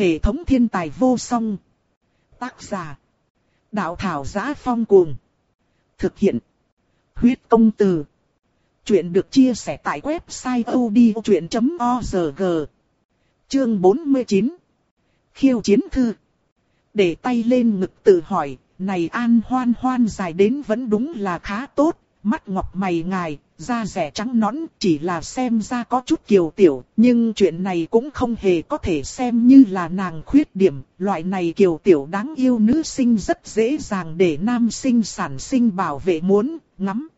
Hệ thống thiên tài vô song. Tác giả. Đạo thảo giá phong cuồng. Thực hiện. Huyết công từ. Chuyện được chia sẻ tại website odchuyện.org. Chương 49. Khiêu chiến thư. Để tay lên ngực tự hỏi, này an hoan hoan dài đến vẫn đúng là khá tốt, mắt ngọc mày ngài, da rẻ trắng nõn, chỉ là xem ra có chút kiều tiểu, nhưng chuyện này cũng không hề có thể xem như là nàng khuyết điểm, loại này kiều tiểu đáng yêu nữ sinh rất dễ dàng để nam sinh sản sinh bảo vệ muốn, ngắm.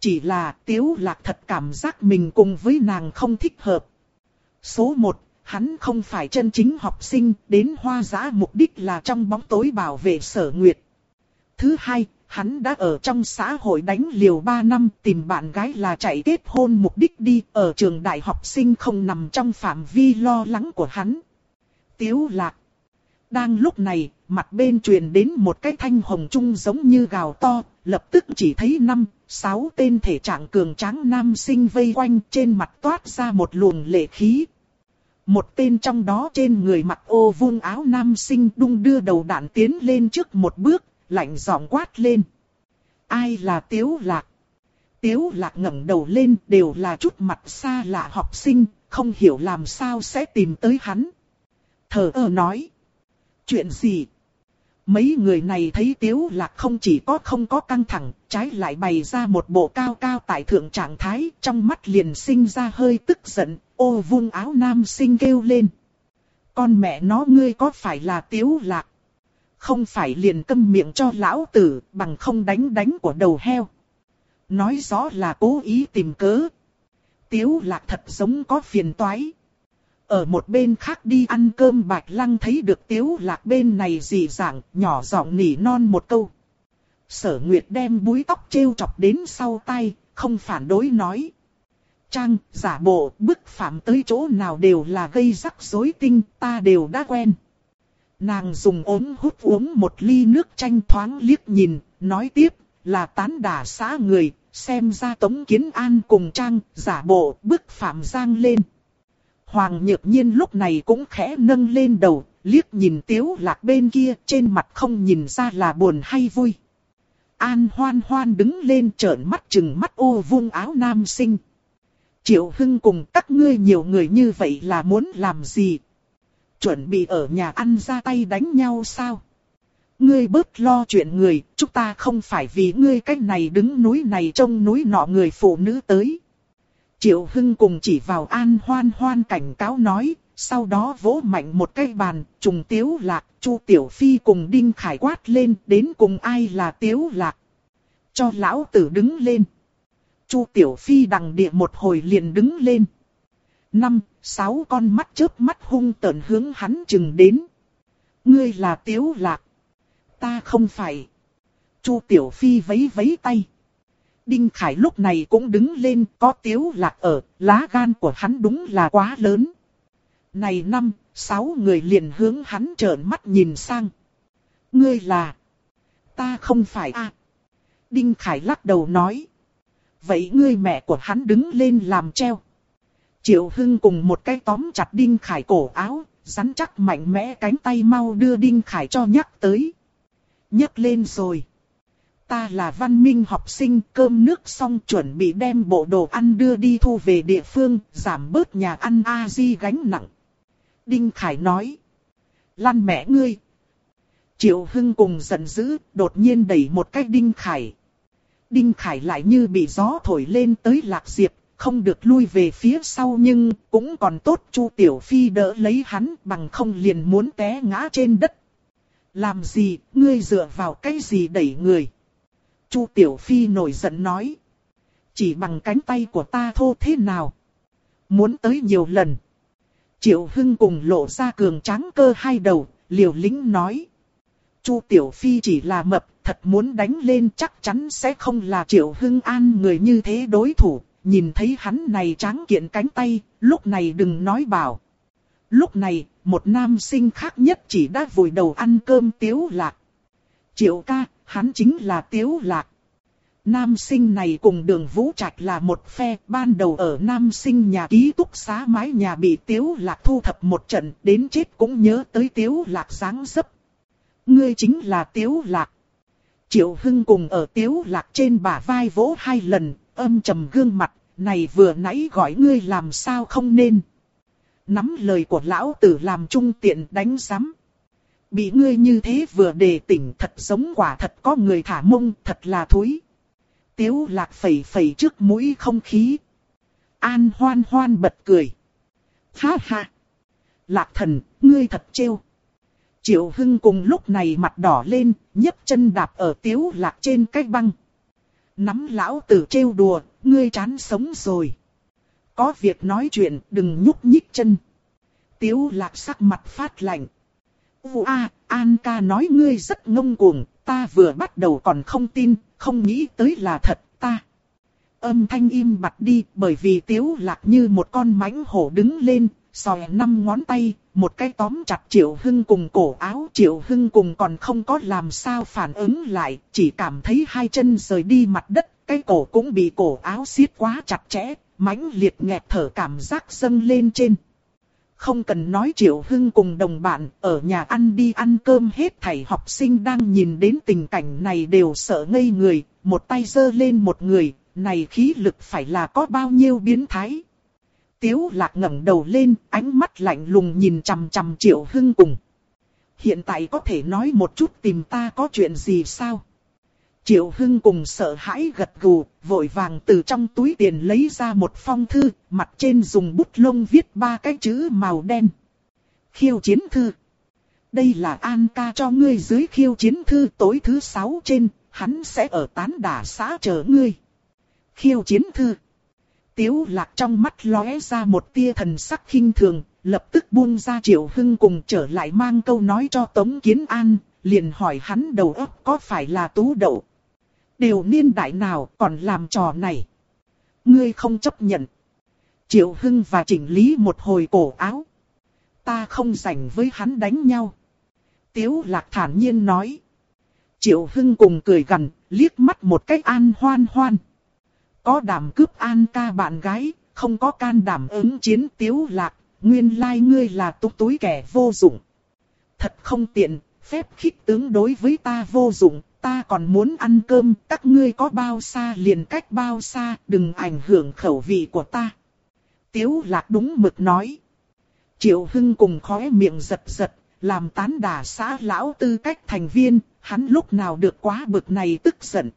Chỉ là tiếu lạc thật cảm giác mình cùng với nàng không thích hợp. Số 1, hắn không phải chân chính học sinh, đến hoa giã mục đích là trong bóng tối bảo vệ sở nguyệt. Thứ hai, hắn đã ở trong xã hội đánh liều 3 năm tìm bạn gái là chạy kết hôn mục đích đi, ở trường đại học sinh không nằm trong phạm vi lo lắng của hắn. Tiếu lạc. Đang lúc này, mặt bên truyền đến một cái thanh hồng trung giống như gào to, lập tức chỉ thấy năm, sáu tên thể trạng cường tráng nam sinh vây quanh trên mặt toát ra một luồng lệ khí. Một tên trong đó trên người mặc ô vuông áo nam sinh đung đưa đầu đạn tiến lên trước một bước, lạnh giọng quát lên. Ai là Tiếu Lạc? Tiếu Lạc ngẩng đầu lên đều là chút mặt xa lạ học sinh, không hiểu làm sao sẽ tìm tới hắn. Thở ơ nói. Chuyện gì? Mấy người này thấy Tiếu Lạc không chỉ có không có căng thẳng, trái lại bày ra một bộ cao cao tại thượng trạng thái, trong mắt liền sinh ra hơi tức giận, ô vung áo nam sinh kêu lên. Con mẹ nó ngươi có phải là Tiếu Lạc? Không phải liền câm miệng cho lão tử bằng không đánh đánh của đầu heo. Nói rõ là cố ý tìm cớ. Tiếu lạc thật giống có phiền toái. Ở một bên khác đi ăn cơm bạch lăng thấy được tiếu lạc bên này dị dạng, nhỏ giọng nỉ non một câu. Sở Nguyệt đem búi tóc treo chọc đến sau tay, không phản đối nói. Trang, giả bộ, bức phạm tới chỗ nào đều là gây rắc rối tinh, ta đều đã quen. Nàng dùng ống hút uống một ly nước chanh thoáng liếc nhìn, nói tiếp, là tán đả xã người, xem ra Tống Kiến An cùng Trang, giả bộ, bức phạm giang lên. Hoàng nhược nhiên lúc này cũng khẽ nâng lên đầu, liếc nhìn tiếu lạc bên kia, trên mặt không nhìn ra là buồn hay vui. An hoan hoan đứng lên trợn mắt chừng mắt ô vung áo nam sinh. Triệu Hưng cùng các ngươi nhiều người như vậy là muốn làm gì, chuẩn bị ở nhà ăn ra tay đánh nhau sao? Ngươi bớt lo chuyện người, chúng ta không phải vì ngươi cách này đứng núi này trông núi nọ người phụ nữ tới. Triệu Hưng cùng chỉ vào an hoan hoan cảnh cáo nói, sau đó vỗ mạnh một cái bàn, trùng tiếu lạc, chu tiểu phi cùng đinh khải quát lên, đến cùng ai là tiếu lạc. Cho lão tử đứng lên. chu tiểu phi đằng địa một hồi liền đứng lên. Năm, sáu con mắt chớp mắt hung tợn hướng hắn chừng đến. Ngươi là Tiếu Lạc. Ta không phải. Chu Tiểu Phi vấy vấy tay. Đinh Khải lúc này cũng đứng lên có Tiếu Lạc ở, lá gan của hắn đúng là quá lớn. Này năm, sáu người liền hướng hắn trợn mắt nhìn sang. Ngươi là... Ta không phải a Đinh Khải lắc đầu nói. Vậy ngươi mẹ của hắn đứng lên làm treo. Triệu Hưng cùng một cái tóm chặt Đinh Khải cổ áo, rắn chắc mạnh mẽ cánh tay mau đưa Đinh Khải cho nhắc tới. Nhấc lên rồi. Ta là văn minh học sinh cơm nước xong chuẩn bị đem bộ đồ ăn đưa đi thu về địa phương, giảm bớt nhà ăn A-di gánh nặng. Đinh Khải nói. Lăn mẹ ngươi. Triệu Hưng cùng giận dữ, đột nhiên đẩy một cái Đinh Khải. Đinh Khải lại như bị gió thổi lên tới lạc diệp, không được lui về phía sau nhưng cũng còn tốt Chu Tiểu Phi đỡ lấy hắn bằng không liền muốn té ngã trên đất. Làm gì, ngươi dựa vào cái gì đẩy người? Chu Tiểu Phi nổi giận nói. Chỉ bằng cánh tay của ta thô thế nào? Muốn tới nhiều lần. Triệu Hưng cùng lộ ra cường tráng cơ hai đầu, liều lính nói. Chu Tiểu Phi chỉ là mập, thật muốn đánh lên chắc chắn sẽ không là Triệu Hưng An người như thế đối thủ, nhìn thấy hắn này tráng kiện cánh tay, lúc này đừng nói bảo. Lúc này, một nam sinh khác nhất chỉ đã vùi đầu ăn cơm tiếu lạc. Triệu ca, hắn chính là tiếu lạc. Nam sinh này cùng đường Vũ Trạch là một phe, ban đầu ở Nam sinh nhà ký túc xá mái nhà bị Tiếu Lạc thu thập một trận, đến chết cũng nhớ tới Tiếu Lạc sáng dấp. Ngươi chính là Tiếu Lạc. Triệu Hưng cùng ở Tiếu Lạc trên bả vai vỗ hai lần, âm trầm gương mặt, này vừa nãy gọi ngươi làm sao không nên. Nắm lời của lão tử làm trung tiện đánh giám. Bị ngươi như thế vừa đề tỉnh thật giống quả thật có người thả mông thật là thối. Tiếu lạc phẩy phẩy trước mũi không khí. An hoan hoan bật cười. Ha ha. Lạc thần, ngươi thật trêu. Triệu Hưng cùng lúc này mặt đỏ lên, nhấc chân đạp ở tiếu lạc trên cái băng. Nắm lão tử trêu đùa, ngươi chán sống rồi. Có việc nói chuyện, đừng nhúc nhích chân. Tiếu lạc sắc mặt phát lạnh. Vụ a, An ca nói ngươi rất ngông cuồng, ta vừa bắt đầu còn không tin, không nghĩ tới là thật, ta. Âm thanh im bặt đi, bởi vì tiếu lạc như một con mãnh hổ đứng lên, sòe năm ngón tay, một cái tóm chặt Triệu Hưng cùng cổ áo. Triệu Hưng cùng còn không có làm sao phản ứng lại, chỉ cảm thấy hai chân rời đi mặt đất, cái cổ cũng bị cổ áo siết quá chặt chẽ, mãnh liệt nghẹt thở cảm giác dâng lên trên. Không cần nói Triệu Hưng cùng đồng bạn, ở nhà ăn đi ăn cơm hết thảy học sinh đang nhìn đến tình cảnh này đều sợ ngây người, một tay giơ lên một người, này khí lực phải là có bao nhiêu biến thái. Tiếu lạc ngẩng đầu lên, ánh mắt lạnh lùng nhìn chằm chằm Triệu Hưng cùng. Hiện tại có thể nói một chút tìm ta có chuyện gì sao? Triệu Hưng cùng sợ hãi gật gù, vội vàng từ trong túi tiền lấy ra một phong thư, mặt trên dùng bút lông viết ba cái chữ màu đen. Khiêu chiến thư. Đây là An ca cho ngươi dưới khiêu chiến thư tối thứ sáu trên, hắn sẽ ở tán đả xã chờ ngươi. Khiêu chiến thư. Tiếu lạc trong mắt lóe ra một tia thần sắc khinh thường, lập tức buông ra Triệu Hưng cùng trở lại mang câu nói cho Tống Kiến An, liền hỏi hắn đầu óc có phải là tú đậu. Đều niên đại nào còn làm trò này. Ngươi không chấp nhận. Triệu Hưng và chỉnh lý một hồi cổ áo. Ta không rảnh với hắn đánh nhau. Tiếu lạc thản nhiên nói. Triệu Hưng cùng cười gần, liếc mắt một cách an hoan hoan. Có đảm cướp an ca bạn gái, không có can đảm ứng chiến tiếu lạc, nguyên lai like ngươi là túc túi kẻ vô dụng. Thật không tiện, phép khích tướng đối với ta vô dụng, ta còn muốn ăn cơm, các ngươi có bao xa liền cách bao xa, đừng ảnh hưởng khẩu vị của ta. Tiếu lạc đúng mực nói. Triệu Hưng cùng khóe miệng giật giật, làm tán đả xã lão tư cách thành viên, hắn lúc nào được quá bực này tức giận.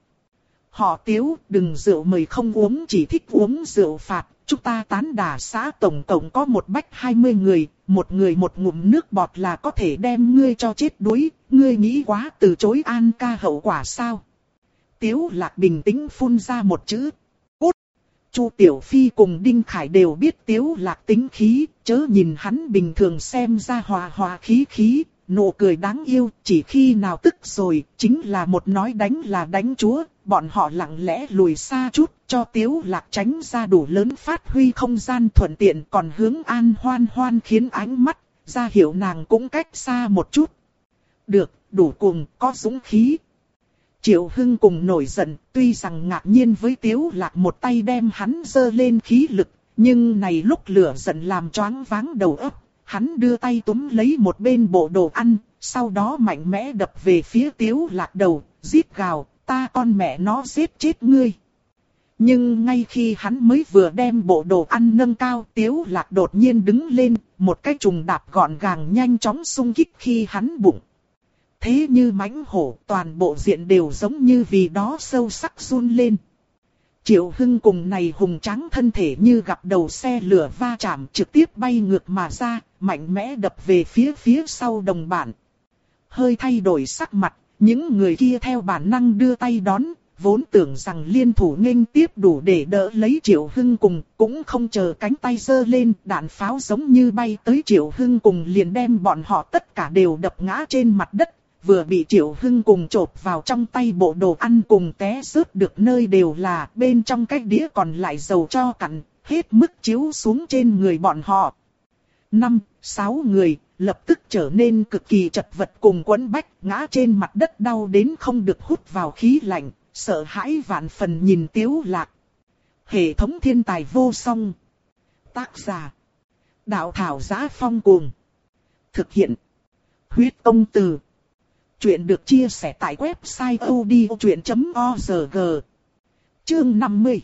Họ tiếu, đừng rượu mời không uống chỉ thích uống rượu phạt, chúng ta tán đà xã tổng cộng có một bách hai mươi người, một người một ngụm nước bọt là có thể đem ngươi cho chết đuối, ngươi nghĩ quá từ chối an ca hậu quả sao? Tiếu lạc bình tĩnh phun ra một chữ, cút. Chu Tiểu Phi cùng Đinh Khải đều biết Tiếu lạc tính khí, chớ nhìn hắn bình thường xem ra hòa hòa khí khí, nụ cười đáng yêu, chỉ khi nào tức rồi, chính là một nói đánh là đánh chúa, bọn họ lặng lẽ lùi xa chút, cho tiếu lạc tránh ra đủ lớn phát huy không gian thuận tiện còn hướng an hoan hoan khiến ánh mắt, ra hiểu nàng cũng cách xa một chút. Được, đủ cùng, có dũng khí. Triệu Hưng cùng nổi giận, tuy rằng ngạc nhiên với tiếu lạc một tay đem hắn dơ lên khí lực, nhưng này lúc lửa giận làm choáng váng đầu óc, hắn đưa tay túm lấy một bên bộ đồ ăn, sau đó mạnh mẽ đập về phía tiếu lạc đầu, giết gào, ta con mẹ nó giết chết ngươi. Nhưng ngay khi hắn mới vừa đem bộ đồ ăn nâng cao, tiếu lạc đột nhiên đứng lên, một cái trùng đạp gọn gàng nhanh chóng xung kích khi hắn bụng. Thế như mãnh hổ, toàn bộ diện đều giống như vì đó sâu sắc run lên. Triệu Hưng cùng này hùng tráng thân thể như gặp đầu xe lửa va chạm trực tiếp bay ngược mà ra, mạnh mẽ đập về phía phía sau đồng bạn. Hơi thay đổi sắc mặt, những người kia theo bản năng đưa tay đón, vốn tưởng rằng liên thủ nghênh tiếp đủ để đỡ lấy Triệu Hưng cùng, cũng không chờ cánh tay giơ lên, đạn pháo giống như bay tới Triệu Hưng cùng liền đem bọn họ tất cả đều đập ngã trên mặt đất, vừa bị Triệu Hưng cùng chộp vào trong tay bộ đồ ăn cùng té rớt được nơi đều là bên trong cái đĩa còn lại dầu cho cặn, hết mức chiếu xuống trên người bọn họ. Năm, sáu người, lập tức trở nên cực kỳ chật vật cùng quấn bách, ngã trên mặt đất đau đến không được hút vào khí lạnh, sợ hãi vạn phần nhìn tiếu lạc. Hệ thống thiên tài vô song. Tác giả. Đạo thảo giá phong cuồng. Thực hiện. Huyết công từ. Chuyện được chia sẻ tại website odchuyện.org. Chương 50.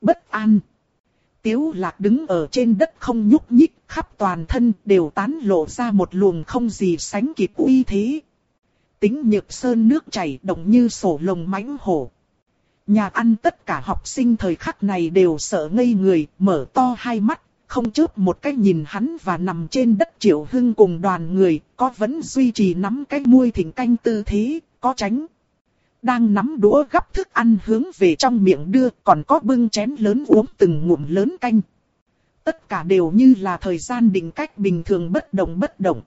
Bất an. Tiếu lạc đứng ở trên đất không nhúc nhích, khắp toàn thân đều tán lộ ra một luồng không gì sánh kịp uy thế. Tính nhược sơn nước chảy động như sổ lồng mãnh hổ. Nhà ăn tất cả học sinh thời khắc này đều sợ ngây người, mở to hai mắt, không chớp một cái nhìn hắn và nằm trên đất triệu hưng cùng đoàn người, có vẫn duy trì nắm cái muôi thỉnh canh tư thế, có tránh. Đang nắm đũa gắp thức ăn hướng về trong miệng đưa, còn có bưng chén lớn uống từng ngụm lớn canh. Tất cả đều như là thời gian định cách bình thường bất động bất động.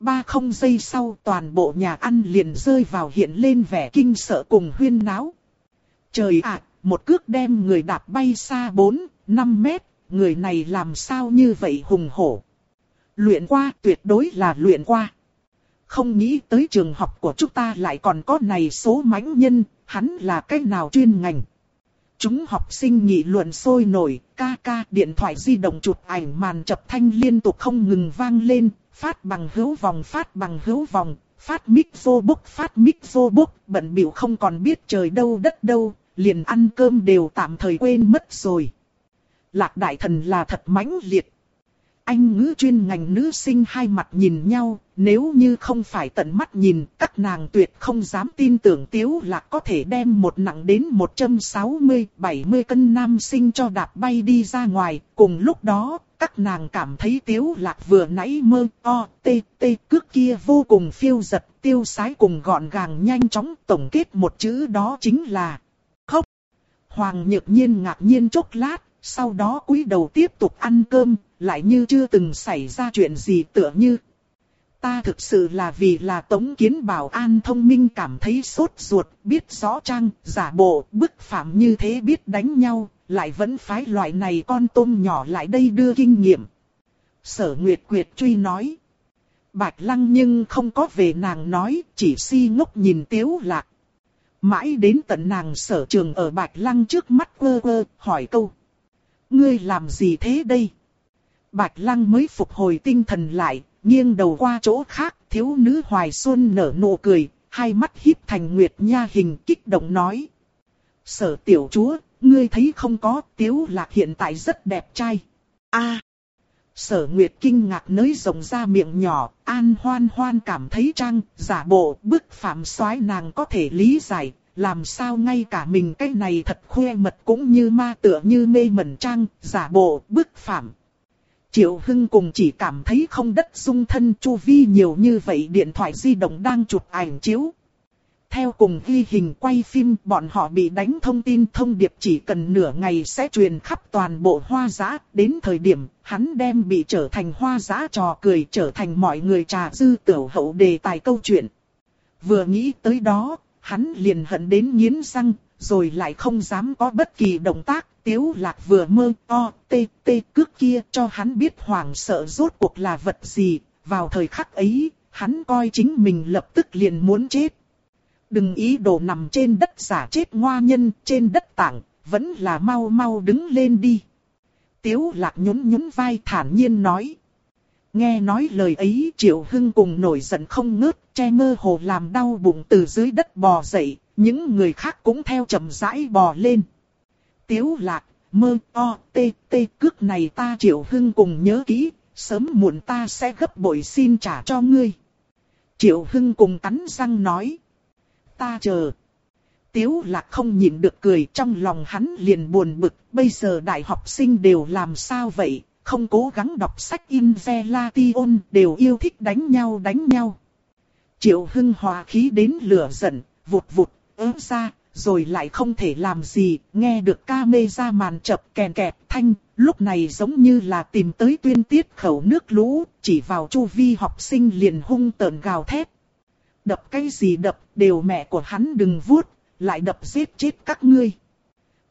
Ba không giây sau toàn bộ nhà ăn liền rơi vào hiện lên vẻ kinh sợ cùng huyên náo. Trời ạ, à, một cước đem người đạp bay xa 4, 5 mét, người này làm sao như vậy hùng hổ. Luyện qua tuyệt đối là luyện qua. Không nghĩ tới trường học của chúng ta lại còn có này số mãnh nhân, hắn là cái nào chuyên ngành. Chúng học sinh nghị luận sôi nổi, ca ca điện thoại di động chụp ảnh màn chập thanh liên tục không ngừng vang lên, phát bằng hữu vòng phát bằng hữu vòng, phát mic vô bốc phát mic vô bốc, bận biểu không còn biết trời đâu đất đâu, liền ăn cơm đều tạm thời quên mất rồi. Lạc đại thần là thật mãnh liệt. Anh ngữ chuyên ngành nữ sinh hai mặt nhìn nhau, nếu như không phải tận mắt nhìn, các nàng tuyệt không dám tin tưởng Tiếu Lạc có thể đem một nặng đến 160-70 cân nam sinh cho đạp bay đi ra ngoài. Cùng lúc đó, các nàng cảm thấy Tiếu Lạc vừa nãy mơ o, tê, tê cước kia vô cùng phiêu giật, tiêu sái cùng gọn gàng nhanh chóng tổng kết một chữ đó chính là khóc. Hoàng nhược nhiên ngạc nhiên chốc lát, sau đó cúi đầu tiếp tục ăn cơm, lại như chưa từng xảy ra chuyện gì tựa như. Ta thực sự là vì là tống kiến bảo an thông minh cảm thấy sốt ruột, biết rõ trang, giả bộ, bức phạm như thế biết đánh nhau, lại vẫn phái loại này con tôm nhỏ lại đây đưa kinh nghiệm. Sở Nguyệt Quyệt truy nói. Bạch Lăng nhưng không có về nàng nói, chỉ si ngốc nhìn Tiếu Lạc. Mãi đến tận nàng sở trường ở Bạch Lăng trước mắt quơ quơ, hỏi câu. Ngươi làm gì thế đây? Bạch Lăng mới phục hồi tinh thần lại, nghiêng đầu qua chỗ khác, thiếu nữ Hoài Xuân nở nụ cười, hai mắt híp thành nguyệt nha hình kích động nói. Sở tiểu chúa, ngươi thấy không có, tiếu lạc hiện tại rất đẹp trai. a à. Sở Nguyệt kinh ngạc nới rộng ra miệng nhỏ, an hoan hoan cảm thấy trang, giả bộ, bức phạm soái nàng có thể lý giải, làm sao ngay cả mình cái này thật khoe mật cũng như ma tựa như mê mẩn trang, giả bộ, bức phạm. Triệu Hưng cùng chỉ cảm thấy không đất dung thân chu vi nhiều như vậy điện thoại di động đang chụp ảnh chiếu. Theo cùng ghi hình quay phim bọn họ bị đánh thông tin thông điệp chỉ cần nửa ngày sẽ truyền khắp toàn bộ hoa giã. Đến thời điểm hắn đem bị trở thành hoa giã trò cười trở thành mọi người trà dư tiểu hậu đề tài câu chuyện. Vừa nghĩ tới đó, hắn liền hận đến nghiến răng, rồi lại không dám có bất kỳ động tác. Tiếu lạc vừa mơ o, tê, tê cước kia cho hắn biết hoảng sợ rốt cuộc là vật gì. Vào thời khắc ấy, hắn coi chính mình lập tức liền muốn chết. Đừng ý đồ nằm trên đất giả chết ngoa nhân, trên đất tảng, vẫn là mau mau đứng lên đi. Tiếu lạc nhún nhún vai thản nhiên nói. Nghe nói lời ấy Triệu Hưng cùng nổi giận không ngớt, che mơ hồ làm đau bụng từ dưới đất bò dậy, những người khác cũng theo chậm rãi bò lên. Tiếu lạc, mơ o, tê, tê cước này ta Triệu Hưng cùng nhớ kỹ, sớm muộn ta sẽ gấp bội xin trả cho ngươi. Triệu Hưng cùng cắn răng nói. Ta chờ. Tiếu lạc không nhịn được cười trong lòng hắn liền buồn bực, bây giờ đại học sinh đều làm sao vậy, không cố gắng đọc sách Invelation đều yêu thích đánh nhau đánh nhau. Triệu Hưng hòa khí đến lửa giận, vụt vụt, ớm ra, rồi lại không thể làm gì, nghe được ca mê ra màn chập kèn kẹt thanh, lúc này giống như là tìm tới tuyên tiết khẩu nước lũ, chỉ vào chu vi học sinh liền hung tợn gào thét. Đập cái gì đập, đều mẹ của hắn đừng vuốt, lại đập giết chết các ngươi.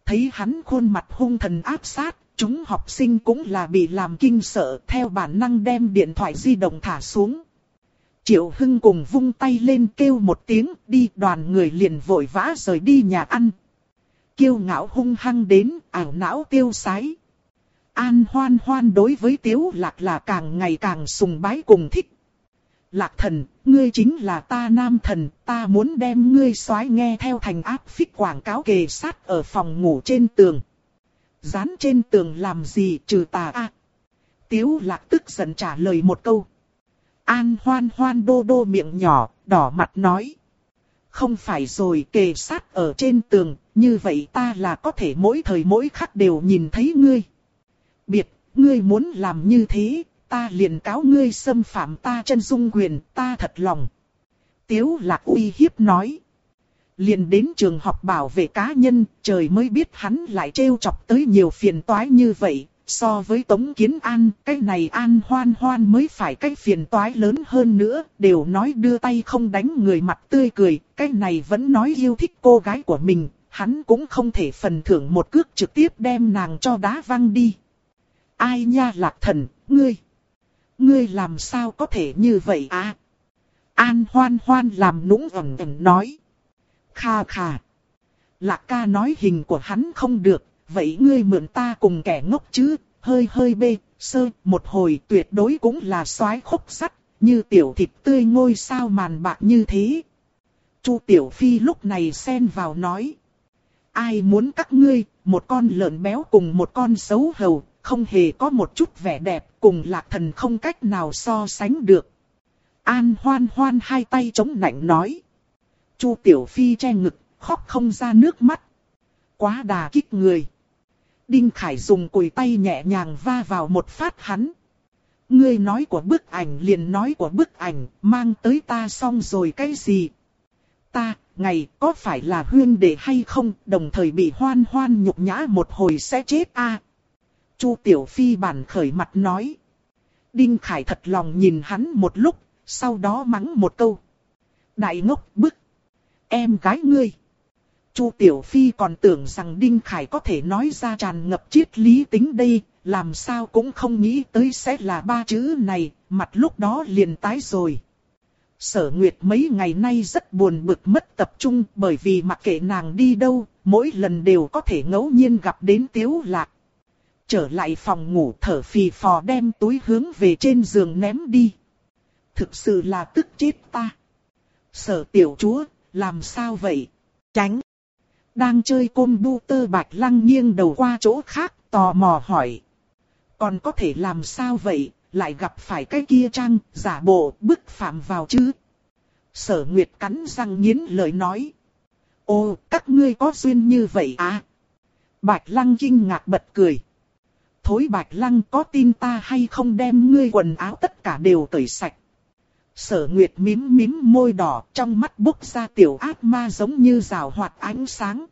Thấy hắn khuôn mặt hung thần áp sát, chúng học sinh cũng là bị làm kinh sợ theo bản năng đem điện thoại di động thả xuống. Triệu Hưng cùng vung tay lên kêu một tiếng đi đoàn người liền vội vã rời đi nhà ăn. Kiêu ngạo hung hăng đến, ảo não tiêu sái. An hoan hoan đối với tiếu lạc là càng ngày càng sùng bái cùng thích. Lạc thần, ngươi chính là ta nam thần, ta muốn đem ngươi soái nghe theo thành áp phích quảng cáo kề sát ở phòng ngủ trên tường. Dán trên tường làm gì trừ tà a Tiếu lạc tức giận trả lời một câu. An hoan hoan đô đô miệng nhỏ, đỏ mặt nói. Không phải rồi kề sát ở trên tường, như vậy ta là có thể mỗi thời mỗi khắc đều nhìn thấy ngươi. Biệt, ngươi muốn làm như thế, ta liền cáo ngươi xâm phạm ta chân dung quyền, ta thật lòng. Tiếu lạc uy hiếp nói. Liền đến trường học bảo vệ cá nhân, trời mới biết hắn lại trêu chọc tới nhiều phiền toái như vậy. So với Tống Kiến An, cái này An hoan hoan mới phải cái phiền toái lớn hơn nữa, đều nói đưa tay không đánh người mặt tươi cười, cái này vẫn nói yêu thích cô gái của mình, hắn cũng không thể phần thưởng một cước trực tiếp đem nàng cho đá văng đi. Ai nha lạc thần, ngươi! Ngươi làm sao có thể như vậy à? An hoan hoan làm nũng ẩn ẩn nói. Kha kha. Lạc ca nói hình của hắn không được, vậy ngươi mượn ta cùng kẻ ngốc chứ, hơi hơi bê, sơ, một hồi tuyệt đối cũng là soái khúc sắt, như tiểu thịt tươi ngôi sao màn bạc như thế. Chu Tiểu Phi lúc này xen vào nói. Ai muốn các ngươi, một con lợn béo cùng một con xấu hầu, không hề có một chút vẻ đẹp, cùng lạc thần không cách nào so sánh được. An hoan hoan hai tay chống nạnh nói. Chu Tiểu Phi che ngực, khóc không ra nước mắt. Quá đà kích người. Đinh Khải dùng cùi tay nhẹ nhàng va vào một phát hắn. Ngươi nói của bức ảnh liền nói của bức ảnh, mang tới ta xong rồi cái gì? Ta, ngày, có phải là huyên đệ hay không, đồng thời bị hoan hoan nhục nhã một hồi sẽ chết a Chu Tiểu Phi bản khởi mặt nói. Đinh Khải thật lòng nhìn hắn một lúc, sau đó mắng một câu. Đại ngốc bức. Em gái ngươi. Chu Tiểu Phi còn tưởng rằng Đinh Khải có thể nói ra tràn ngập triết lý tính đây, làm sao cũng không nghĩ tới sẽ là ba chữ này, mặt lúc đó liền tái rồi. Sở Nguyệt mấy ngày nay rất buồn bực mất tập trung bởi vì mặc kệ nàng đi đâu, mỗi lần đều có thể ngẫu nhiên gặp đến Tiếu Lạc. Trở lại phòng ngủ thở phì phò đem túi hướng về trên giường ném đi. Thực sự là tức chết ta. Sở tiểu chúa, làm sao vậy? Tránh. Đang chơi côn bu tơ bạch lăng nghiêng đầu qua chỗ khác, tò mò hỏi. Còn có thể làm sao vậy, lại gặp phải cái kia trang, giả bộ, bức phạm vào chứ? Sở Nguyệt cắn răng nghiến lời nói. Ô, các ngươi có duyên như vậy à? Bạch lăng kinh ngạc bật cười. Thối bạch lăng có tin ta hay không đem ngươi quần áo tất cả đều tẩy sạch. Sở Nguyệt mím mím môi đỏ trong mắt bốc ra tiểu ác ma giống như rào hoạt ánh sáng.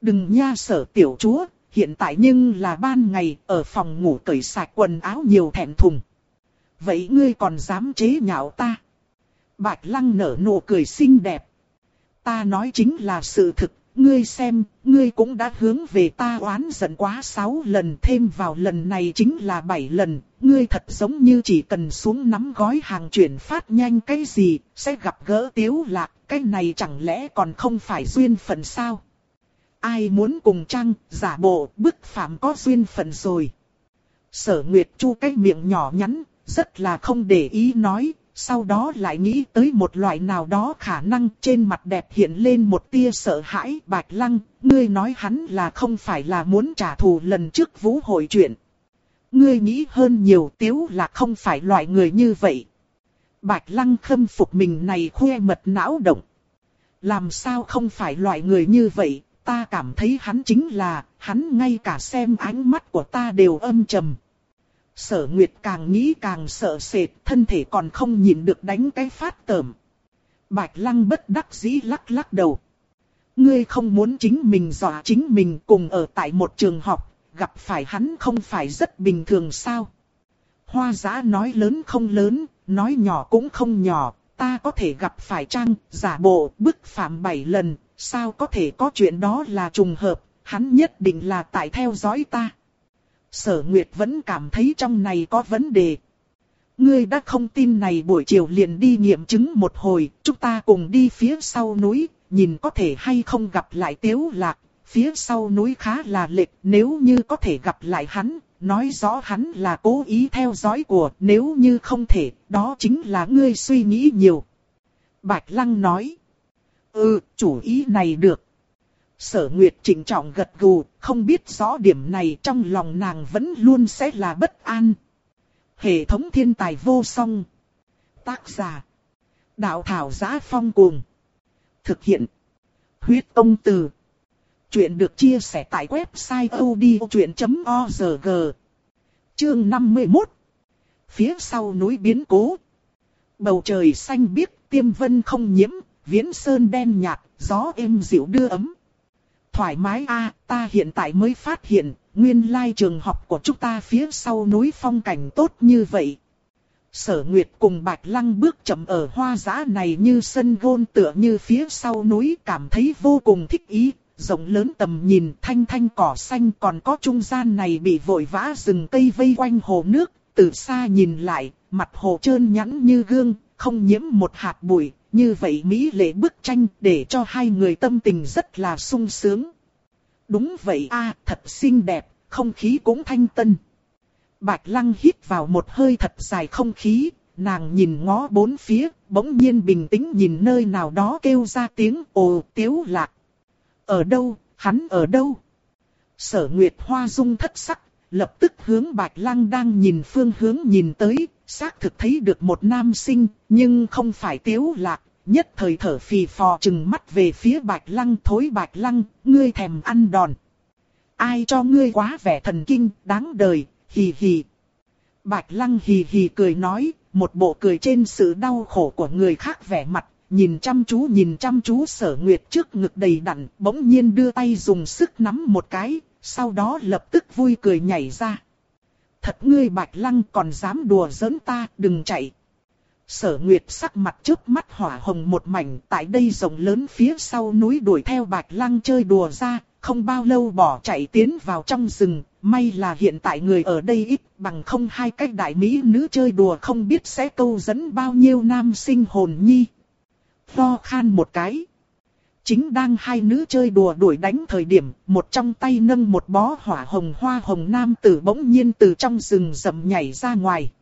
Đừng nha sở tiểu chúa, hiện tại nhưng là ban ngày ở phòng ngủ cởi sạch quần áo nhiều thẹn thùng. Vậy ngươi còn dám chế nhạo ta? Bạch lăng nở nụ cười xinh đẹp. Ta nói chính là sự thực, ngươi xem, ngươi cũng đã hướng về ta oán giận quá sáu lần thêm vào lần này chính là bảy lần, ngươi thật giống như chỉ cần xuống nắm gói hàng chuyển phát nhanh cái gì, sẽ gặp gỡ tiếu lạc, cái này chẳng lẽ còn không phải duyên phận sao? Ai muốn cùng trăng, giả bộ, bức phạm có duyên phận rồi. Sở Nguyệt Chu cái miệng nhỏ nhắn, rất là không để ý nói, sau đó lại nghĩ tới một loại nào đó khả năng trên mặt đẹp hiện lên một tia sợ hãi. Bạch Lăng, ngươi nói hắn là không phải là muốn trả thù lần trước vũ hội chuyện. Ngươi nghĩ hơn nhiều tiếu là không phải loại người như vậy. Bạch Lăng khâm phục mình này khoe mật não động. Làm sao không phải loại người như vậy, ta cảm thấy hắn chính là, hắn ngay cả xem ánh mắt của ta đều âm trầm. Sở Nguyệt càng nghĩ càng sợ sệt, thân thể còn không nhìn được đánh cái phát tởm. Bạch Lăng bất đắc dĩ lắc lắc đầu. Ngươi không muốn chính mình dọa chính mình cùng ở tại một trường học, gặp phải hắn không phải rất bình thường sao? Hoa giã nói lớn không lớn, nói nhỏ cũng không nhỏ, ta có thể gặp phải trang, giả bộ, bức phạm bảy lần, sao có thể có chuyện đó là trùng hợp, hắn nhất định là tại theo dõi ta. Sở Nguyệt vẫn cảm thấy trong này có vấn đề. ngươi đã không tin này buổi chiều liền đi nghiệm chứng một hồi, chúng ta cùng đi phía sau núi, nhìn có thể hay không gặp lại tiếu lạc. Phía sau núi khá là lệch, nếu như có thể gặp lại hắn, nói rõ hắn là cố ý theo dõi của, nếu như không thể, đó chính là ngươi suy nghĩ nhiều. Bạch Lăng nói, ừ, chủ ý này được. Sở Nguyệt trịnh trọng gật gù, không biết rõ điểm này trong lòng nàng vẫn luôn sẽ là bất an. Hệ thống thiên tài vô song. Tác giả. Đạo thảo giá phong cuồng. Thực hiện. Huyết công từ. Chuyện được chia sẻ tại website odchuyện.org. Chương 51. Phía sau núi biến cố. Bầu trời xanh biếc, tiêm vân không nhiễm, viễn sơn đen nhạt, gió êm dịu đưa ấm. Thoải mái a ta hiện tại mới phát hiện, nguyên lai trường học của chúng ta phía sau núi phong cảnh tốt như vậy. Sở Nguyệt cùng Bạch Lăng bước chậm ở hoa giã này như sân gôn tựa như phía sau núi cảm thấy vô cùng thích ý, rộng lớn tầm nhìn thanh thanh cỏ xanh còn có trung gian này bị vội vã rừng cây vây quanh hồ nước, từ xa nhìn lại, mặt hồ trơn nhẵn như gương, không nhiễm một hạt bụi, như vậy Mỹ lệ bức tranh để cho hai người tâm tình rất là sung sướng. Đúng vậy a thật xinh đẹp, không khí cũng thanh tân. Bạch Lăng hít vào một hơi thật dài không khí, nàng nhìn ngó bốn phía, bỗng nhiên bình tĩnh nhìn nơi nào đó kêu ra tiếng ồ tiếu lạc. Ở đâu, hắn ở đâu? Sở Nguyệt Hoa dung thất sắc, lập tức hướng Bạch Lăng đang nhìn phương hướng nhìn tới, xác thực thấy được một nam sinh, nhưng không phải tiếu lạc, nhất thời thở phì phò chừng mắt về phía Bạch Lăng thối Bạch Lăng, ngươi thèm ăn đòn. Ai cho ngươi quá vẻ thần kinh, đáng đời, hì hì. Bạch Lăng hì hì cười nói, một bộ cười trên sự đau khổ của người khác vẻ mặt, nhìn chăm chú nhìn chăm chú sở nguyệt trước ngực đầy đặn, bỗng nhiên đưa tay dùng sức nắm một cái, sau đó lập tức vui cười nhảy ra. Thật ngươi Bạch Lăng còn dám đùa giỡn ta, đừng chạy. Sở Nguyệt sắc mặt trước mắt hỏa hồng một mảnh tại đây rộng lớn phía sau núi đuổi theo Bạch Lăng chơi đùa ra, không bao lâu bỏ chạy tiến vào trong rừng, may là hiện tại người ở đây ít bằng không hai cách đại mỹ nữ chơi đùa không biết sẽ câu dẫn bao nhiêu nam sinh hồn nhi. Lo khan một cái. Chính đang hai nữ chơi đùa đuổi đánh thời điểm, một trong tay nâng một bó hỏa hồng hoa hồng nam tử bỗng nhiên từ trong rừng rậm nhảy ra ngoài.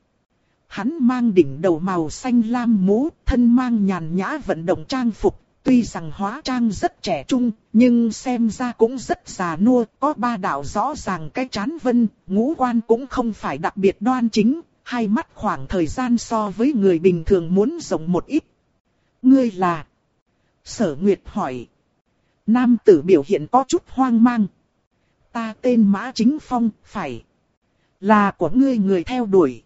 Hắn mang đỉnh đầu màu xanh lam mũ, thân mang nhàn nhã vận động trang phục, tuy rằng hóa trang rất trẻ trung, nhưng xem ra cũng rất già nua, có ba đạo rõ ràng cái chán vân, ngũ quan cũng không phải đặc biệt đoan chính, hai mắt khoảng thời gian so với người bình thường muốn rộng một ít. Ngươi là... Sở Nguyệt hỏi. Nam tử biểu hiện có chút hoang mang. Ta tên Mã Chính Phong, phải. Là của ngươi người theo đuổi.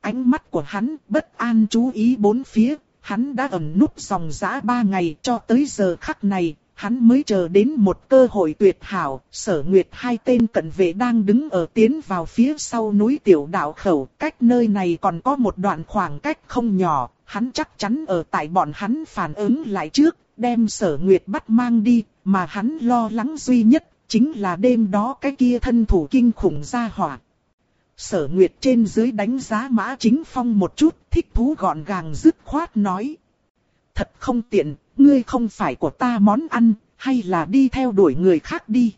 Ánh mắt của hắn bất an chú ý bốn phía, hắn đã ẩn núp dòng giã ba ngày cho tới giờ khắc này, hắn mới chờ đến một cơ hội tuyệt hảo, sở nguyệt hai tên cận vệ đang đứng ở tiến vào phía sau núi tiểu đạo khẩu, cách nơi này còn có một đoạn khoảng cách không nhỏ, hắn chắc chắn ở tại bọn hắn phản ứng lại trước, đem sở nguyệt bắt mang đi, mà hắn lo lắng duy nhất, chính là đêm đó cái kia thân thủ kinh khủng ra hỏa. Sở Nguyệt trên dưới đánh giá Mã Chính Phong một chút, thích thú gọn gàng dứt khoát nói. Thật không tiện, ngươi không phải của ta món ăn, hay là đi theo đuổi người khác đi.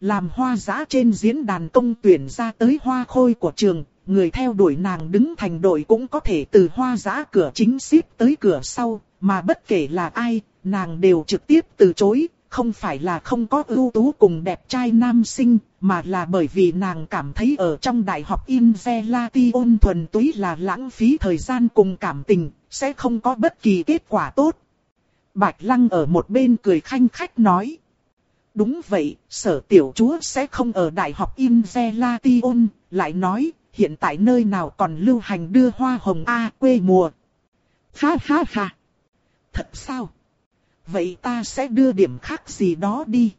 Làm hoa giã trên diễn đàn công tuyển ra tới hoa khôi của trường, người theo đuổi nàng đứng thành đội cũng có thể từ hoa giã cửa chính xếp tới cửa sau, mà bất kể là ai, nàng đều trực tiếp từ chối, không phải là không có ưu tú cùng đẹp trai nam sinh, mà là bởi vì nàng cảm thấy ở trong đại học Invelation thuần túy là lãng phí thời gian cùng cảm tình, sẽ không có bất kỳ kết quả tốt. Bạch Lăng ở một bên cười khanh khách nói. Đúng vậy, sở tiểu chúa sẽ không ở đại học Invelation, lại nói, hiện tại nơi nào còn lưu hành đưa hoa hồng A quê mùa. Ha ha ha. Thật sao? Vậy ta sẽ đưa điểm khác gì đó đi.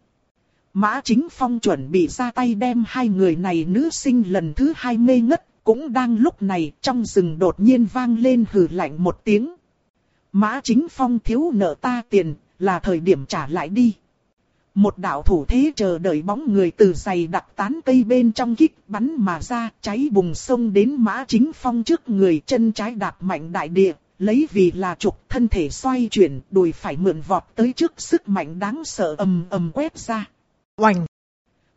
Mã Chính Phong chuẩn bị ra tay đem hai người này nữ sinh lần thứ hai mê ngất, cũng đang lúc này trong rừng đột nhiên vang lên hừ lạnh một tiếng. Mã Chính Phong thiếu nợ ta tiền, là thời điểm trả lại đi. Một đạo thủ thế chờ đợi bóng người từ dày đặc tán cây bên trong kích bắn mà ra, cháy bùng sông đến mã chính phong trước người chân trái đạp mạnh đại địa, lấy vì là trục thân thể xoay chuyển, đùi phải mượn vọt tới trước sức mạnh đáng sợ ầm ầm quét ra. Oành!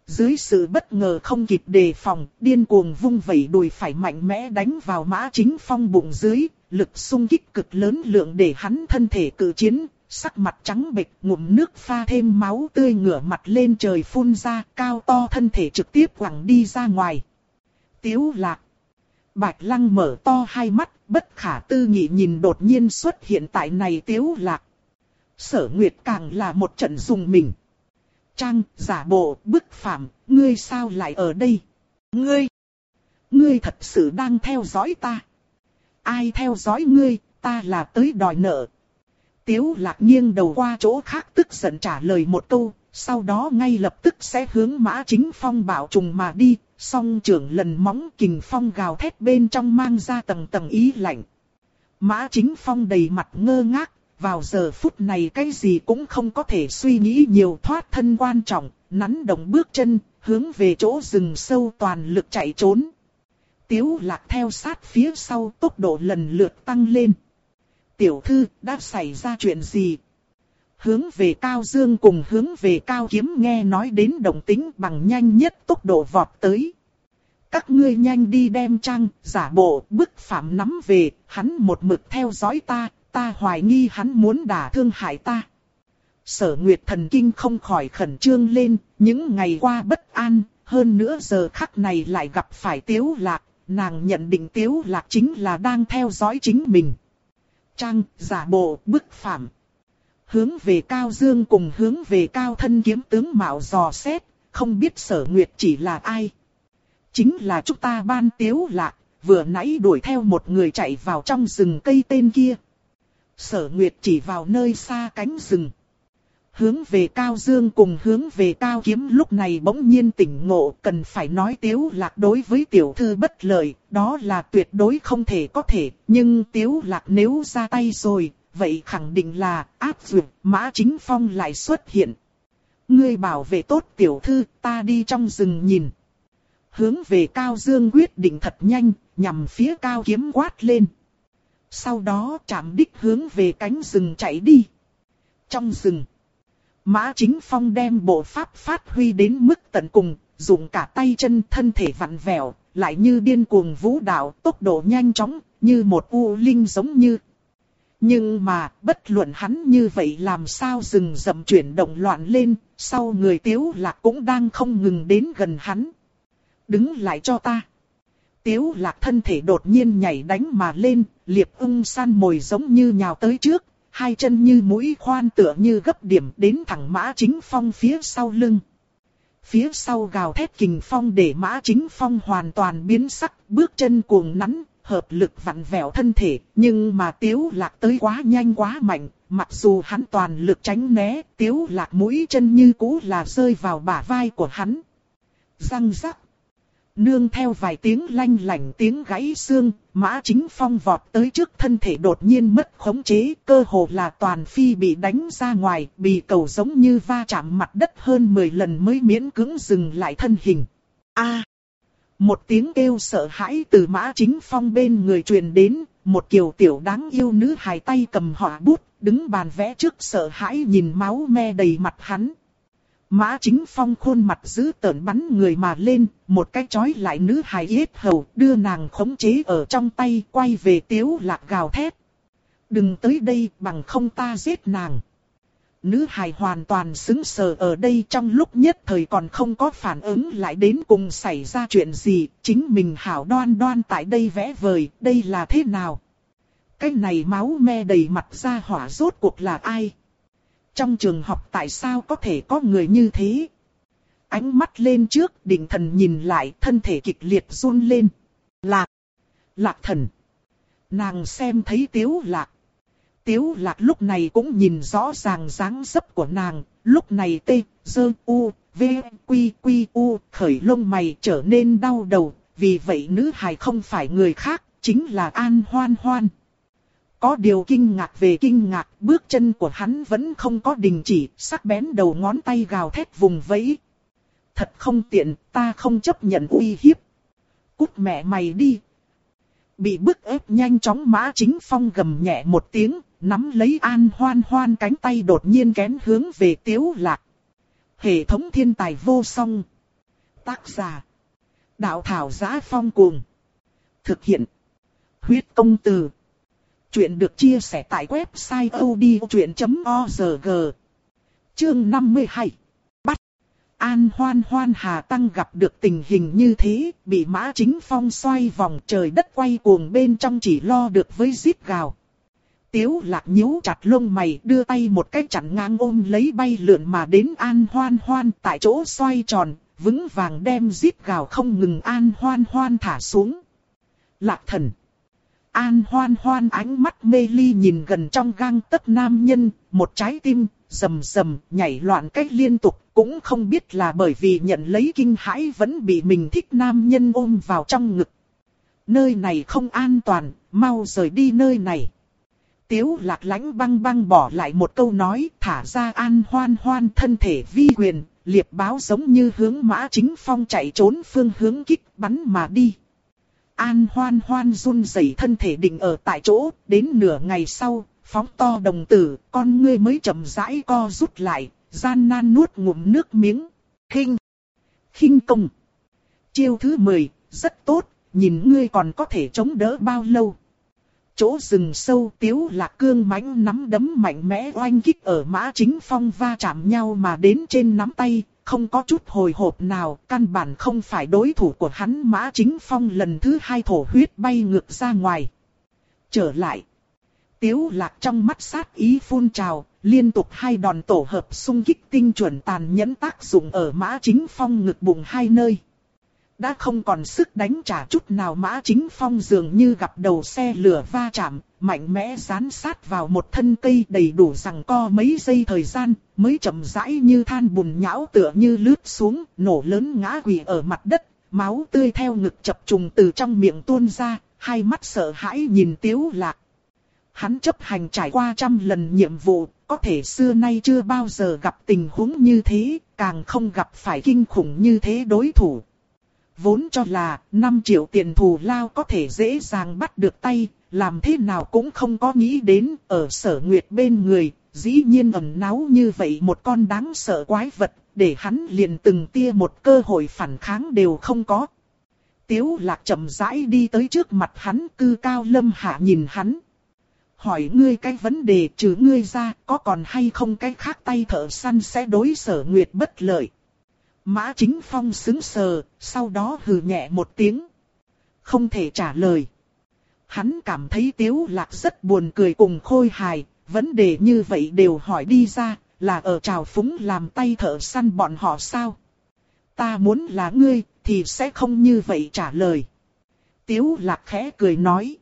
Dưới sự bất ngờ không kịp đề phòng, điên cuồng vung vẩy đùi phải mạnh mẽ đánh vào mã chính phong bụng dưới, lực xung kích cực lớn lượng để hắn thân thể cự chiến, sắc mặt trắng bệch, ngụm nước pha thêm máu tươi ngửa mặt lên trời phun ra, cao to thân thể trực tiếp quẳng đi ra ngoài. Tiếu lạc. Bạch lăng mở to hai mắt, bất khả tư nghị nhìn đột nhiên xuất hiện tại này tiếu lạc. Sở Nguyệt càng là một trận dùng mình. Trang, giả bộ, bức phạm, ngươi sao lại ở đây? Ngươi! Ngươi thật sự đang theo dõi ta. Ai theo dõi ngươi, ta là tới đòi nợ. Tiếu lạc nghiêng đầu qua chỗ khác tức giận trả lời một câu, sau đó ngay lập tức sẽ hướng mã chính phong bảo trùng mà đi, song trưởng lần móng kình phong gào thét bên trong mang ra tầng tầng ý lạnh. Mã chính phong đầy mặt ngơ ngác, vào giờ phút này cái gì cũng không có thể suy nghĩ nhiều thoát thân quan trọng, nắn động bước chân, hướng về chỗ rừng sâu toàn lực chạy trốn. Tiếu lạc theo sát phía sau tốc độ lần lượt tăng lên. Tiểu thư, đã xảy ra chuyện gì? Hướng về Cao Dương cùng hướng về Cao Kiếm nghe nói đến đồng tính bằng nhanh nhất tốc độ vọt tới. Các ngươi nhanh đi đem trang, giả bộ, bức phạm nắm về, hắn một mực theo dõi ta, ta hoài nghi hắn muốn đả thương hại ta. Sở Nguyệt thần kinh không khỏi khẩn trương lên, những ngày qua bất an, hơn nữa giờ khắc này lại gặp phải Tiếu Lạc, nàng nhận định Tiếu Lạc chính là đang theo dõi chính mình. Trang, giả bộ, bức phạm. Hướng về Cao Dương cùng hướng về Cao Thân kiếm tướng Mạo dò xét, không biết Sở Nguyệt chỉ là ai. Chính là chúng ta ban Tiếu Lạc, vừa nãy đuổi theo một người chạy vào trong rừng cây tên kia. Sở Nguyệt chỉ vào nơi xa cánh rừng. Hướng về Cao Dương cùng hướng về Cao Kiếm lúc này bỗng nhiên tỉnh ngộ cần phải nói Tiếu Lạc đối với tiểu thư bất lợi, đó là tuyệt đối không thể có thể, nhưng Tiếu Lạc nếu ra tay rồi, vậy khẳng định là áp dụng Mã Chính Phong lại xuất hiện. Ngươi bảo vệ tốt tiểu thư, ta đi trong rừng nhìn. Hướng về Cao Dương quyết định thật nhanh, nhằm phía Cao Kiếm quát lên. Sau đó chạm đích hướng về cánh rừng chạy đi. Trong rừng, Mã Chính Phong đem bộ pháp phát huy đến mức tận cùng, dùng cả tay chân thân thể vặn vẹo, lại như điên cuồng vũ đạo, tốc độ nhanh chóng, như một u linh giống như. Nhưng mà, bất luận hắn như vậy làm sao rừng rậm chuyển động loạn lên, sau người tiếu lạc cũng đang không ngừng đến gần hắn. Đứng lại cho ta. Tiếu lạc thân thể đột nhiên nhảy đánh mà lên, liệp ung san mồi giống như nhào tới trước, hai chân như mũi khoan tựa như gấp điểm đến thẳng mã chính phong phía sau lưng. Phía sau gào thét kình phong để mã chính phong hoàn toàn biến sắc, bước chân cuồng nắn, hợp lực vặn vẹo thân thể, nhưng mà tiếu lạc tới quá nhanh quá mạnh, mặc dù hắn toàn lực tránh né, tiếu lạc mũi chân như cũ là rơi vào bả vai của hắn. Răng rắc. Nương theo vài tiếng lanh lảnh tiếng gãy xương, mã chính phong vọt tới trước thân thể đột nhiên mất khống chế, cơ hồ là toàn phi bị đánh ra ngoài, bị cầu giống như va chạm mặt đất hơn 10 lần mới miễn cưỡng dừng lại thân hình. A! một tiếng kêu sợ hãi từ mã chính phong bên người truyền đến, một kiều tiểu đáng yêu nữ hài tay cầm họa bút, đứng bàn vẽ trước sợ hãi nhìn máu me đầy mặt hắn. Mã chính phong khuôn mặt giữ tợn bắn người mà lên, một cái chói lại nữ hài yết hầu, đưa nàng khống chế ở trong tay, quay về tiếu lạc gào thét. Đừng tới đây bằng không ta giết nàng. Nữ hài hoàn toàn xứng sờ ở đây trong lúc nhất thời còn không có phản ứng lại đến cùng xảy ra chuyện gì, chính mình hảo đoan đoan tại đây vẽ vời, đây là thế nào? Cái này máu me đầy mặt ra hỏa rốt cuộc là ai? Trong trường học tại sao có thể có người như thế? Ánh mắt lên trước, định thần nhìn lại, thân thể kịch liệt run lên. Lạc! Lạc thần! Nàng xem thấy tiếu lạc. Tiếu lạc lúc này cũng nhìn rõ ràng dáng dấp của nàng, lúc này tê, dơ, u, v, quy, quy, u, khởi lông mày trở nên đau đầu, vì vậy nữ hài không phải người khác, chính là An Hoan Hoan. Có điều kinh ngạc về kinh ngạc, bước chân của hắn vẫn không có đình chỉ, sắc bén đầu ngón tay gào thét vùng vẫy. Thật không tiện, ta không chấp nhận uy hiếp. Cút mẹ mày đi. Bị bức ép nhanh chóng mã chính phong gầm nhẹ một tiếng, nắm lấy an hoan hoan cánh tay đột nhiên kén hướng về tiếu lạc. Hệ thống thiên tài vô song. Tác giả. Đạo thảo giá phong cuồng. Thực hiện. Huyết công từ. Chuyện được chia sẻ tại website odchuyện.org. Chương 52. Bắt. An hoan hoan hà tăng gặp được tình hình như thế, bị mã chính phong xoay vòng trời đất quay cuồng bên trong chỉ lo được với giết gào. Tiếu lạc nhíu chặt lông mày đưa tay một cái chặn ngang ôm lấy bay lượn mà đến an hoan hoan tại chỗ xoay tròn, vững vàng đem giết gào không ngừng an hoan hoan thả xuống. Lạc thần. An hoan hoan ánh mắt mê ly nhìn gần trong gang tấc nam nhân, một trái tim, rầm rầm, nhảy loạn cách liên tục, cũng không biết là bởi vì nhận lấy kinh hãi vẫn bị mình thích nam nhân ôm vào trong ngực. Nơi này không an toàn, mau rời đi nơi này. Tiếu lạc lánh băng băng bỏ lại một câu nói, thả ra an hoan hoan thân thể vi quyền, liệp báo giống như hướng mã chính phong chạy trốn phương hướng kích bắn mà đi. An hoan hoan run rẩy thân thể định ở tại chỗ, đến nửa ngày sau, phóng to đồng tử, con ngươi mới chậm rãi co rút lại, gian nan nuốt ngụm nước miếng. Kinh! kinh công! Chiêu thứ 10, rất tốt, nhìn ngươi còn có thể chống đỡ bao lâu. Chỗ rừng sâu tiếu lạc cương mãnh nắm đấm mạnh mẽ oanh kích ở mã chính phong va chạm nhau mà đến trên nắm tay, không có chút hồi hộp nào, căn bản không phải đối thủ của hắn mã chính phong lần thứ hai thổ huyết bay ngược ra ngoài. Trở lại. Tiếu lạc trong mắt sát ý phun trào, liên tục hai đòn tổ hợp xung kích tinh chuẩn tàn nhẫn tác dụng ở mã chính phong ngực bụng hai nơi. Đã không còn sức đánh trả chút nào mã chính phong dường như gặp đầu xe lửa va chạm, mạnh mẽ dán sát vào một thân cây đầy đủ rằng co mấy giây thời gian, mới chậm rãi như than bùn nhão tựa như lướt xuống, nổ lớn ngã quỷ ở mặt đất, máu tươi theo ngực chập trùng từ trong miệng tuôn ra, hai mắt sợ hãi nhìn tiếu lạc. Hắn chấp hành trải qua trăm lần nhiệm vụ, có thể xưa nay chưa bao giờ gặp tình huống như thế, càng không gặp phải kinh khủng như thế đối thủ. Vốn cho là 5 triệu tiền thù lao có thể dễ dàng bắt được tay, làm thế nào cũng không có nghĩ đến ở sở nguyệt bên người, dĩ nhiên ẩn náu như vậy một con đáng sợ quái vật, để hắn liền từng tia một cơ hội phản kháng đều không có. Tiếu lạc chậm rãi đi tới trước mặt hắn cư cao lâm hạ nhìn hắn. Hỏi ngươi cái vấn đề trừ ngươi ra có còn hay không cái khác tay thợ săn sẽ đối sở nguyệt bất lợi. Mã Chính Phong sững sờ, sau đó hừ nhẹ một tiếng. Không thể trả lời. Hắn cảm thấy Tiếu Lạc rất buồn cười cùng khôi hài, vấn đề như vậy đều hỏi đi ra, là ở trào phúng làm tay thợ săn bọn họ sao? Ta muốn là ngươi, thì sẽ không như vậy trả lời. Tiếu Lạc khẽ cười nói.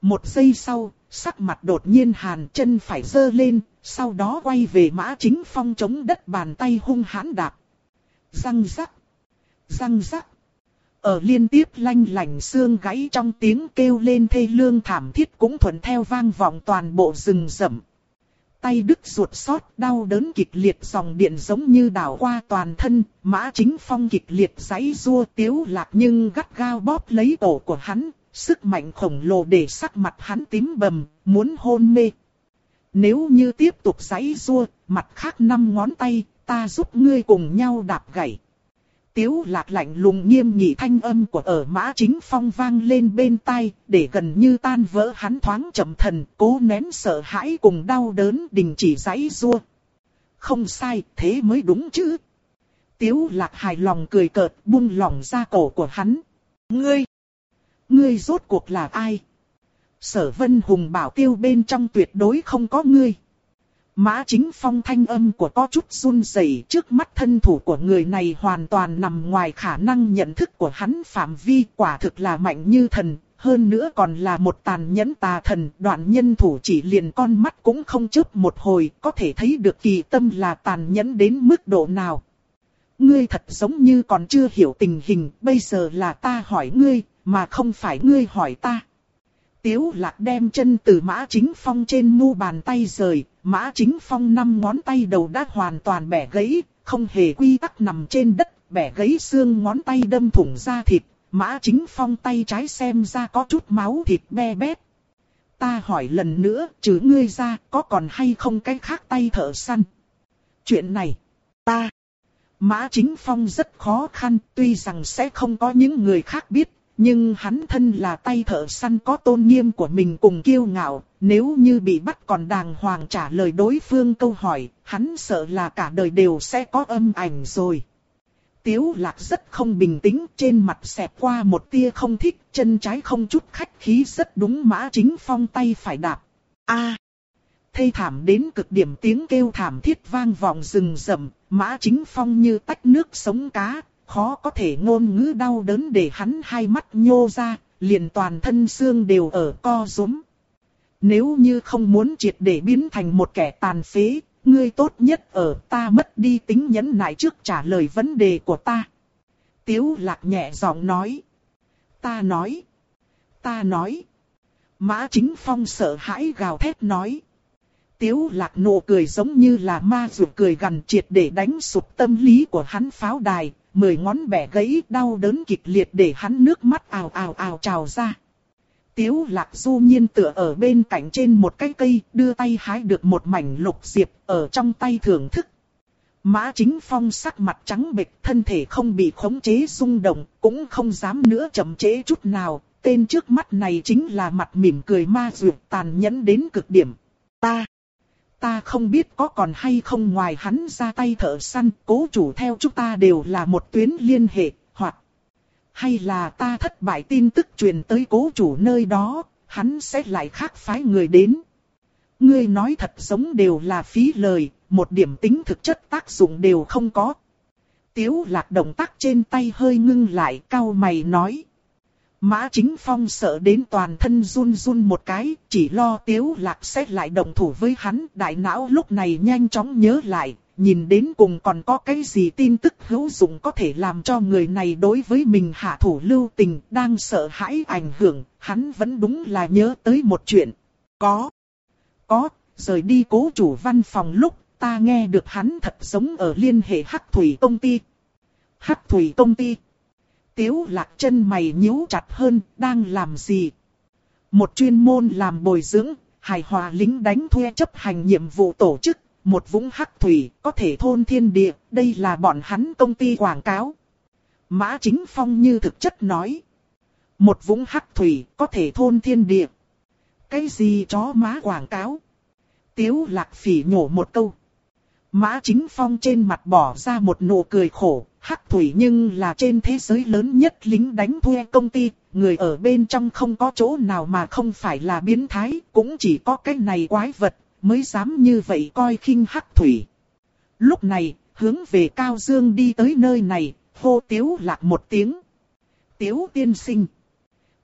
Một giây sau, sắc mặt đột nhiên hàn chân phải dơ lên, sau đó quay về mã chính phong chống đất bàn tay hung hãn đạp răng rắc, răng rắc. Ở liên tiếp lanh lảnh xương gãy trong tiếng kêu lên thê lương thảm thiết cũng thuận theo vang vọng toàn bộ rừng rậm. Tay đứt ruột xót đau đớn kịch liệt dòng điện giống như đảo qua toàn thân, mã chính phong kịch liệt giấy rua tiếu lạc nhưng gắt gao bóp lấy cổ của hắn, sức mạnh khổng lồ để sắc mặt hắn tím bầm, muốn hôn mê. Nếu như tiếp tục giấy rua, mặt khác năm ngón tay, ta giúp ngươi cùng nhau đạp gãy. Tiếu lạc lạnh lùng nghiêm nghị thanh âm của ở mã chính phong vang lên bên tai, để gần như tan vỡ hắn thoáng chậm thần, cố nén sợ hãi cùng đau đớn đình chỉ giấy rua. Không sai, thế mới đúng chứ. Tiếu lạc hài lòng cười cợt buông lỏng ra cổ của hắn. Ngươi! Ngươi rốt cuộc là ai? Sở vân hùng bảo tiêu bên trong tuyệt đối không có ngươi. Mã chính phong thanh âm của có chút run rẩy trước mắt thân thủ của người này hoàn toàn nằm ngoài khả năng nhận thức của hắn phạm vi quả thực là mạnh như thần, hơn nữa còn là một tàn nhẫn tà thần, đoạn nhân thủ chỉ liền con mắt cũng không chớp một hồi, có thể thấy được kỳ tâm là tàn nhẫn đến mức độ nào. Ngươi thật giống như còn chưa hiểu tình hình, bây giờ là ta hỏi ngươi, mà không phải ngươi hỏi ta. Tiếu lạc đem chân từ mã chính phong trên mu bàn tay rời, mã chính phong năm ngón tay đầu đã hoàn toàn bẻ gãy, không hề quy tắc nằm trên đất, bẻ gãy xương ngón tay đâm thủng ra thịt, mã chính phong tay trái xem ra có chút máu thịt be bét. Ta hỏi lần nữa, chứ ngươi ra, có còn hay không cái khác tay thợ săn? Chuyện này, ta, mã chính phong rất khó khăn, tuy rằng sẽ không có những người khác biết, nhưng hắn thân là tay thợ săn có tôn nghiêm của mình cùng kiêu ngạo, nếu như bị bắt còn đàng hoàng trả lời đối phương câu hỏi, hắn sợ là cả đời đều sẽ có âm ảnh rồi. Tiếu lạc rất không bình tĩnh, trên mặt xẹp qua một tia không thích, chân trái không chút khách khí rất đúng mã chính phong tay phải đạp. a Thây thảm đến cực điểm tiếng kêu thảm thiết vang vọng rừng rậm, mã chính phong như tách nước sống cá, khó có thể ngôn ngữ đau đớn để hắn hai mắt nhô ra, liền toàn thân xương đều ở co rúm. Nếu như không muốn triệt để biến thành một kẻ tàn phế, ngươi tốt nhất ở ta mất đi tính nhẫn nại trước trả lời vấn đề của ta. Tiếu lạc nhẹ giọng nói. Ta nói. Ta nói. Mã chính phong sợ hãi gào thét nói. Tiếu lạc nụ cười giống như là ma rượu cười gần triệt để đánh sụp tâm lý của hắn pháo đài, mười ngón bẻ gãy đau đớn kịch liệt để hắn nước mắt ào ào ào trào ra. Tiếu lạc du nhiên tựa ở bên cạnh trên một cái cây, đưa tay hái được một mảnh lục diệp, ở trong tay thưởng thức. Mã chính phong sắc mặt trắng bệch, thân thể không bị khống chế rung động, cũng không dám nữa chậm chế chút nào. Tên trước mắt này chính là mặt mỉm cười ma dược tàn nhẫn đến cực điểm. Ta, ta không biết có còn hay không ngoài hắn ra tay thợ săn, cố chủ theo chúng ta đều là một tuyến liên hệ, hoặc hay là ta thất bại tin tức truyền tới cố chủ nơi đó, hắn sẽ lại khác phái người đến. Ngươi nói thật giống đều là phí lời, một điểm tính thực chất tác dụng đều không có. Tiếu lạc động tác trên tay hơi ngưng lại, cao mày nói. Mã chính phong sợ đến toàn thân run run một cái, chỉ lo tiếu lạc sẽ lại động thủ với hắn. Đại não lúc này nhanh chóng nhớ lại, nhìn đến cùng còn có cái gì tin tức hữu dụng có thể làm cho người này đối với mình hạ thủ lưu tình, đang sợ hãi ảnh hưởng, hắn vẫn đúng là nhớ tới một chuyện. Có, có, rời đi cố chủ văn phòng lúc, ta nghe được hắn thật giống ở liên hệ hắc thủy công ty. Hắc thủy công ty. Tiếu lạc chân mày nhíu chặt hơn, đang làm gì? Một chuyên môn làm bồi dưỡng, hài hòa lính đánh thuê chấp hành nhiệm vụ tổ chức, một vũng hắc thủy có thể thôn thiên địa, đây là bọn hắn công ty quảng cáo. Mã Chính Phong như thực chất nói. Một vũng hắc thủy có thể thôn thiên địa. Cái gì chó má quảng cáo? Tiếu lạc phỉ nhổ một câu. Mã Chính Phong trên mặt bỏ ra một nụ cười khổ, hắc thủy nhưng là trên thế giới lớn nhất lính đánh thuê công ty, người ở bên trong không có chỗ nào mà không phải là biến thái, cũng chỉ có cái này quái vật, mới dám như vậy coi khinh hắc thủy. Lúc này, hướng về Cao Dương đi tới nơi này, hô tiếu lạc một tiếng. Tiếu tiên sinh.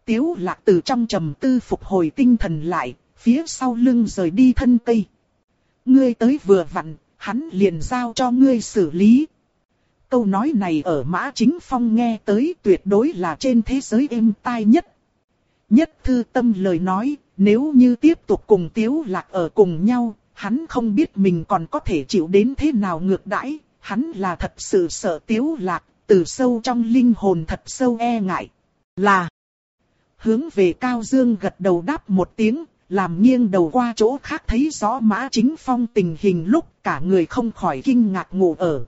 Tiếu lạc từ trong trầm tư phục hồi tinh thần lại, phía sau lưng rời đi thân cây. Ngươi tới vừa vặn, hắn liền giao cho ngươi xử lý. Câu nói này ở Mã Chính Phong nghe tới tuyệt đối là trên thế giới êm tai nhất. Nhất thư tâm lời nói, nếu như tiếp tục cùng Tiếu Lạc ở cùng nhau, hắn không biết mình còn có thể chịu đến thế nào ngược đãi, hắn là thật sự sợ Tiếu Lạc, từ sâu trong linh hồn thật sâu e ngại. Là hướng về Cao Dương gật đầu đáp một tiếng, làm nghiêng đầu qua chỗ khác thấy rõ Mã Chính Phong tình hình lúc cả người không khỏi kinh ngạc ngủ ở.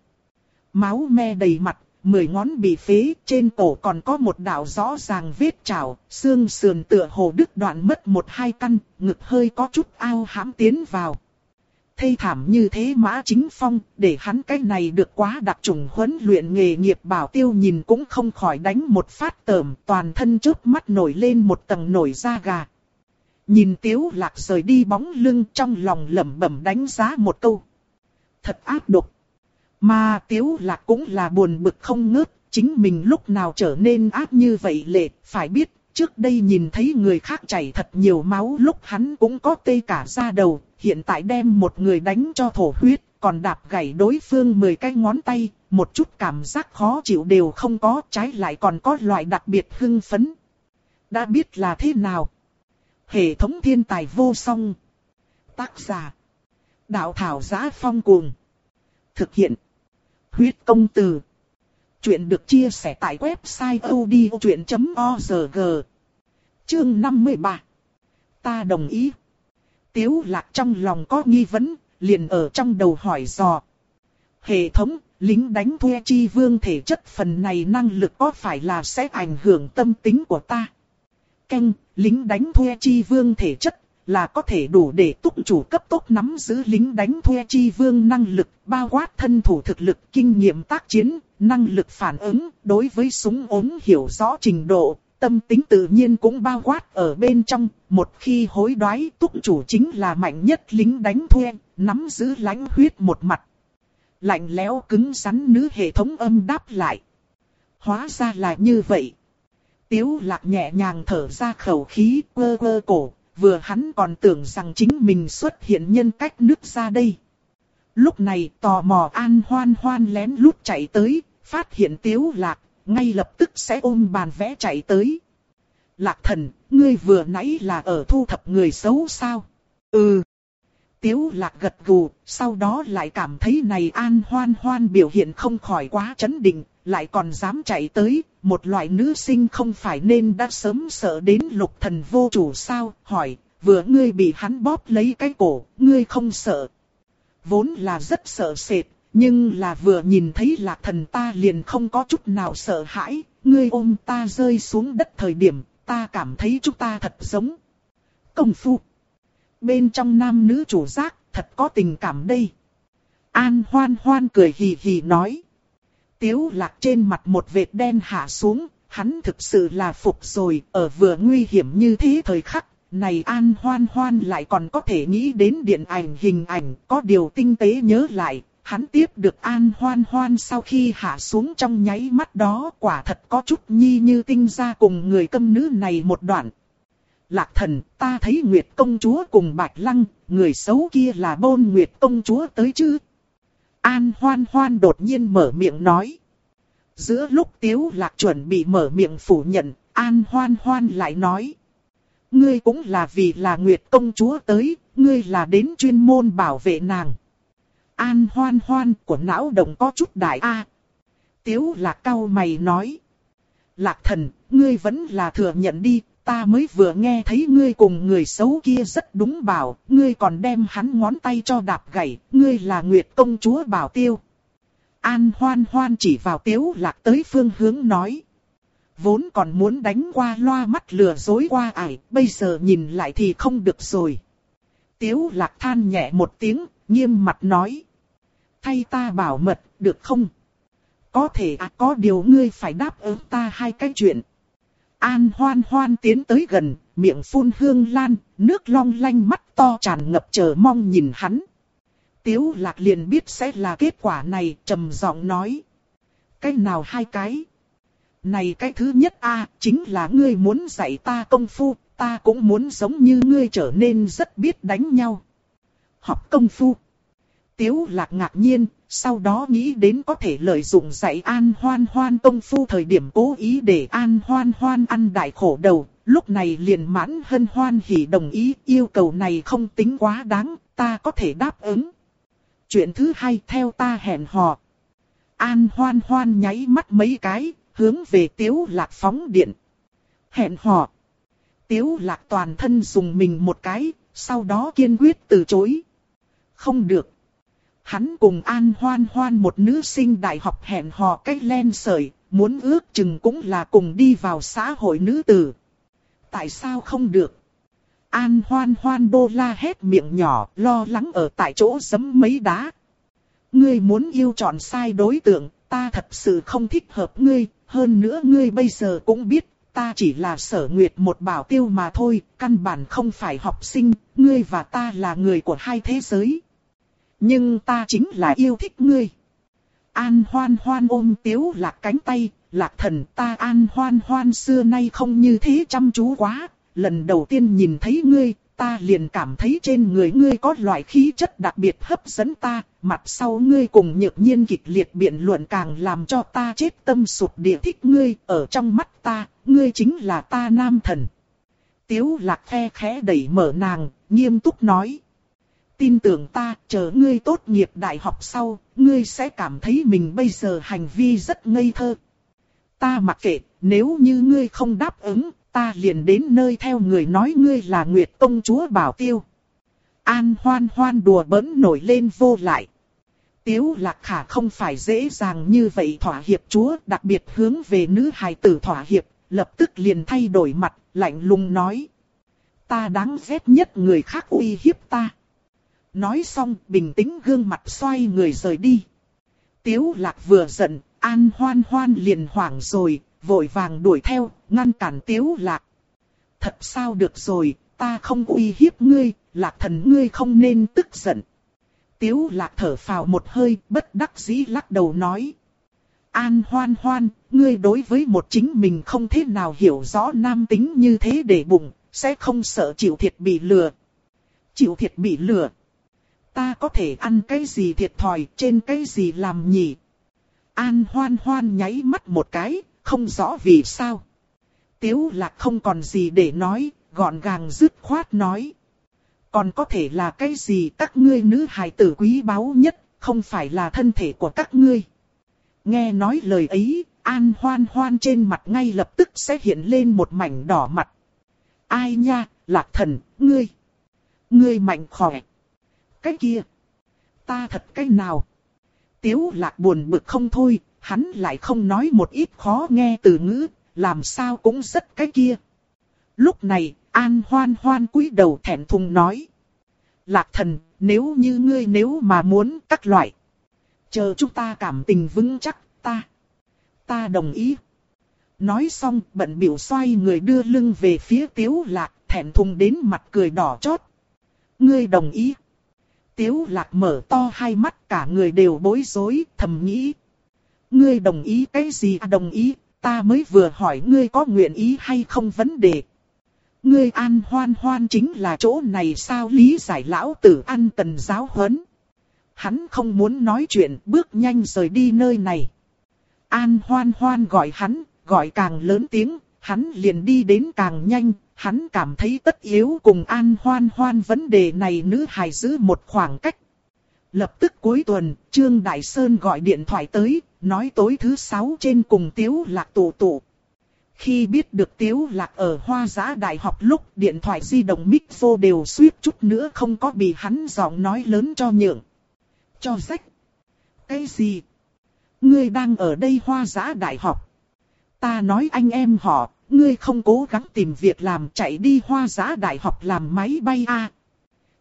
Máu me đầy mặt, mười ngón bị phế, trên cổ còn có một đạo rõ ràng vết trào, xương sườn tựa hồ đứt đoạn mất một hai căn, ngực hơi có chút ao hãm tiến vào. Thây thảm như thế mã chính phong, để hắn cái này được quá đặc trùng huấn luyện nghề nghiệp bảo tiêu nhìn cũng không khỏi đánh một phát tởm, toàn thân trước mắt nổi lên một tầng nổi da gà. Nhìn tiếu lạc rời đi bóng lưng trong lòng lẩm bẩm đánh giá một câu. Thật ác độc. Mà tiếu lạc cũng là buồn bực không ngớt, chính mình lúc nào trở nên ác như vậy lệ, phải biết, trước đây nhìn thấy người khác chảy thật nhiều máu lúc hắn cũng có tê cả da đầu, hiện tại đem một người đánh cho thổ huyết, còn đạp gãy đối phương 10 cái ngón tay, một chút cảm giác khó chịu đều không có, trái lại còn có loại đặc biệt hưng phấn. Đã biết là thế nào? Hệ thống thiên tài vô song. Tác giả. Đạo thảo giá phong cuồng. Thực hiện. Huyết công từ. Chuyện được chia sẻ tại website odchuyện.org. Chương 53. Ta đồng ý. Tiếu lạc trong lòng có nghi vấn, liền ở trong đầu hỏi dò. Hệ thống, lính đánh thuê chi vương thể chất phần này năng lực có phải là sẽ ảnh hưởng tâm tính của ta? Canh, lính đánh thuê chi vương thể chất là có thể đủ để túc chủ cấp tốc nắm giữ lính đánh thuê chi vương năng lực, bao quát thân thủ thực lực, kinh nghiệm tác chiến, năng lực phản ứng, đối với súng ống hiểu rõ trình độ, tâm tính tự nhiên cũng bao quát ở bên trong, một khi hối đoái túc chủ chính là mạnh nhất lính đánh thuê, nắm giữ lãnh huyết một mặt. Lạnh lẽo cứng rắn nữ hệ thống âm đáp lại. Hóa ra là như vậy. Tiếu lạc nhẹ nhàng thở ra khẩu khí quơ quơ cổ, vừa hắn còn tưởng rằng chính mình xuất hiện nhân cách nước ra đây. Lúc này tò mò an hoan hoan lén lút chạy tới, phát hiện tiếu lạc, ngay lập tức sẽ ôm bàn vẽ chạy tới. Lạc thần, ngươi vừa nãy là ở thu thập người xấu sao? Ừ. Tiếu lạc gật gù, sau đó lại cảm thấy này an hoan hoan biểu hiện không khỏi quá chấn định, lại còn dám chạy tới, một loại nữ sinh không phải nên đã sớm sợ đến lục thần vô chủ sao, hỏi, vừa ngươi bị hắn bóp lấy cái cổ, ngươi không sợ. Vốn là rất sợ sệt, nhưng là vừa nhìn thấy lạc thần ta liền không có chút nào sợ hãi, ngươi ôm ta rơi xuống đất thời điểm, ta cảm thấy chúng ta thật giống. Công phu. Bên trong nam nữ chủ giác, thật có tình cảm đây. An hoan hoan cười hì hì nói. Tiếu lạc trên mặt một vệt đen hạ xuống, hắn thực sự là phục rồi, ở vừa nguy hiểm như thế thời khắc, này an hoan hoan lại còn có thể nghĩ đến điện ảnh hình ảnh, có điều tinh tế nhớ lại, hắn tiếp được an hoan hoan sau khi hạ xuống trong nháy mắt đó quả thật có chút nhi như tinh ra cùng người câm nữ này một đoạn. Lạc thần, ta thấy Nguyệt công chúa cùng Bạch Lăng, người xấu kia là bôn Nguyệt công chúa tới chứ? An hoan hoan đột nhiên mở miệng nói. Giữa lúc tiếu lạc chuẩn bị mở miệng phủ nhận, an hoan hoan lại nói. Ngươi cũng là vì là Nguyệt công chúa tới, ngươi là đến chuyên môn bảo vệ nàng. An hoan hoan của não đồng có chút đại A. Tiếu lạc cao mày nói. Lạc thần, ngươi vẫn là thừa nhận đi, ta mới vừa nghe thấy ngươi cùng người xấu kia rất đúng bảo, ngươi còn đem hắn ngón tay cho đạp gãy, ngươi là Nguyệt công chúa bảo tiêu. An hoan hoan chỉ vào tiếu lạc tới phương hướng nói. Vốn còn muốn đánh qua loa mắt lừa dối qua ải, bây giờ nhìn lại thì không được rồi. Tiếu lạc than nhẹ một tiếng, nghiêm mặt nói. Thay ta bảo mật, được không? Có thể à có điều ngươi phải đáp ứng ta hai cái chuyện. An hoan hoan tiến tới gần, miệng phun hương lan, nước long lanh mắt to tràn ngập chờ mong nhìn hắn. Tiếu lạc liền biết sẽ là kết quả này, trầm giọng nói. Cái nào hai cái? Này cái thứ nhất a chính là ngươi muốn dạy ta công phu, ta cũng muốn giống như ngươi trở nên rất biết đánh nhau. Học công phu. Tiếu lạc ngạc nhiên, sau đó nghĩ đến có thể lợi dụng dạy an hoan hoan công phu thời điểm cố ý để an hoan hoan ăn đại khổ đầu, lúc này liền mãn hân hoan hỉ đồng ý yêu cầu này không tính quá đáng, ta có thể đáp ứng. Chuyện thứ hai theo ta hẹn hò. An hoan hoan nháy mắt mấy cái, hướng về tiếu lạc phóng điện. Hẹn hò. Tiếu lạc toàn thân dùng mình một cái, sau đó kiên quyết từ chối. Không được. Hắn cùng an hoan hoan một nữ sinh đại học hẹn hò cách len sợi, muốn ước chừng cũng là cùng đi vào xã hội nữ tử. Tại sao không được? An hoan hoan đô la hét miệng nhỏ, lo lắng ở tại chỗ giấm mấy đá. Ngươi muốn yêu chọn sai đối tượng, ta thật sự không thích hợp ngươi, hơn nữa ngươi bây giờ cũng biết, ta chỉ là sở nguyệt một bảo tiêu mà thôi, căn bản không phải học sinh, ngươi và ta là người của hai thế giới. Nhưng ta chính là yêu thích ngươi. An hoan hoan ôm tiếu lạc cánh tay, lạc thần ta an hoan hoan xưa nay không như thế chăm chú quá, lần đầu tiên nhìn thấy ngươi, ta liền cảm thấy trên người ngươi có loại khí chất đặc biệt hấp dẫn ta, mặt sau ngươi cùng nhược nhiên kịch liệt biện luận càng làm cho ta chết tâm sụt địa thích ngươi, ở trong mắt ta, ngươi chính là ta nam thần. Tiếu lạc khe khẽ đẩy mở nàng, nghiêm túc nói. Tin tưởng ta, chờ ngươi tốt nghiệp đại học sau, ngươi sẽ cảm thấy mình bây giờ hành vi rất ngây thơ. Ta mặc kệ, nếu như ngươi không đáp ứng, ta liền đến nơi theo người nói ngươi là Nguyệt Tông Chúa Bảo Tiêu. An hoan hoan đùa bỡn nổi lên vô lại. Tiếu lạc khả không phải dễ dàng như vậy thỏa hiệp chúa đặc biệt hướng về nữ hài tử thỏa hiệp, lập tức liền thay đổi mặt, lạnh lùng nói. Ta đáng ghét nhất người khác uy hiếp ta. Nói xong bình tĩnh gương mặt xoay người rời đi. Tiếu lạc vừa giận, an hoan hoan liền hoảng rồi, vội vàng đuổi theo, ngăn cản tiếu lạc. Thật sao được rồi, ta không uy hiếp ngươi, lạc thần ngươi không nên tức giận. Tiếu lạc thở phào một hơi, bất đắc dĩ lắc đầu nói. An hoan hoan, ngươi đối với một chính mình không thế nào hiểu rõ nam tính như thế để bụng, sẽ không sợ chịu thiệt bị lừa. Chịu thiệt bị lừa. Ta có thể ăn cái gì thiệt thòi, trên cái gì làm nhỉ? An hoan hoan nháy mắt một cái, không rõ vì sao. Tiếu lạc không còn gì để nói, gọn gàng dứt khoát nói. Còn có thể là cái gì các ngươi nữ hài tử quý báu nhất, không phải là thân thể của các ngươi. Nghe nói lời ấy, an hoan hoan trên mặt ngay lập tức sẽ hiện lên một mảnh đỏ mặt. Ai nha, lạc thần, ngươi. Ngươi mạnh khỏe. Cái kia. Ta thật cái nào. Tiếu lạc buồn bực không thôi, hắn lại không nói một ít khó nghe từ ngữ, làm sao cũng rất cái kia. Lúc này, An hoan hoan cúi đầu thẹn thùng nói. Lạc thần, nếu như ngươi nếu mà muốn các loại. Chờ chúng ta cảm tình vững chắc, ta. Ta đồng ý. Nói xong, bận biểu xoay người đưa lưng về phía tiếu lạc, thẹn thùng đến mặt cười đỏ chót. Ngươi đồng ý. Tiếu lạc mở to hai mắt cả người đều bối rối, thầm nghĩ. Ngươi đồng ý cái gì à đồng ý, ta mới vừa hỏi ngươi có nguyện ý hay không vấn đề. Ngươi an hoan hoan chính là chỗ này sao lý giải lão tử ăn tần giáo huấn. Hắn không muốn nói chuyện bước nhanh rời đi nơi này. An hoan hoan gọi hắn, gọi càng lớn tiếng, hắn liền đi đến càng nhanh, hắn cảm thấy tất yếu cùng an hoan hoan vấn đề này nữ hài giữ một khoảng cách. Lập tức cuối tuần, Trương Đại Sơn gọi điện thoại tới, nói tối thứ sáu trên cùng Tiếu Lạc tụ tụ. Khi biết được Tiếu Lạc ở Hoa Giã Đại học lúc điện thoại di động micro đều suýt chút nữa không có bị hắn giọng nói lớn cho nhượng. Cho sách Cái gì? Ngươi đang ở đây Hoa Giã Đại học. Ta nói anh em họ, ngươi không cố gắng tìm việc làm chạy đi Hoa giá Đại học làm máy bay a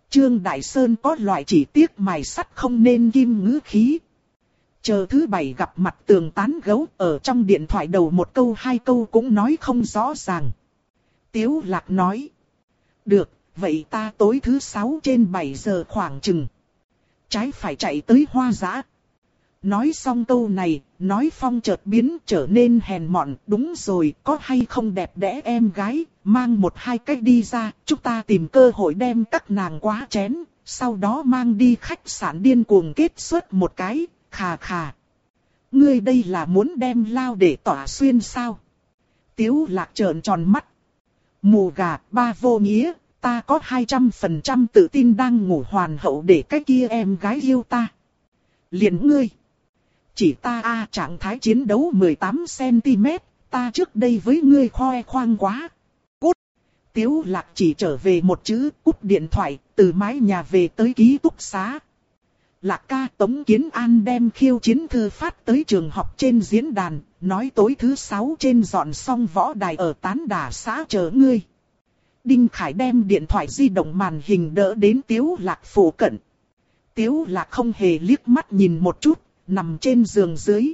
Trương Đại Sơn có loại chỉ tiếc mài sắt không nên kim ngữ khí, Chờ thứ bảy gặp mặt tường tán gấu ở trong điện thoại đầu một câu hai câu cũng nói không rõ ràng. Tiếu lạc nói. Được, vậy ta tối thứ sáu trên 7 giờ khoảng chừng. Trái phải chạy tới hoa giã. Nói xong câu này, nói phong chợt biến trở nên hèn mọn. Đúng rồi, có hay không đẹp đẽ em gái, mang một hai cách đi ra, chúng ta tìm cơ hội đem các nàng quá chén. Sau đó mang đi khách sạn điên cuồng kết xuất một cái, khà khà. Ngươi đây là muốn đem lao để tỏa xuyên sao? Tiếu lạc trợn tròn mắt. Mù gà, ba vô nghĩa, ta có 200% tự tin đang ngủ hoàn hậu để cái kia em gái yêu ta. Liền ngươi. Chỉ ta a trạng thái chiến đấu 18cm, ta trước đây với ngươi khoe khoang quá. Cút. Tiếu lạc chỉ trở về một chữ cút điện thoại, từ mái nhà về tới ký túc xá. Lạc ca Tống Kiến An đem khiêu chiến thư phát tới trường học trên diễn đàn, nói tối thứ sáu trên dọn xong võ đài ở tán đà xã chờ ngươi. Đinh Khải đem điện thoại di động màn hình đỡ đến Tiếu Lạc phủ cận. Tiếu Lạc không hề liếc mắt nhìn một chút, nằm trên giường dưới.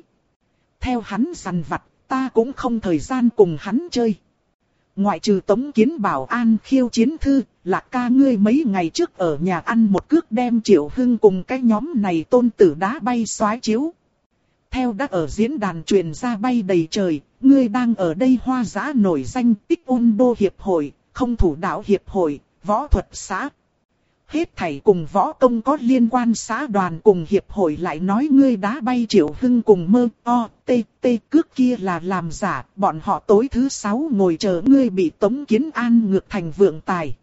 Theo hắn săn vặt, ta cũng không thời gian cùng hắn chơi. Ngoại trừ tống kiến bảo an khiêu chiến thư, là ca ngươi mấy ngày trước ở nhà ăn một cước đem triệu hưng cùng cái nhóm này tôn tử đá bay xoái chiếu. Theo đã ở diễn đàn truyền ra bay đầy trời, ngươi đang ở đây hoa giã nổi danh tích ôn đô hiệp hội, không thủ đạo hiệp hội, võ thuật xã hết thảy cùng võ công có liên quan xã đoàn cùng hiệp hội lại nói ngươi đá bay triệu hưng cùng mơ o, tê tê cước kia là làm giả, bọn họ tối thứ sáu ngồi chờ ngươi bị tống kiến an ngược thành vượng tài.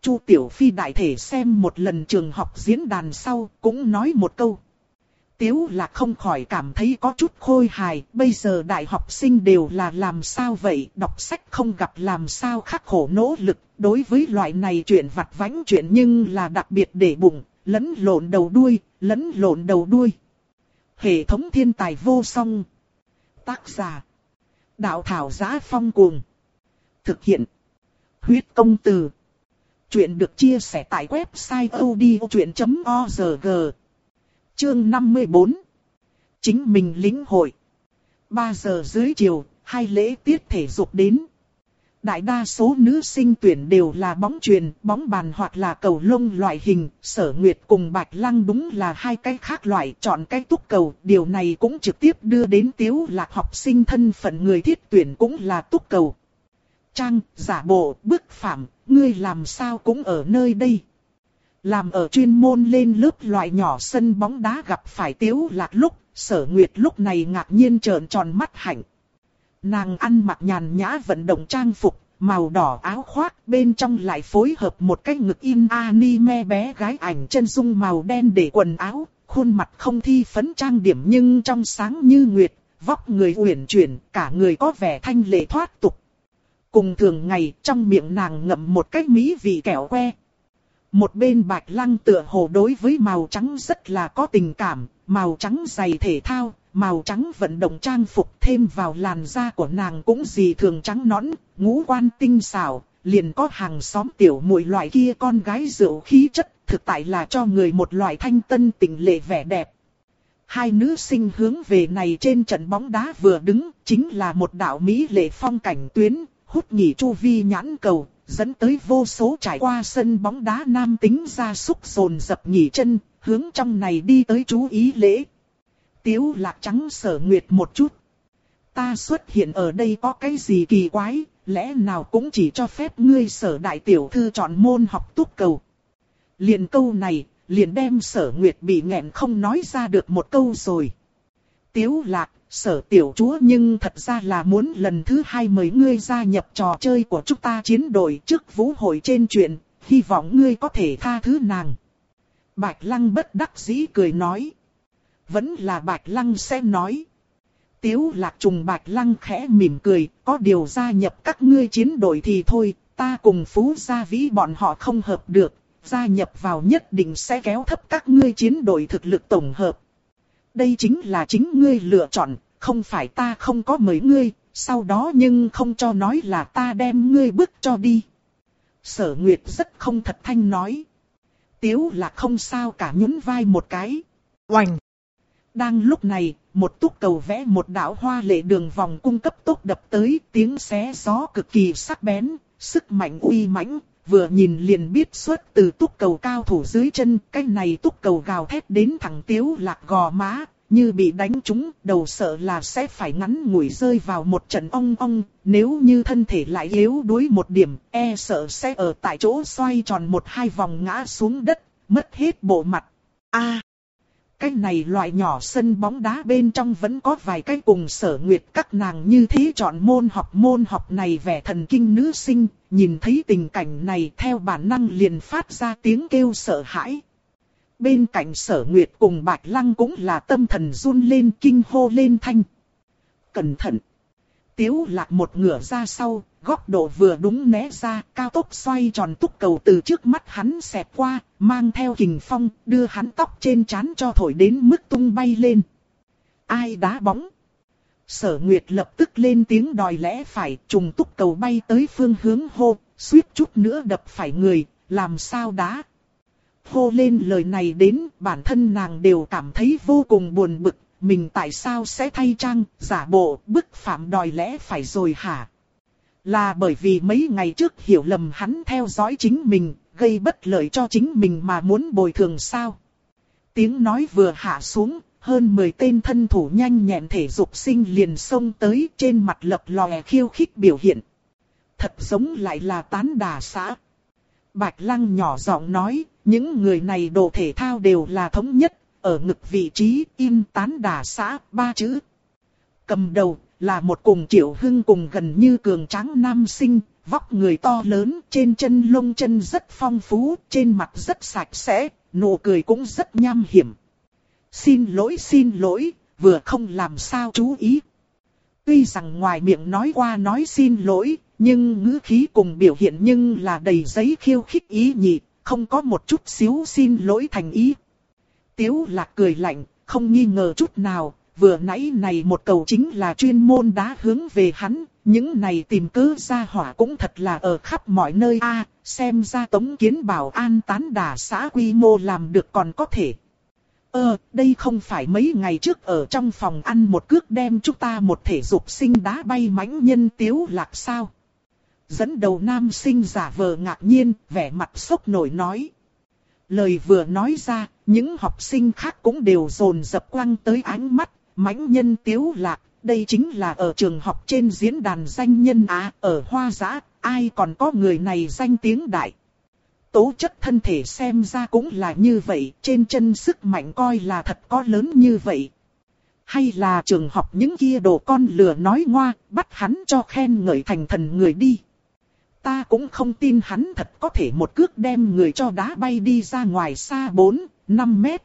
Chu Tiểu Phi đại thể xem một lần trường học diễn đàn sau, cũng nói một câu. Tiếu là không khỏi cảm thấy có chút khôi hài, bây giờ đại học sinh đều là làm sao vậy, đọc sách không gặp làm sao khắc khổ nỗ lực, đối với loại này chuyện vặt vãnh chuyện nhưng là đặc biệt để bụng, lẫn lộn đầu đuôi, lẫn lộn đầu đuôi. Hệ thống thiên tài vô song. Tác giả. Đạo thảo giá phong cuồng. Thực hiện. Huyết công từ. Chuyện được chia sẻ tại website odchuyện.org. Chương 54 Chính mình lĩnh hội 3 giờ dưới chiều, hai lễ tiết thể dục đến. Đại đa số nữ sinh tuyển đều là bóng truyền, bóng bàn hoặc là cầu lông loại hình, sở nguyệt cùng bạch lăng đúng là hai cái khác loại, chọn cái túc cầu, điều này cũng trực tiếp đưa đến tiếu lạc học sinh thân phận người thiết tuyển cũng là túc cầu. Trang, giả bộ, bức phạm, ngươi làm sao cũng ở nơi đây. Làm ở chuyên môn lên lớp loại nhỏ sân bóng đá gặp phải tiếu lạc lúc, sở nguyệt lúc này ngạc nhiên trợn tròn mắt hạnh. Nàng ăn mặc nhàn nhã vận động trang phục, màu đỏ áo khoác, bên trong lại phối hợp một cái ngực in anime bé gái ảnh chân dung màu đen để quần áo, khuôn mặt không thi phấn trang điểm nhưng trong sáng như nguyệt, vóc người uyển chuyển, cả người có vẻ thanh lệ thoát tục. Cùng thường ngày, trong miệng nàng ngậm một cái mỹ vị kẹo que, một bên bạch lăng tựa hồ đối với màu trắng rất là có tình cảm, màu trắng giày thể thao, màu trắng vận động trang phục thêm vào làn da của nàng cũng gì thường trắng nõn, ngũ quan tinh xảo, liền có hàng xóm tiểu muội loại kia con gái rượu khí chất, thực tại là cho người một loại thanh tân tình lệ vẻ đẹp. Hai nữ sinh hướng về này trên trận bóng đá vừa đứng, chính là một đạo Mỹ lệ phong cảnh tuyến, hút nhỉ chu vi nhãn cầu, dẫn tới vô số trải qua sân bóng đá nam tính ra súc rồn dập nhỉ chân, hướng trong này đi tới chú ý lễ. Tiếu lạc trắng sở nguyệt một chút. Ta xuất hiện ở đây có cái gì kỳ quái, lẽ nào cũng chỉ cho phép ngươi sở đại tiểu thư chọn môn học túc cầu. Liền câu này, liền đem sở nguyệt bị nghẹn không nói ra được một câu rồi. Tiếu lạc, sở tiểu chúa nhưng thật ra là muốn lần thứ hai mời ngươi gia nhập trò chơi của chúng ta chiến đội trước vũ hội trên chuyện, hy vọng ngươi có thể tha thứ nàng. Bạch lăng bất đắc dĩ cười nói. Vẫn là bạch lăng sẽ nói. Tiếu lạc trùng bạch lăng khẽ mỉm cười, có điều gia nhập các ngươi chiến đội thì thôi, ta cùng phú gia vĩ bọn họ không hợp được, gia nhập vào nhất định sẽ kéo thấp các ngươi chiến đội thực lực tổng hợp. Đây chính là chính ngươi lựa chọn, không phải ta không có mời ngươi, sau đó nhưng không cho nói là ta đem ngươi bước cho đi. Sở Nguyệt rất không thật thanh nói. Tiếu là không sao cả nhún vai một cái. Oành! Đang lúc này, một túc cầu vẽ một đạo hoa lệ đường vòng cung cấp tốt đập tới tiếng xé gió cực kỳ sắc bén, sức mạnh uy mãnh, vừa nhìn liền biết xuất từ túc cầu cao thủ dưới chân, cái này túc cầu gào thét đến thẳng tiếu lạc gò má, như bị đánh trúng, đầu sợ là sẽ phải ngắn ngủi rơi vào một trận ong ong, nếu như thân thể lại yếu đuối một điểm, e sợ sẽ ở tại chỗ xoay tròn một hai vòng ngã xuống đất, mất hết bộ mặt. A, cái này loại nhỏ sân bóng đá bên trong vẫn có vài cái cùng sở nguyệt các nàng như thế chọn môn học môn học này vẻ thần kinh nữ sinh, nhìn thấy tình cảnh này theo bản năng liền phát ra tiếng kêu sợ hãi. Bên cạnh sở nguyệt cùng bạch lăng cũng là tâm thần run lên kinh hô lên thanh. Cẩn thận! Tiếu lạc một ngửa ra sau, góc độ vừa đúng né ra, cao tốc xoay tròn túc cầu từ trước mắt hắn xẹt qua, mang theo kình phong, đưa hắn tóc trên chán cho thổi đến mức tung bay lên. Ai đá bóng? Sở Nguyệt lập tức lên tiếng đòi lẽ phải trùng túc cầu bay tới phương hướng hô, suýt chút nữa đập phải người, làm sao đá, hô lên lời này đến, bản thân nàng đều cảm thấy vô cùng buồn bực, mình tại sao sẽ thay trang, giả bộ, bức phạm đòi lẽ phải rồi hả? Là bởi vì mấy ngày trước hiểu lầm hắn theo dõi chính mình, gây bất lợi cho chính mình mà muốn bồi thường sao? Tiếng nói vừa hạ xuống, hơn 10 tên thân thủ nhanh nhẹn thể dục sinh liền xông tới trên mặt lập lòe khiêu khích biểu hiện. Thật giống lại là tán đà xã. Bạch Lăng nhỏ giọng nói, những người này đồ thể thao đều là thống nhất, ở ngực vị trí im tán đà xã ba chữ. Cầm đầu là một cùng triệu hưng cùng gần như cường tráng nam sinh, vóc người to lớn, trên chân lông chân rất phong phú, trên mặt rất sạch sẽ, nụ cười cũng rất nham hiểm. Xin lỗi xin lỗi, vừa không làm sao chú ý. Tuy rằng ngoài miệng nói qua nói xin lỗi, nhưng ngữ khí cùng biểu hiện nhưng là đầy giấy khiêu khích ý nhị, không có một chút xíu xin lỗi thành ý. Tiếu lạc cười lạnh, không nghi ngờ chút nào, vừa nãy này một cầu chính là chuyên môn đá hướng về hắn, những này tìm cớ ra hỏa cũng thật là ở khắp mọi nơi a xem ra tống kiến bảo an tán đả xã quy mô làm được còn có thể. Ờ, đây không phải mấy ngày trước ở trong phòng ăn một cước đem chúng ta một thể dục sinh đá bay mãnh nhân tiếu lạc sao. Dẫn đầu nam sinh giả vờ ngạc nhiên, vẻ mặt sốc nổi nói. Lời vừa nói ra, những học sinh khác cũng đều dồn dập quăng tới ánh mắt, mãnh nhân tiếu lạc, đây chính là ở trường học trên diễn đàn danh nhân Á, ở Hoa Giã, ai còn có người này danh tiếng đại. Tố chất thân thể xem ra cũng là như vậy, trên chân sức mạnh coi là thật có lớn như vậy. Hay là trường học những kia đồ con lừa nói ngoa, bắt hắn cho khen ngợi thành thần người đi. Ta cũng không tin hắn thật có thể một cước đem người cho đá bay đi ra ngoài xa 4, 5 mét.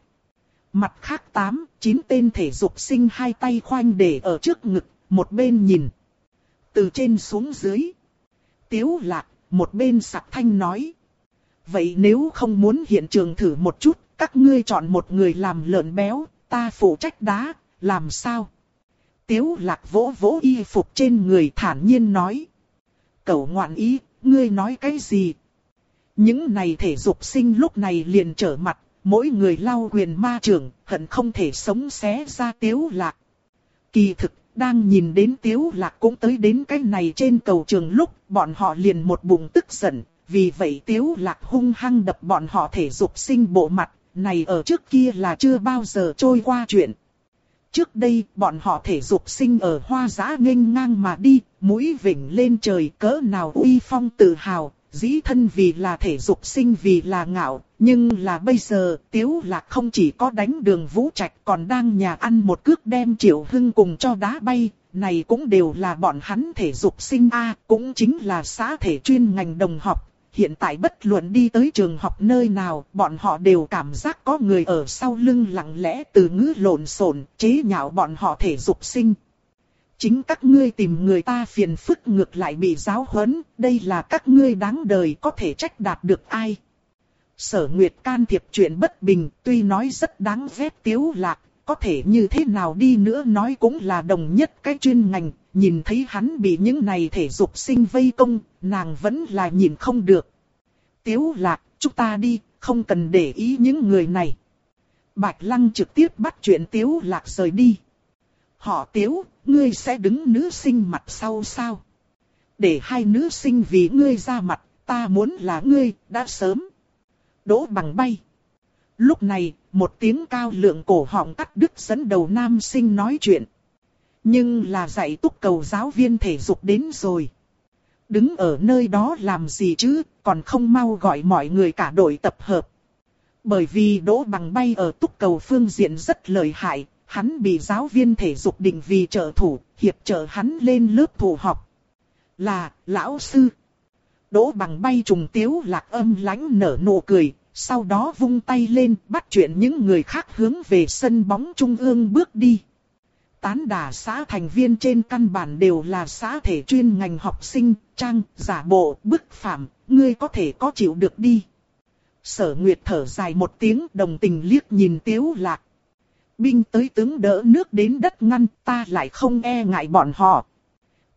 Mặt khác 8, 9 tên thể dục sinh hai tay khoanh để ở trước ngực, một bên nhìn. Từ trên xuống dưới. Tiếu lạc, một bên sạc thanh nói. Vậy nếu không muốn hiện trường thử một chút, các ngươi chọn một người làm lợn béo, ta phụ trách đá, làm sao? Tiếu lạc vỗ vỗ y phục trên người thản nhiên nói. Cậu ngoạn ý, ngươi nói cái gì? Những này thể dục sinh lúc này liền trở mặt, mỗi người lau quyền ma trưởng, hận không thể sống xé ra tiếu lạc. Kỳ thực, đang nhìn đến tiếu lạc cũng tới đến cái này trên cầu trường lúc, bọn họ liền một bụng tức giận, vì vậy tiếu lạc hung hăng đập bọn họ thể dục sinh bộ mặt, này ở trước kia là chưa bao giờ trôi qua chuyện. Trước đây, bọn họ thể dục sinh ở hoa giã nghênh ngang mà đi, mũi vỉnh lên trời cỡ nào uy phong tự hào, dĩ thân vì là thể dục sinh vì là ngạo, nhưng là bây giờ, Tiếu Lạc không chỉ có đánh đường vũ trạch còn đang nhà ăn một cước đem Triệu Hưng cùng cho đá bay, này cũng đều là bọn hắn thể dục sinh A, cũng chính là xã thể chuyên ngành đồng học. Hiện tại bất luận đi tới trường học nơi nào, bọn họ đều cảm giác có người ở sau lưng lặng lẽ từ ngữ lộn xộn chế nhạo bọn họ thể dục sinh. Chính các ngươi tìm người ta phiền phức ngược lại bị giáo huấn, đây là các ngươi đáng đời có thể trách đạt được ai. Sở Nguyệt can thiệp chuyện bất bình, tuy nói rất đáng ghét tiếu lạc, có thể như thế nào đi nữa nói cũng là đồng nhất cái chuyên ngành, nhìn thấy hắn bị những này thể dục sinh vây công, nàng vẫn là nhìn không được. Tiếu lạc, chúng ta đi, không cần để ý những người này. Bạch Lăng trực tiếp bắt chuyện Tiếu lạc rời đi. Họ Tiếu, ngươi sẽ đứng nữ sinh mặt sau sao? Để hai nữ sinh vì ngươi ra mặt, ta muốn là ngươi, đã sớm. Đỗ bằng bay. Lúc này, một tiếng cao lượng cổ họng cắt đứt dẫn đầu nam sinh nói chuyện. Nhưng là dạy túc cầu giáo viên thể dục đến rồi. Đứng ở nơi đó làm gì chứ, còn không mau gọi mọi người cả đội tập hợp. Bởi vì đỗ bằng bay ở túc cầu phương diện rất lợi hại, hắn bị giáo viên thể dục định vì trợ thủ, hiệp trợ hắn lên lớp thủ học. Là, lão sư. Đỗ bằng bay trùng tiếu lạc âm lánh nở nụ cười, sau đó vung tay lên bắt chuyện những người khác hướng về sân bóng trung ương bước đi. Tán đà xã thành viên trên căn bản đều là xã thể chuyên ngành học sinh, trang, giả bộ, bức phạm, ngươi có thể có chịu được đi. Sở Nguyệt thở dài một tiếng đồng tình liếc nhìn Tiếu Lạc. Binh tới tướng đỡ nước đến đất ngăn ta lại không e ngại bọn họ.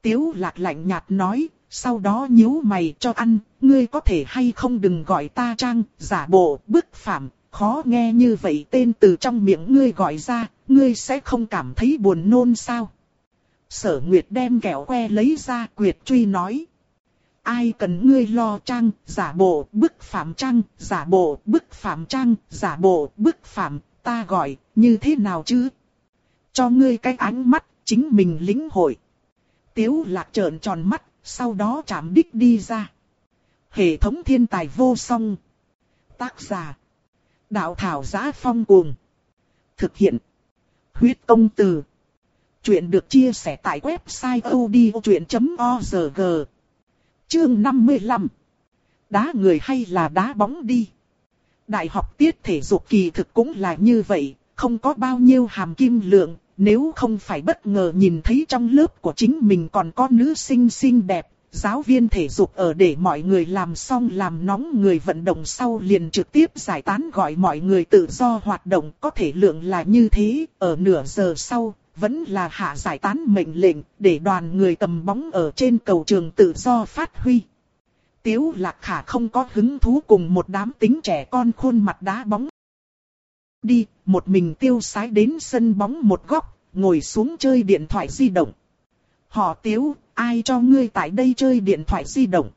Tiếu Lạc lạnh nhạt nói, sau đó nhíu mày cho ăn, ngươi có thể hay không đừng gọi ta trang, giả bộ, bức phạm, khó nghe như vậy tên từ trong miệng ngươi gọi ra, ngươi sẽ không cảm thấy buồn nôn sao? Sở Nguyệt đem kẹo que lấy ra quyệt truy nói. Ai cần ngươi lo trang, giả bộ, bức phạm trang, giả bộ, bức phạm trang, giả bộ, bức phạm, ta gọi, như thế nào chứ? Cho ngươi cái ánh mắt, chính mình lính hội. Tiếu lạc trợn tròn mắt, sau đó chạm đích đi ra. Hệ thống thiên tài vô song. Tác giả. Đạo thảo giá phong cuồng. Thực hiện. Huyết công từ. Chuyện được chia sẻ tại website odchuyện.org. Chương 55. Đá người hay là đá bóng đi. Đại học tiết thể dục kỳ thực cũng là như vậy, không có bao nhiêu hàm kim lượng, nếu không phải bất ngờ nhìn thấy trong lớp của chính mình còn có nữ sinh xinh đẹp, giáo viên thể dục ở để mọi người làm xong làm nóng người vận động sau liền trực tiếp giải tán gọi mọi người tự do hoạt động có thể lượng là như thế, ở nửa giờ sau, vẫn là hạ giải tán mệnh lệnh để đoàn người tầm bóng ở trên cầu trường tự do phát huy. Tiếu lạc khả không có hứng thú cùng một đám tính trẻ con khuôn mặt đá bóng. Đi, một mình tiêu sái đến sân bóng một góc, ngồi xuống chơi điện thoại di động. Họ tiếu, ai cho ngươi tại đây chơi điện thoại di động?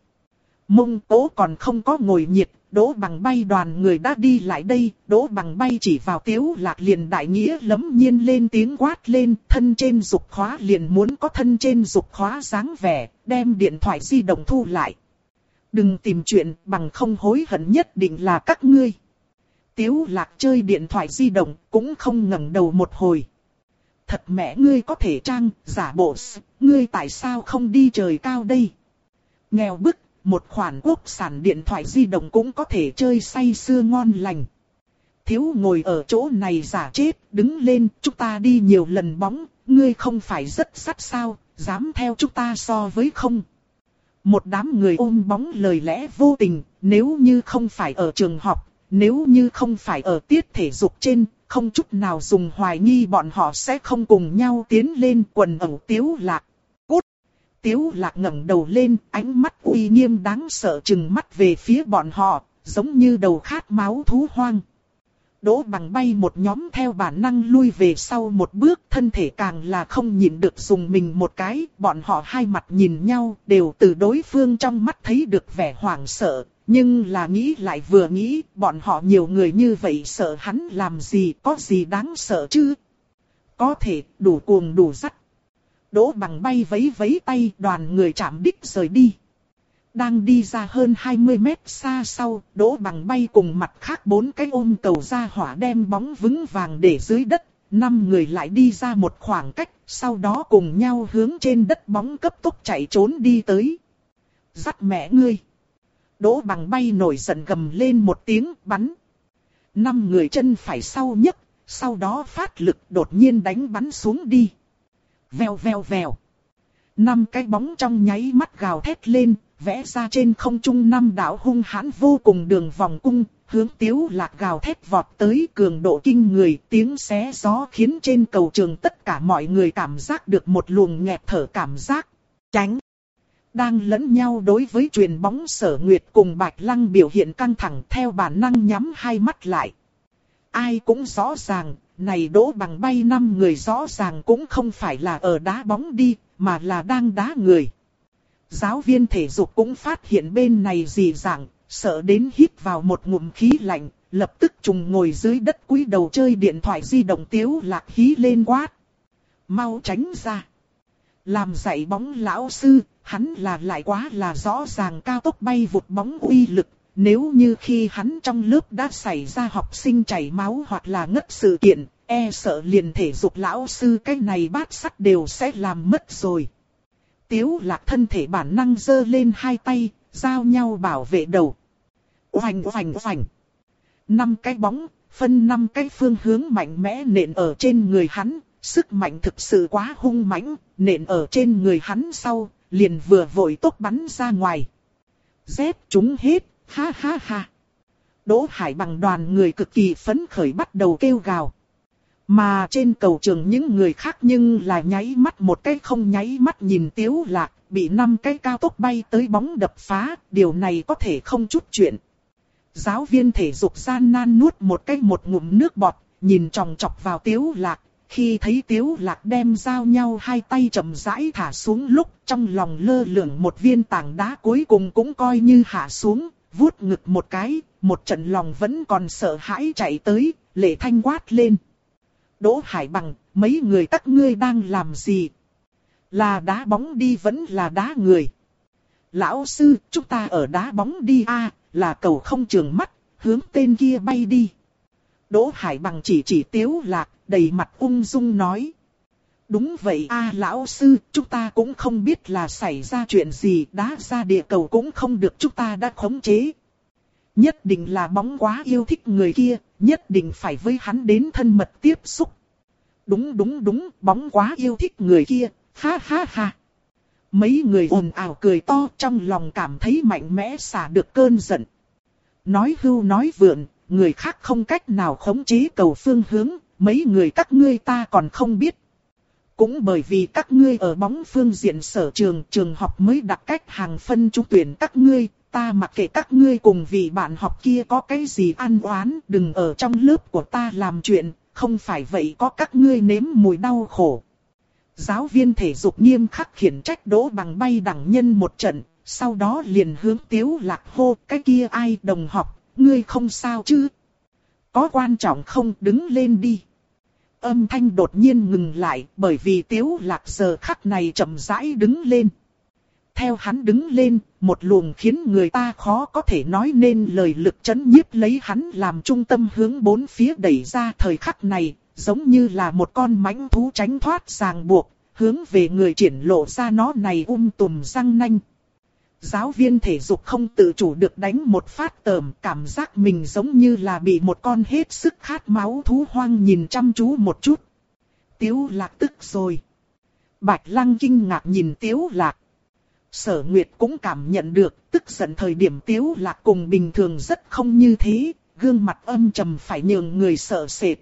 Mông cố còn không có ngồi nhiệt, đỗ bằng bay đoàn người đã đi lại đây, đỗ bằng bay chỉ vào tiếu lạc liền đại nghĩa lấm nhiên lên tiếng quát lên, thân trên dục khóa liền muốn có thân trên dục khóa dáng vẻ, đem điện thoại di động thu lại. Đừng tìm chuyện bằng không hối hận nhất định là các ngươi. Tiếu lạc chơi điện thoại di động cũng không ngẩng đầu một hồi. Thật mẹ ngươi có thể trang, giả bộ, ngươi tại sao không đi trời cao đây? Nghèo bức, một khoản quốc sản điện thoại di động cũng có thể chơi say sưa ngon lành. Thiếu ngồi ở chỗ này giả chết, đứng lên, chúng ta đi nhiều lần bóng, ngươi không phải rất sắt sao, dám theo chúng ta so với không? Một đám người ôm bóng lời lẽ vô tình, nếu như không phải ở trường học, nếu như không phải ở tiết thể dục trên, không chút nào dùng hoài nghi bọn họ sẽ không cùng nhau tiến lên quần ẩu tiếu lạc. Cút! Tiếu lạc ngẩng đầu lên, ánh mắt uy nghiêm đáng sợ chừng mắt về phía bọn họ, giống như đầu khát máu thú hoang. Đỗ bằng bay một nhóm theo bản năng lui về sau một bước thân thể càng là không nhịn được dùng mình một cái, bọn họ hai mặt nhìn nhau đều từ đối phương trong mắt thấy được vẻ hoảng sợ, nhưng là nghĩ lại vừa nghĩ bọn họ nhiều người như vậy sợ hắn làm gì có gì đáng sợ chứ. Có thể đủ cuồng đủ sắt. Đỗ bằng bay vấy vấy tay đoàn người chạm đích rời đi. Đang đi ra hơn 20 mét xa sau, đỗ bằng bay cùng mặt khác bốn cái ôm cầu ra hỏa đem bóng vững vàng để dưới đất. Năm người lại đi ra một khoảng cách, sau đó cùng nhau hướng trên đất bóng cấp tốc chạy trốn đi tới. Dắt mẹ ngươi. Đỗ bằng bay nổi giận gầm lên một tiếng bắn. Năm người chân phải sau nhấc, sau đó phát lực đột nhiên đánh bắn xuống đi. Vèo vèo vèo. Năm cái bóng trong nháy mắt gào thét lên, vẽ ra trên không trung năm đạo hung hãn vô cùng đường vòng cung, hướng tiếu lạc gào thét vọt tới cường độ kinh người, tiếng xé gió khiến trên cầu trường tất cả mọi người cảm giác được một luồng nghẹt thở cảm giác. Tránh! Đang lẫn nhau đối với truyền bóng sở nguyệt cùng bạch lăng biểu hiện căng thẳng theo bản năng nhắm hai mắt lại. Ai cũng rõ ràng, này đỗ bằng bay năm người rõ ràng cũng không phải là ở đá bóng đi, mà là đang đá người. Giáo viên thể dục cũng phát hiện bên này gì dạng, sợ đến hít vào một ngụm khí lạnh, lập tức trùng ngồi dưới đất cúi đầu chơi điện thoại di động tiếu lạc hí lên quát. Mau tránh ra. Làm dạy bóng lão sư, hắn là lại quá là rõ ràng cao tốc bay vụt bóng uy lực. Nếu như khi hắn trong lớp đã xảy ra học sinh chảy máu hoặc là ngất sự kiện, e sợ liền thể dục lão sư cái này bát sắt đều sẽ làm mất rồi. Tiếu lạc thân thể bản năng giơ lên hai tay, giao nhau bảo vệ đầu. Oành oành oành. Năm cái bóng, phân năm cái phương hướng mạnh mẽ nện ở trên người hắn, sức mạnh thực sự quá hung mãnh, nện ở trên người hắn sau, liền vừa vội tốt bắn ra ngoài. Dép chúng hết, ha ha ha. Đỗ Hải bằng đoàn người cực kỳ phấn khởi bắt đầu kêu gào. Mà trên cầu trường những người khác nhưng là nháy mắt một cái không nháy mắt nhìn tiếu lạc, bị năm cái cao tốc bay tới bóng đập phá, điều này có thể không chút chuyện. Giáo viên thể dục gian nan nuốt một cái một ngụm nước bọt, nhìn tròng trọc vào tiếu lạc, khi thấy tiếu lạc đem giao nhau hai tay chậm rãi thả xuống lúc trong lòng lơ lửng một viên tảng đá cuối cùng cũng coi như hạ xuống, vuốt ngực một cái, một trận lòng vẫn còn sợ hãi chạy tới, lệ thanh quát lên. Đỗ Hải Bằng, mấy người các ngươi đang làm gì? Là đá bóng đi vẫn là đá người. Lão sư, chúng ta ở đá bóng đi a là cầu không trường mắt, hướng tên kia bay đi. Đỗ Hải bằng chỉ chỉ tiếu lạc, đầy mặt ung dung nói. Đúng vậy a à, lão sư, chúng ta cũng không biết là xảy ra chuyện gì, đá ra địa cầu cũng không được chúng ta đã khống chế. Nhất định là bóng quá yêu thích người kia, nhất định phải với hắn đến thân mật tiếp xúc. Đúng đúng đúng, bóng quá yêu thích người kia, ha ha ha. Mấy người ồn ào cười to trong lòng cảm thấy mạnh mẽ xả được cơn giận. Nói hưu nói vượn, người khác không cách nào khống chế cầu phương hướng, mấy người các ngươi ta còn không biết. Cũng bởi vì các ngươi ở bóng phương diện sở trường, trường học mới đặt cách hàng phân trúng tuyển các ngươi, ta mặc kệ các ngươi cùng vị bạn học kia có cái gì ăn oán, đừng ở trong lớp của ta làm chuyện, không phải vậy có các ngươi nếm mùi đau khổ. Giáo viên thể dục nghiêm khắc khiển trách đỗ bằng bay đẳng nhân một trận, sau đó liền hướng tiếu lạc hô cái kia ai đồng học, ngươi không sao chứ? Có quan trọng không đứng lên đi. Âm thanh đột nhiên ngừng lại bởi vì tiếu lạc giờ khắc này chậm rãi đứng lên. Theo hắn đứng lên, một luồng khiến người ta khó có thể nói nên lời lực chấn nhiếp lấy hắn làm trung tâm hướng bốn phía đẩy ra thời khắc này, giống như là một con mãnh thú tránh thoát ràng buộc, hướng về người triển lộ ra nó này um tùm răng nanh. Giáo viên thể dục không tự chủ được đánh một phát tờm, cảm giác mình giống như là bị một con hết sức khát máu thú hoang nhìn chăm chú một chút. Tiếu lạc tức rồi. Bạch lăng kinh ngạc nhìn tiếu lạc. Sở Nguyệt cũng cảm nhận được, tức giận thời điểm tiếu lạc cùng bình thường rất không như thế, gương mặt âm trầm phải nhường người sợ sệt.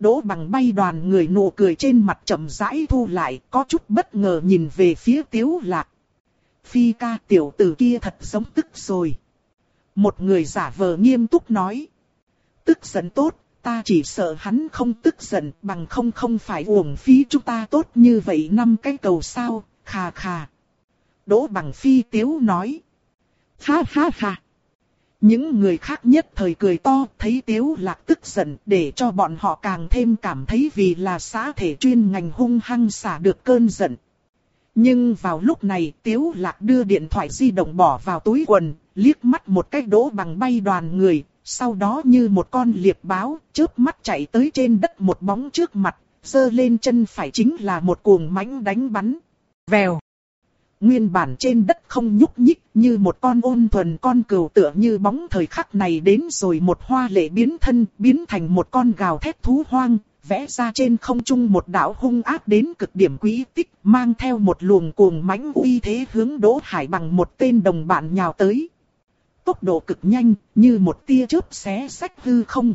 Đỗ bằng bay đoàn người nụ cười trên mặt chậm rãi thu lại, có chút bất ngờ nhìn về phía tiếu lạc. Phi ca tiểu tử kia thật giống tức rồi. Một người giả vờ nghiêm túc nói. Tức giận tốt, ta chỉ sợ hắn không tức giận bằng không không phải uổng phí chúng ta tốt như vậy năm cái cầu sao, khà khà. Đỗ bằng phi tiếu nói. Ha ha ha. Những người khác nhất thời cười to, thấy Tiếu Lạc tức giận để cho bọn họ càng thêm cảm thấy vì là xã thể chuyên ngành hung hăng xả được cơn giận. Nhưng vào lúc này Tiếu Lạc đưa điện thoại di động bỏ vào túi quần, liếc mắt một cái đỗ bằng bay đoàn người, sau đó như một con liệp báo, chớp mắt chạy tới trên đất một bóng trước mặt, giơ lên chân phải chính là một cuồng mãnh đánh bắn. Vèo. Nguyên bản trên đất không nhúc nhích như một con ôn thuần con cừu tựa như bóng thời khắc này đến rồi một hoa lệ biến thân biến thành một con gào thét thú hoang, vẽ ra trên không trung một đạo hung ác đến cực điểm quý tích mang theo một luồng cuồng mãnh uy thế hướng Đỗ Hải bằng một tên đồng bạn nhào tới. Tốc độ cực nhanh như một tia chớp xé sách hư không.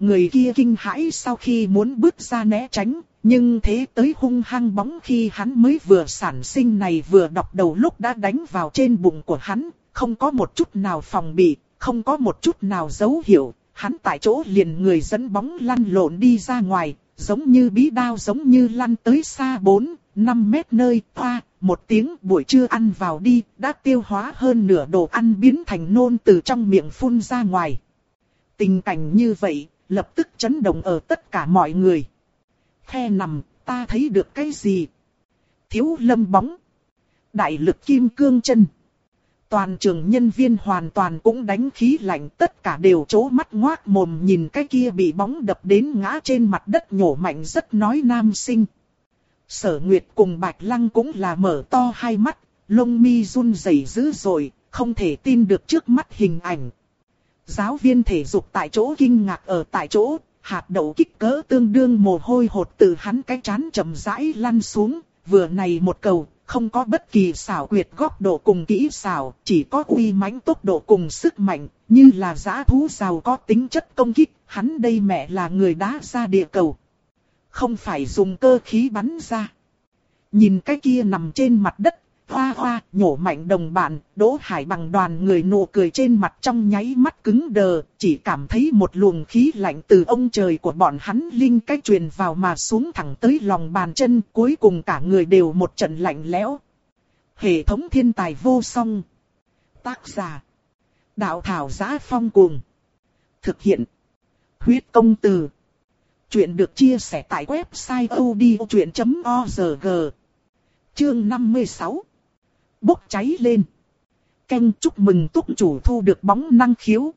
Người kia kinh hãi sau khi muốn bước ra né tránh, nhưng thế tới hung hăng bóng khi hắn mới vừa sản sinh này vừa đọc đầu lúc đã đánh vào trên bụng của hắn, không có một chút nào phòng bị, không có một chút nào dấu hiệu, hắn tại chỗ liền người dẫn bóng lăn lộn đi ra ngoài, giống như bí đao giống như lăn tới xa 4, 5 mét nơi, toa, một tiếng buổi trưa ăn vào đi, đã tiêu hóa hơn nửa đồ ăn biến thành nôn từ trong miệng phun ra ngoài. Tình cảnh như vậy, lập tức chấn động ở tất cả mọi người. Khe nằm, ta thấy được cái gì? Thiếu lâm bóng. Đại lực kim cương chân. Toàn trường nhân viên hoàn toàn cũng đánh khí lạnh tất cả đều chố mắt ngoác mồm nhìn cái kia bị bóng đập đến ngã trên mặt đất nhổ mạnh rất nói nam sinh. Sở Nguyệt cùng Bạch Lăng cũng là mở to hai mắt, lông mi run rẩy dữ rồi không thể tin được trước mắt hình ảnh. Giáo viên thể dục tại chỗ kinh ngạc ở tại chỗ, hạt đậu kích cỡ tương đương mồ hôi hột từ hắn cái chán chậm rãi lăn xuống, vừa này một cầu, không có bất kỳ xảo quyệt góc độ cùng kỹ xảo, chỉ có uy mãnh tốc độ cùng sức mạnh, như là giã thú giàu có tính chất công kích, hắn đây mẹ là người đá ra địa cầu. Không phải dùng cơ khí bắn ra. Nhìn cái kia nằm trên mặt đất, hoa hoa, nhổ mạnh đồng bạn, Đỗ Hải bằng đoàn người nụ cười trên mặt trong nháy mắt cứng đờ, chỉ cảm thấy một luồng khí lạnh từ ông trời của bọn hắn linh cách truyền vào mà xuống thẳng tới lòng bàn chân, cuối cùng cả người đều một trận lạnh lẽo. Hệ thống thiên tài vô song. Tác giả. Đạo thảo giá phong cuồng. Thực hiện. Huyết công từ. Chuyện được chia sẻ tại website odchuyện.org. Chương 56 bốc cháy lên. Canh chúc mừng túc chủ thu được bóng năng khiếu.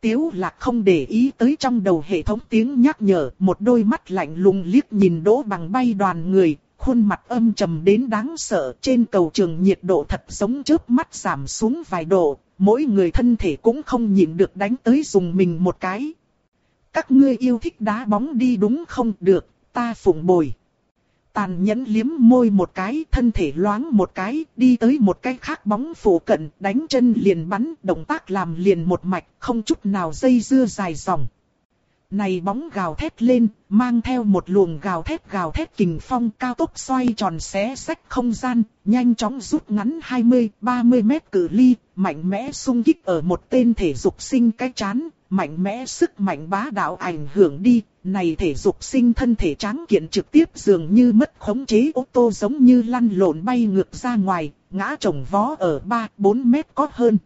Tiếu lạc không để ý tới trong đầu hệ thống tiếng nhắc nhở, một đôi mắt lạnh lùng liếc nhìn đỗ bằng bay đoàn người, khuôn mặt âm trầm đến đáng sợ, trên cầu trường nhiệt độ thật giống chớp mắt giảm xuống vài độ, mỗi người thân thể cũng không nhịn được đánh tới dùng mình một cái. Các ngươi yêu thích đá bóng đi đúng không được, ta phụng bồi. Tàn nhẫn liếm môi một cái, thân thể loáng một cái, đi tới một cái khác bóng phủ cận, đánh chân liền bắn, động tác làm liền một mạch, không chút nào dây dưa dài dòng. Này bóng gào thét lên, mang theo một luồng gào thét gào thét kình phong cao tốc xoay tròn xé sách không gian, nhanh chóng rút ngắn 20-30 mét cự ly, mạnh mẽ xung kích ở một tên thể dục sinh cái chán, mạnh mẽ sức mạnh bá đạo ảnh hưởng đi, này thể dục sinh thân thể tráng kiện trực tiếp dường như mất khống chế ô tô giống như lăn lộn bay ngược ra ngoài, ngã trồng vó ở 3-4 mét có hơn.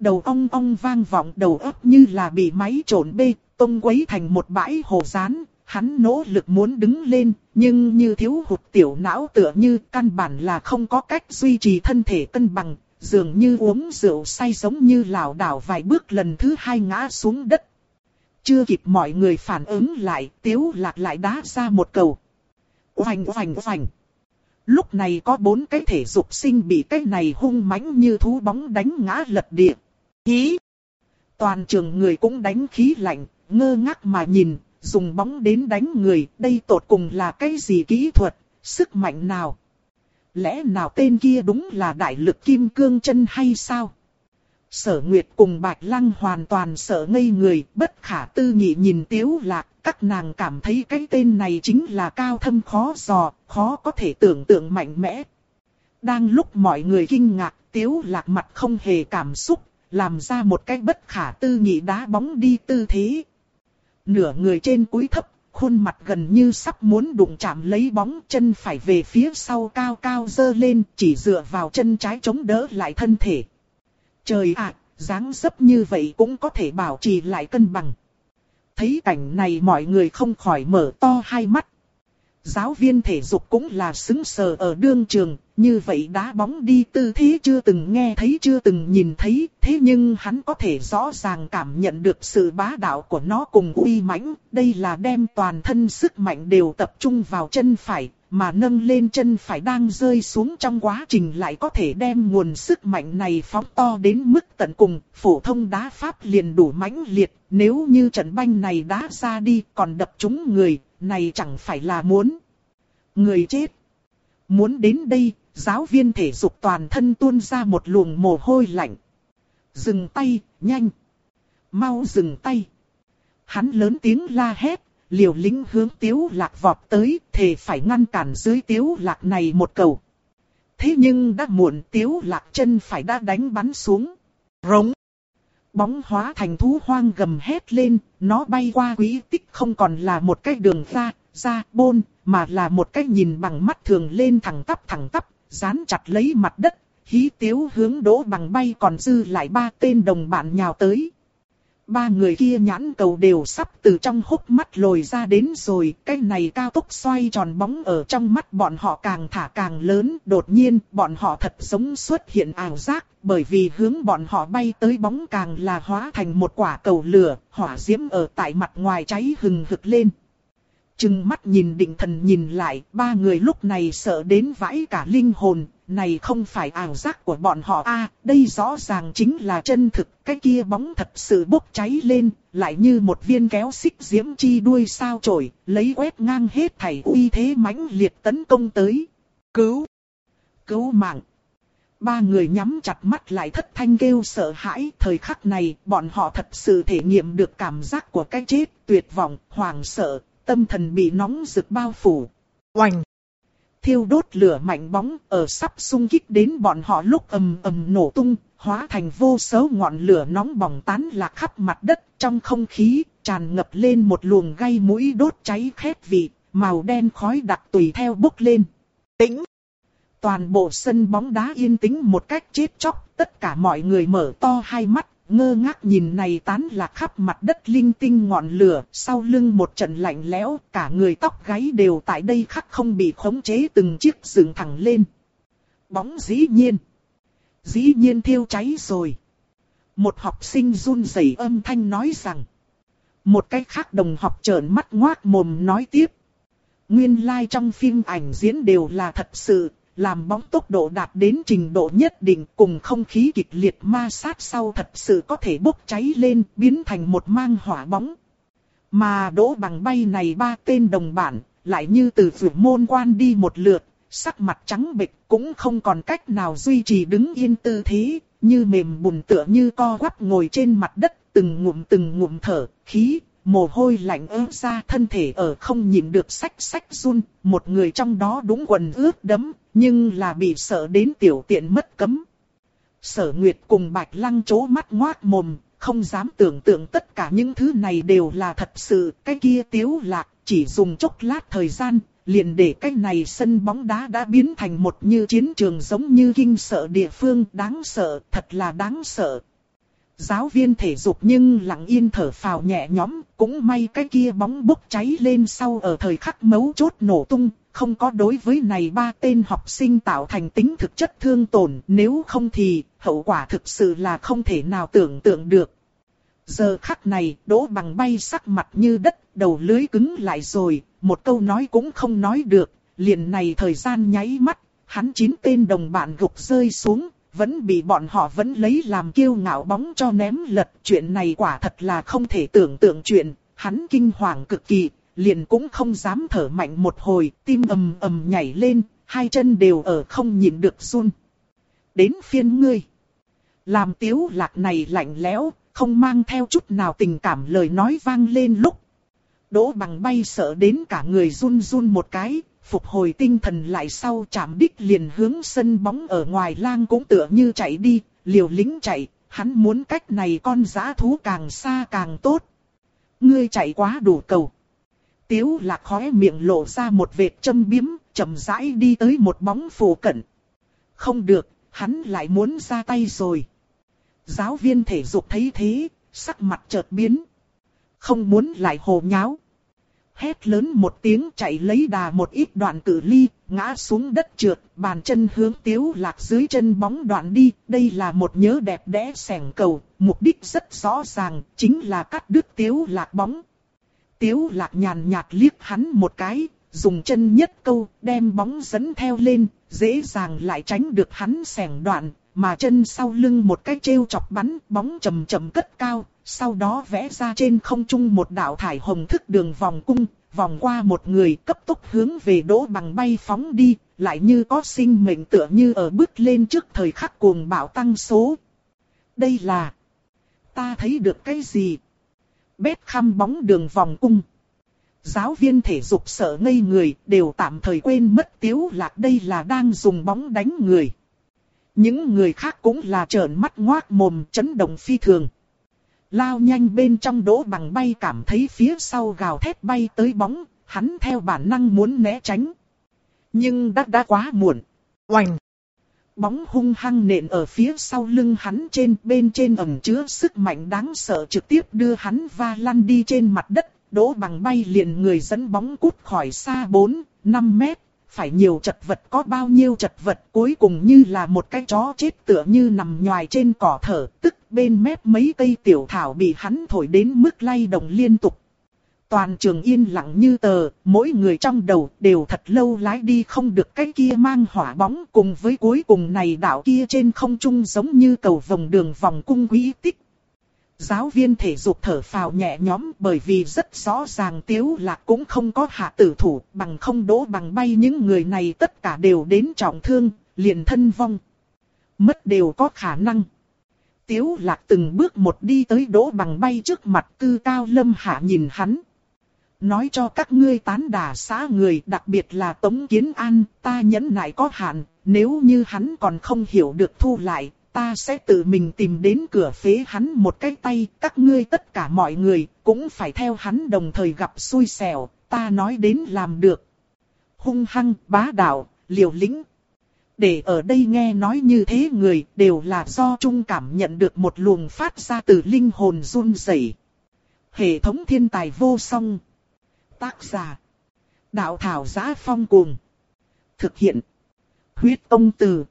Đầu ong ong vang vọng đầu ấp như là bị máy trộn bê, tông quấy thành một bãi hồ rán, hắn nỗ lực muốn đứng lên, nhưng như thiếu hụt tiểu não tựa như căn bản là không có cách duy trì thân thể cân bằng, dường như uống rượu say giống như lảo đảo vài bước lần thứ hai ngã xuống đất. Chưa kịp mọi người phản ứng lại, tiếu lạc lại đá ra một cầu. Oành oành oành. Lúc này có bốn cái thể dục sinh bị cái này hung mãnh như thú bóng đánh ngã lật địa. Hí! Toàn trường người cũng đánh khí lạnh, ngơ ngác mà nhìn, dùng bóng đến đánh người, đây tột cùng là cái gì kỹ thuật, sức mạnh nào? Lẽ nào tên kia đúng là đại lực kim cương chân hay sao? Sở Nguyệt cùng Bạch Lăng hoàn toàn sợ ngây người, bất khả tư nghị nhìn Tiếu Lạc, các nàng cảm thấy cái tên này chính là cao thâm khó dò, khó có thể tưởng tượng mạnh mẽ. Đang lúc mọi người kinh ngạc, Tiếu Lạc mặt không hề cảm xúc, làm ra một cái bất khả tư nghị đá bóng đi tư thế. Nửa người trên cúi thấp, khuôn mặt gần như sắp muốn đụng chạm lấy bóng chân phải về phía sau cao cao dơ lên, chỉ dựa vào chân trái chống đỡ lại thân thể. Trời ạ, dáng dấp như vậy cũng có thể bảo trì lại cân bằng. Thấy cảnh này mọi người không khỏi mở to hai mắt. Giáo viên thể dục cũng là xứng sờ ở đương trường, như vậy đá bóng đi tư thế chưa từng nghe thấy chưa từng nhìn thấy, thế nhưng hắn có thể rõ ràng cảm nhận được sự bá đạo của nó cùng uy mãnh, đây là đem toàn thân sức mạnh đều tập trung vào chân phải, mà nâng lên chân phải đang rơi xuống trong quá trình lại có thể đem nguồn sức mạnh này phóng to đến mức tận cùng, phổ thông đá pháp liền đủ mãnh liệt, nếu như trận banh này đá ra đi còn đập trúng người, này chẳng phải là muốn. Người chết. Muốn đến đây, giáo viên thể dục toàn thân tuôn ra một luồng mồ hôi lạnh. Dừng tay, nhanh. Mau dừng tay. Hắn lớn tiếng la hét, liều lính hướng tiếu lạc vọt tới, thề phải ngăn cản dưới tiếu lạc này một cầu. Thế nhưng đã muộn tiếu lạc chân phải đã đánh bắn xuống. Rống. Bóng hóa thành thú hoang gầm hét lên, nó bay qua quý tích không còn là một cái đường ra, ra, bôn, mà là một cái nhìn bằng mắt thường lên thẳng tắp thẳng tắp, dán chặt lấy mặt đất, hí tiếu hướng đỗ bằng bay còn dư lại ba tên đồng bạn nhào tới. Ba người kia nhãn cầu đều sắp từ trong hốc mắt lồi ra đến rồi, cái này cao tốc xoay tròn bóng ở trong mắt bọn họ càng thả càng lớn, đột nhiên bọn họ thật giống xuất hiện ảo giác, bởi vì hướng bọn họ bay tới bóng càng là hóa thành một quả cầu lửa, hỏa diễm ở tại mặt ngoài cháy hừng hực lên. Trừng mắt nhìn định thần nhìn lại, ba người lúc này sợ đến vãi cả linh hồn, này không phải ảo giác của bọn họ a đây rõ ràng chính là chân thực, cái kia bóng thật sự bốc cháy lên, lại như một viên kéo xích diễm chi đuôi sao chổi lấy quét ngang hết thảy uy thế mãnh liệt tấn công tới. Cứu! Cứu mạng! Ba người nhắm chặt mắt lại thất thanh kêu sợ hãi, thời khắc này bọn họ thật sự thể nghiệm được cảm giác của cái chết, tuyệt vọng, hoảng sợ, tâm thần bị nóng rực bao phủ. Oành! Thiêu đốt lửa mạnh bóng ở sắp xung kích đến bọn họ lúc ầm ầm nổ tung, hóa thành vô số ngọn lửa nóng bỏng tán lạc khắp mặt đất trong không khí, tràn ngập lên một luồng gây mũi đốt cháy khét vị, màu đen khói đặc tùy theo bốc lên. Tĩnh! Toàn bộ sân bóng đá yên tĩnh một cách chết chóc, tất cả mọi người mở to hai mắt, ngơ ngác nhìn này tán lạc khắp mặt đất linh tinh ngọn lửa, sau lưng một trận lạnh lẽo, cả người tóc gáy đều tại đây khắc không bị khống chế từng chiếc dựng thẳng lên. Bóng dĩ nhiên. Dĩ nhiên thiêu cháy rồi. Một học sinh run rẩy âm thanh nói rằng. Một cách khác đồng học trợn mắt ngoác mồm nói tiếp. Nguyên lai like trong phim ảnh diễn đều là thật sự, làm bóng tốc độ đạt đến trình độ nhất định cùng không khí kịch liệt ma sát sau thật sự có thể bốc cháy lên biến thành một mang hỏa bóng. Mà đỗ bằng bay này ba tên đồng bản, lại như từ vượt môn quan đi một lượt, sắc mặt trắng bệch cũng không còn cách nào duy trì đứng yên tư thế, như mềm bùn tựa như co quắp ngồi trên mặt đất, từng ngụm từng ngụm thở, khí, mồ hôi lạnh ướt ra thân thể ở không nhịn được sách sách run, một người trong đó đúng quần ướt đấm, nhưng là bị sợ đến tiểu tiện mất cấm. Sở Nguyệt cùng Bạch Lăng chố mắt ngoác mồm, không dám tưởng tượng tất cả những thứ này đều là thật sự, cái kia tiếu lạc, chỉ dùng chốc lát thời gian, liền để cái này sân bóng đá đã biến thành một như chiến trường giống như kinh sợ địa phương đáng sợ, thật là đáng sợ. Giáo viên thể dục nhưng lặng yên thở phào nhẹ nhõm, cũng may cái kia bóng bốc cháy lên sau ở thời khắc mấu chốt nổ tung, không có đối với này ba tên học sinh tạo thành tính thực chất thương tổn, nếu không thì hậu quả thực sự là không thể nào tưởng tượng được. Giờ khắc này, đỗ bằng bay sắc mặt như đất, đầu lưới cứng lại rồi, một câu nói cũng không nói được, liền này thời gian nháy mắt, hắn chín tên đồng bạn gục rơi xuống, vẫn bị bọn họ vẫn lấy làm kiêu ngạo bóng cho ném lật. Chuyện này quả thật là không thể tưởng tượng chuyện, hắn kinh hoàng cực kỳ, liền cũng không dám thở mạnh một hồi, tim ầm ầm nhảy lên, hai chân đều ở không nhịn được run. Đến phiên ngươi. Làm tiếu lạc này lạnh lẽo, không mang theo chút nào tình cảm lời nói vang lên lúc. Đỗ bằng bay sợ đến cả người run run một cái, phục hồi tinh thần lại sau chạm đích liền hướng sân bóng ở ngoài lang cũng tựa như chạy đi, liều lính chạy, hắn muốn cách này con giã thú càng xa càng tốt. Ngươi chạy quá đủ cầu. Tiếu lạc khóe miệng lộ ra một vệt châm biếm, chậm rãi đi tới một bóng phù cận. Không được, hắn lại muốn ra tay rồi. Giáo viên thể dục thấy thế, sắc mặt chợt biến. Không muốn lại hồ nháo hét lớn một tiếng chạy lấy đà một ít đoạn cử ly, ngã xuống đất trượt, bàn chân hướng tiếu lạc dưới chân bóng đoạn đi. Đây là một nhớ đẹp đẽ sẻng cầu, mục đích rất rõ ràng, chính là cắt đứt tiếu lạc bóng. Tiếu lạc nhàn nhạt liếc hắn một cái, dùng chân nhất câu, đem bóng dẫn theo lên, dễ dàng lại tránh được hắn sẻng đoạn, mà chân sau lưng một cái treo chọc bắn, bóng chầm chậm cất cao, sau đó vẽ ra trên không trung một đạo thải hồng thức đường vòng cung, vòng qua một người cấp tốc hướng về đỗ bằng bay phóng đi, lại như có sinh mệnh tựa như ở bước lên trước thời khắc cuồng bạo tăng số. Đây là... Ta thấy được cái gì? Bét khăm bóng đường vòng cung. Giáo viên thể dục sợ ngây người đều tạm thời quên mất tiếu lạc đây là đang dùng bóng đánh người. Những người khác cũng là trợn mắt ngoác mồm chấn động phi thường. Lao nhanh bên trong đỗ bằng bay cảm thấy phía sau gào thét bay tới bóng, hắn theo bản năng muốn né tránh. Nhưng đã đã quá muộn. Oành! Bóng hung hăng nện ở phía sau lưng hắn trên bên trên ẩm chứa sức mạnh đáng sợ trực tiếp đưa hắn va lăn đi trên mặt đất. Đỗ bằng bay liền người dẫn bóng cút khỏi xa 4, 5 mét, phải nhiều chật vật có bao nhiêu chật vật cuối cùng như là một cái chó chết tựa như nằm nhòi trên cỏ thở, tức bên mép mấy cây tiểu thảo bị hắn thổi đến mức lay động liên tục. Toàn trường yên lặng như tờ, mỗi người trong đầu đều thật lâu lái đi không được cái kia mang hỏa bóng cùng với cuối cùng này đảo kia trên không trung giống như cầu vòng đường vòng cung quý tích Giáo viên thể dục thở phào nhẹ nhõm bởi vì rất rõ ràng tiếu lạc cũng không có hạ tử thủ bằng không đỗ bằng bay những người này tất cả đều đến trọng thương, liền thân vong. Mất đều có khả năng. Tiếu lạc từng bước một đi tới đỗ bằng bay trước mặt cư cao lâm hạ nhìn hắn. Nói cho các ngươi tán đà xã người đặc biệt là Tống Kiến An, ta nhẫn nại có hạn, nếu như hắn còn không hiểu được thu lại, ta sẽ tự mình tìm đến cửa phế hắn một cái tay, các ngươi tất cả mọi người cũng phải theo hắn đồng thời gặp xui xẻo, ta nói đến làm được. Hung hăng, bá đạo, liều lĩnh. Để ở đây nghe nói như thế người đều là do trung cảm nhận được một luồng phát ra từ linh hồn run rẩy. Hệ thống thiên tài vô song. Tác giả. Đạo thảo giá phong cuồng. Thực hiện. Huyết ông từ.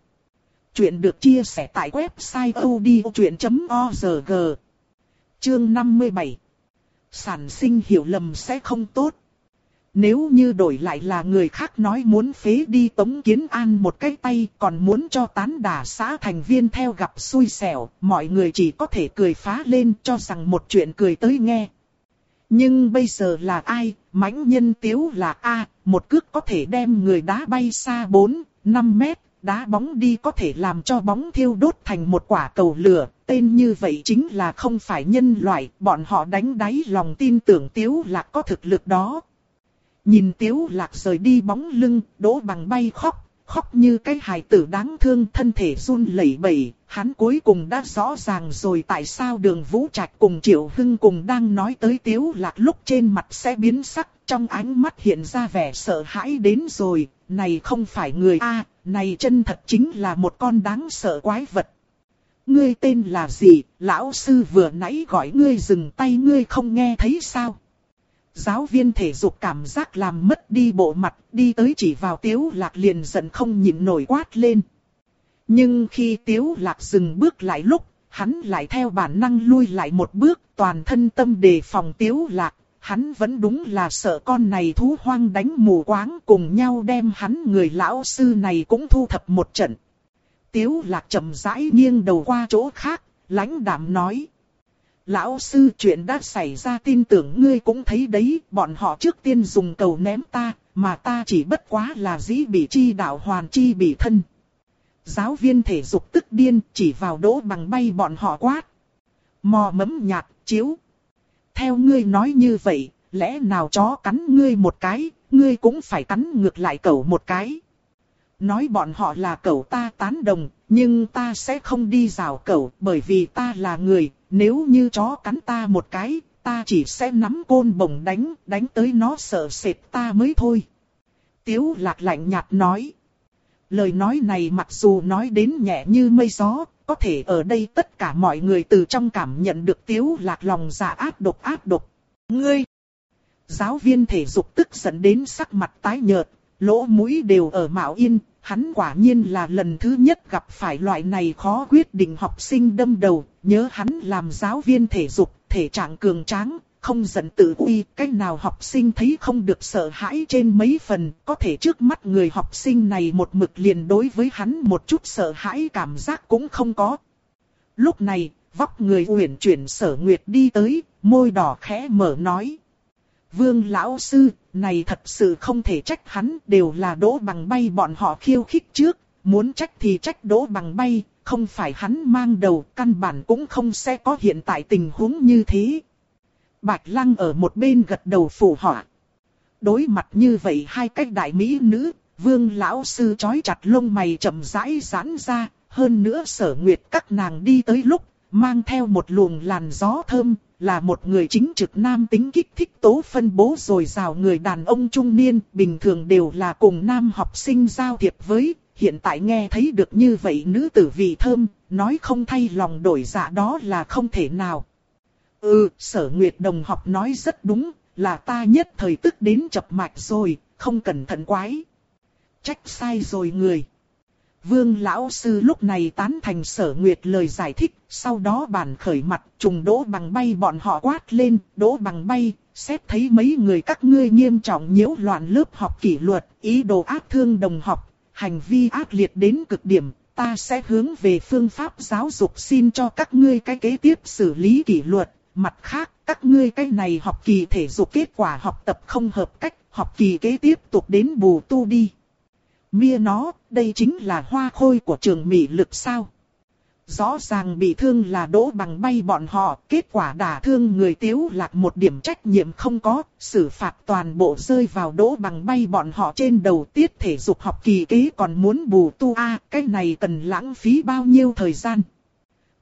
Chuyện được chia sẻ tại website odchuyện.org. Chương 57. Sản sinh hiểu lầm sẽ không tốt. Nếu như đổi lại là người khác nói muốn phế đi Tống Kiến An một cái tay còn muốn cho tán đả xã thành viên theo gặp xui xẻo, mọi người chỉ có thể cười phá lên cho rằng một chuyện cười tới nghe. Nhưng bây giờ là ai, mãnh nhân tiếu là A, một cước có thể đem người đá bay xa 4, 5 mét, đá bóng đi có thể làm cho bóng thiêu đốt thành một quả cầu lửa, tên như vậy chính là không phải nhân loại, bọn họ đánh đáy lòng tin tưởng tiếu lạc có thực lực đó. Nhìn tiếu lạc rời đi bóng lưng, đỗ bằng bay khóc, khóc như cái hài tử đáng thương thân thể run lẩy bẩy, hắn cuối cùng đã rõ ràng rồi tại sao đường Vũ Trạch cùng Triệu Hưng cùng đang nói tới tiếu lạc lúc trên mặt sẽ biến sắc, trong ánh mắt hiện ra vẻ sợ hãi đến rồi, này không phải người A, này chân thật chính là một con đáng sợ quái vật. Ngươi tên là gì, lão sư vừa nãy gọi ngươi dừng tay ngươi không nghe thấy sao? Giáo viên thể dục cảm giác làm mất đi bộ mặt, đi tới chỉ vào tiếu lạc liền giận không nhịn nổi quát lên. Nhưng khi tiếu lạc dừng bước lại lúc, hắn lại theo bản năng lui lại một bước, toàn thân tâm đề phòng tiếu lạc. Hắn vẫn đúng là sợ con này thú hoang đánh mù quáng cùng nhau đem hắn người lão sư này cũng thu thập một trận. Tiếu lạc chậm rãi nghiêng đầu qua chỗ khác, lãnh đạm nói. Lão sư chuyện đã xảy ra tin tưởng ngươi cũng thấy đấy, bọn họ trước tiên dùng cầu ném ta, mà ta chỉ bất quá là dĩ bị chi đạo hoàn chi bị thân. Giáo viên thể dục tức điên chỉ vào đỗ bằng bay bọn họ quát. Mò mẫm nhạt, chiếu. Theo ngươi nói như vậy, lẽ nào chó cắn ngươi một cái, ngươi cũng phải cắn ngược lại cẩu một cái. Nói bọn họ là cậu ta tán đồng, nhưng ta sẽ không đi rào cậu bởi vì ta là người, nếu như chó cắn ta một cái, ta chỉ sẽ nắm côn bổng đánh, đánh tới nó sợ sệt ta mới thôi. Tiếu lạc lạnh nhạt nói. Lời nói này mặc dù nói đến nhẹ như mây gió, có thể ở đây tất cả mọi người từ trong cảm nhận được tiếu lạc lòng dạ ác độc ác độc. Ngươi! Giáo viên thể dục tức giận đến sắc mặt tái nhợt, lỗ mũi đều ở mạo yên, hắn quả nhiên là lần thứ nhất gặp phải loại này khó quyết định học sinh đâm đầu, nhớ hắn làm giáo viên thể dục, thể trạng cường tráng, không giận tự uy, cách nào học sinh thấy không được sợ hãi trên mấy phần, có thể trước mắt người học sinh này một mực liền đối với hắn một chút sợ hãi cảm giác cũng không có. Lúc này, vóc người uyển chuyển sở nguyệt đi tới, môi đỏ khẽ mở nói. Vương lão sư, này thật sự không thể trách hắn, đều là đỗ bằng bay bọn họ khiêu khích trước, muốn trách thì trách đỗ bằng bay, không phải hắn mang đầu, căn bản cũng không sẽ có hiện tại tình huống như thế. Bạch Lăng ở một bên gật đầu phủ họa. Đối mặt như vậy hai cách đại mỹ nữ, vương lão sư chói chặt lông mày chậm rãi giãn ra, hơn nữa sở nguyệt các nàng đi tới lúc, mang theo một luồng làn gió thơm, là một người chính trực nam tính kích thích tố phân bố rồi rào người đàn ông trung niên, bình thường đều là cùng nam học sinh giao thiệp với, hiện tại nghe thấy được như vậy nữ tử vị thơm, nói không thay lòng đổi dạ đó là không thể nào. Ừ, sở nguyệt đồng học nói rất đúng, là ta nhất thời tức đến chập mạch rồi, không cẩn thận quái. Trách sai rồi người. Vương lão sư lúc này tán thành sở nguyệt lời giải thích, sau đó bản khởi mặt trùng đỗ bằng bay bọn họ quát lên, đỗ bằng bay, xét thấy mấy người các ngươi nghiêm trọng nhiễu loạn lớp học kỷ luật, ý đồ ác thương đồng học, hành vi ác liệt đến cực điểm, ta sẽ hướng về phương pháp giáo dục xin cho các ngươi cái kế tiếp xử lý kỷ luật, mặt khác, các ngươi cái này học kỳ thể dục kết quả học tập không hợp cách, học kỳ kế tiếp tục đến bù tu đi. Mia nó, đây chính là hoa khôi của trường mỹ lực sao? Rõ ràng bị thương là đỗ bằng bay bọn họ, kết quả đả thương người tiếu lạc một điểm trách nhiệm không có, xử phạt toàn bộ rơi vào đỗ bằng bay bọn họ trên đầu tiết thể dục học kỳ kế còn muốn bù tu a cái này cần lãng phí bao nhiêu thời gian.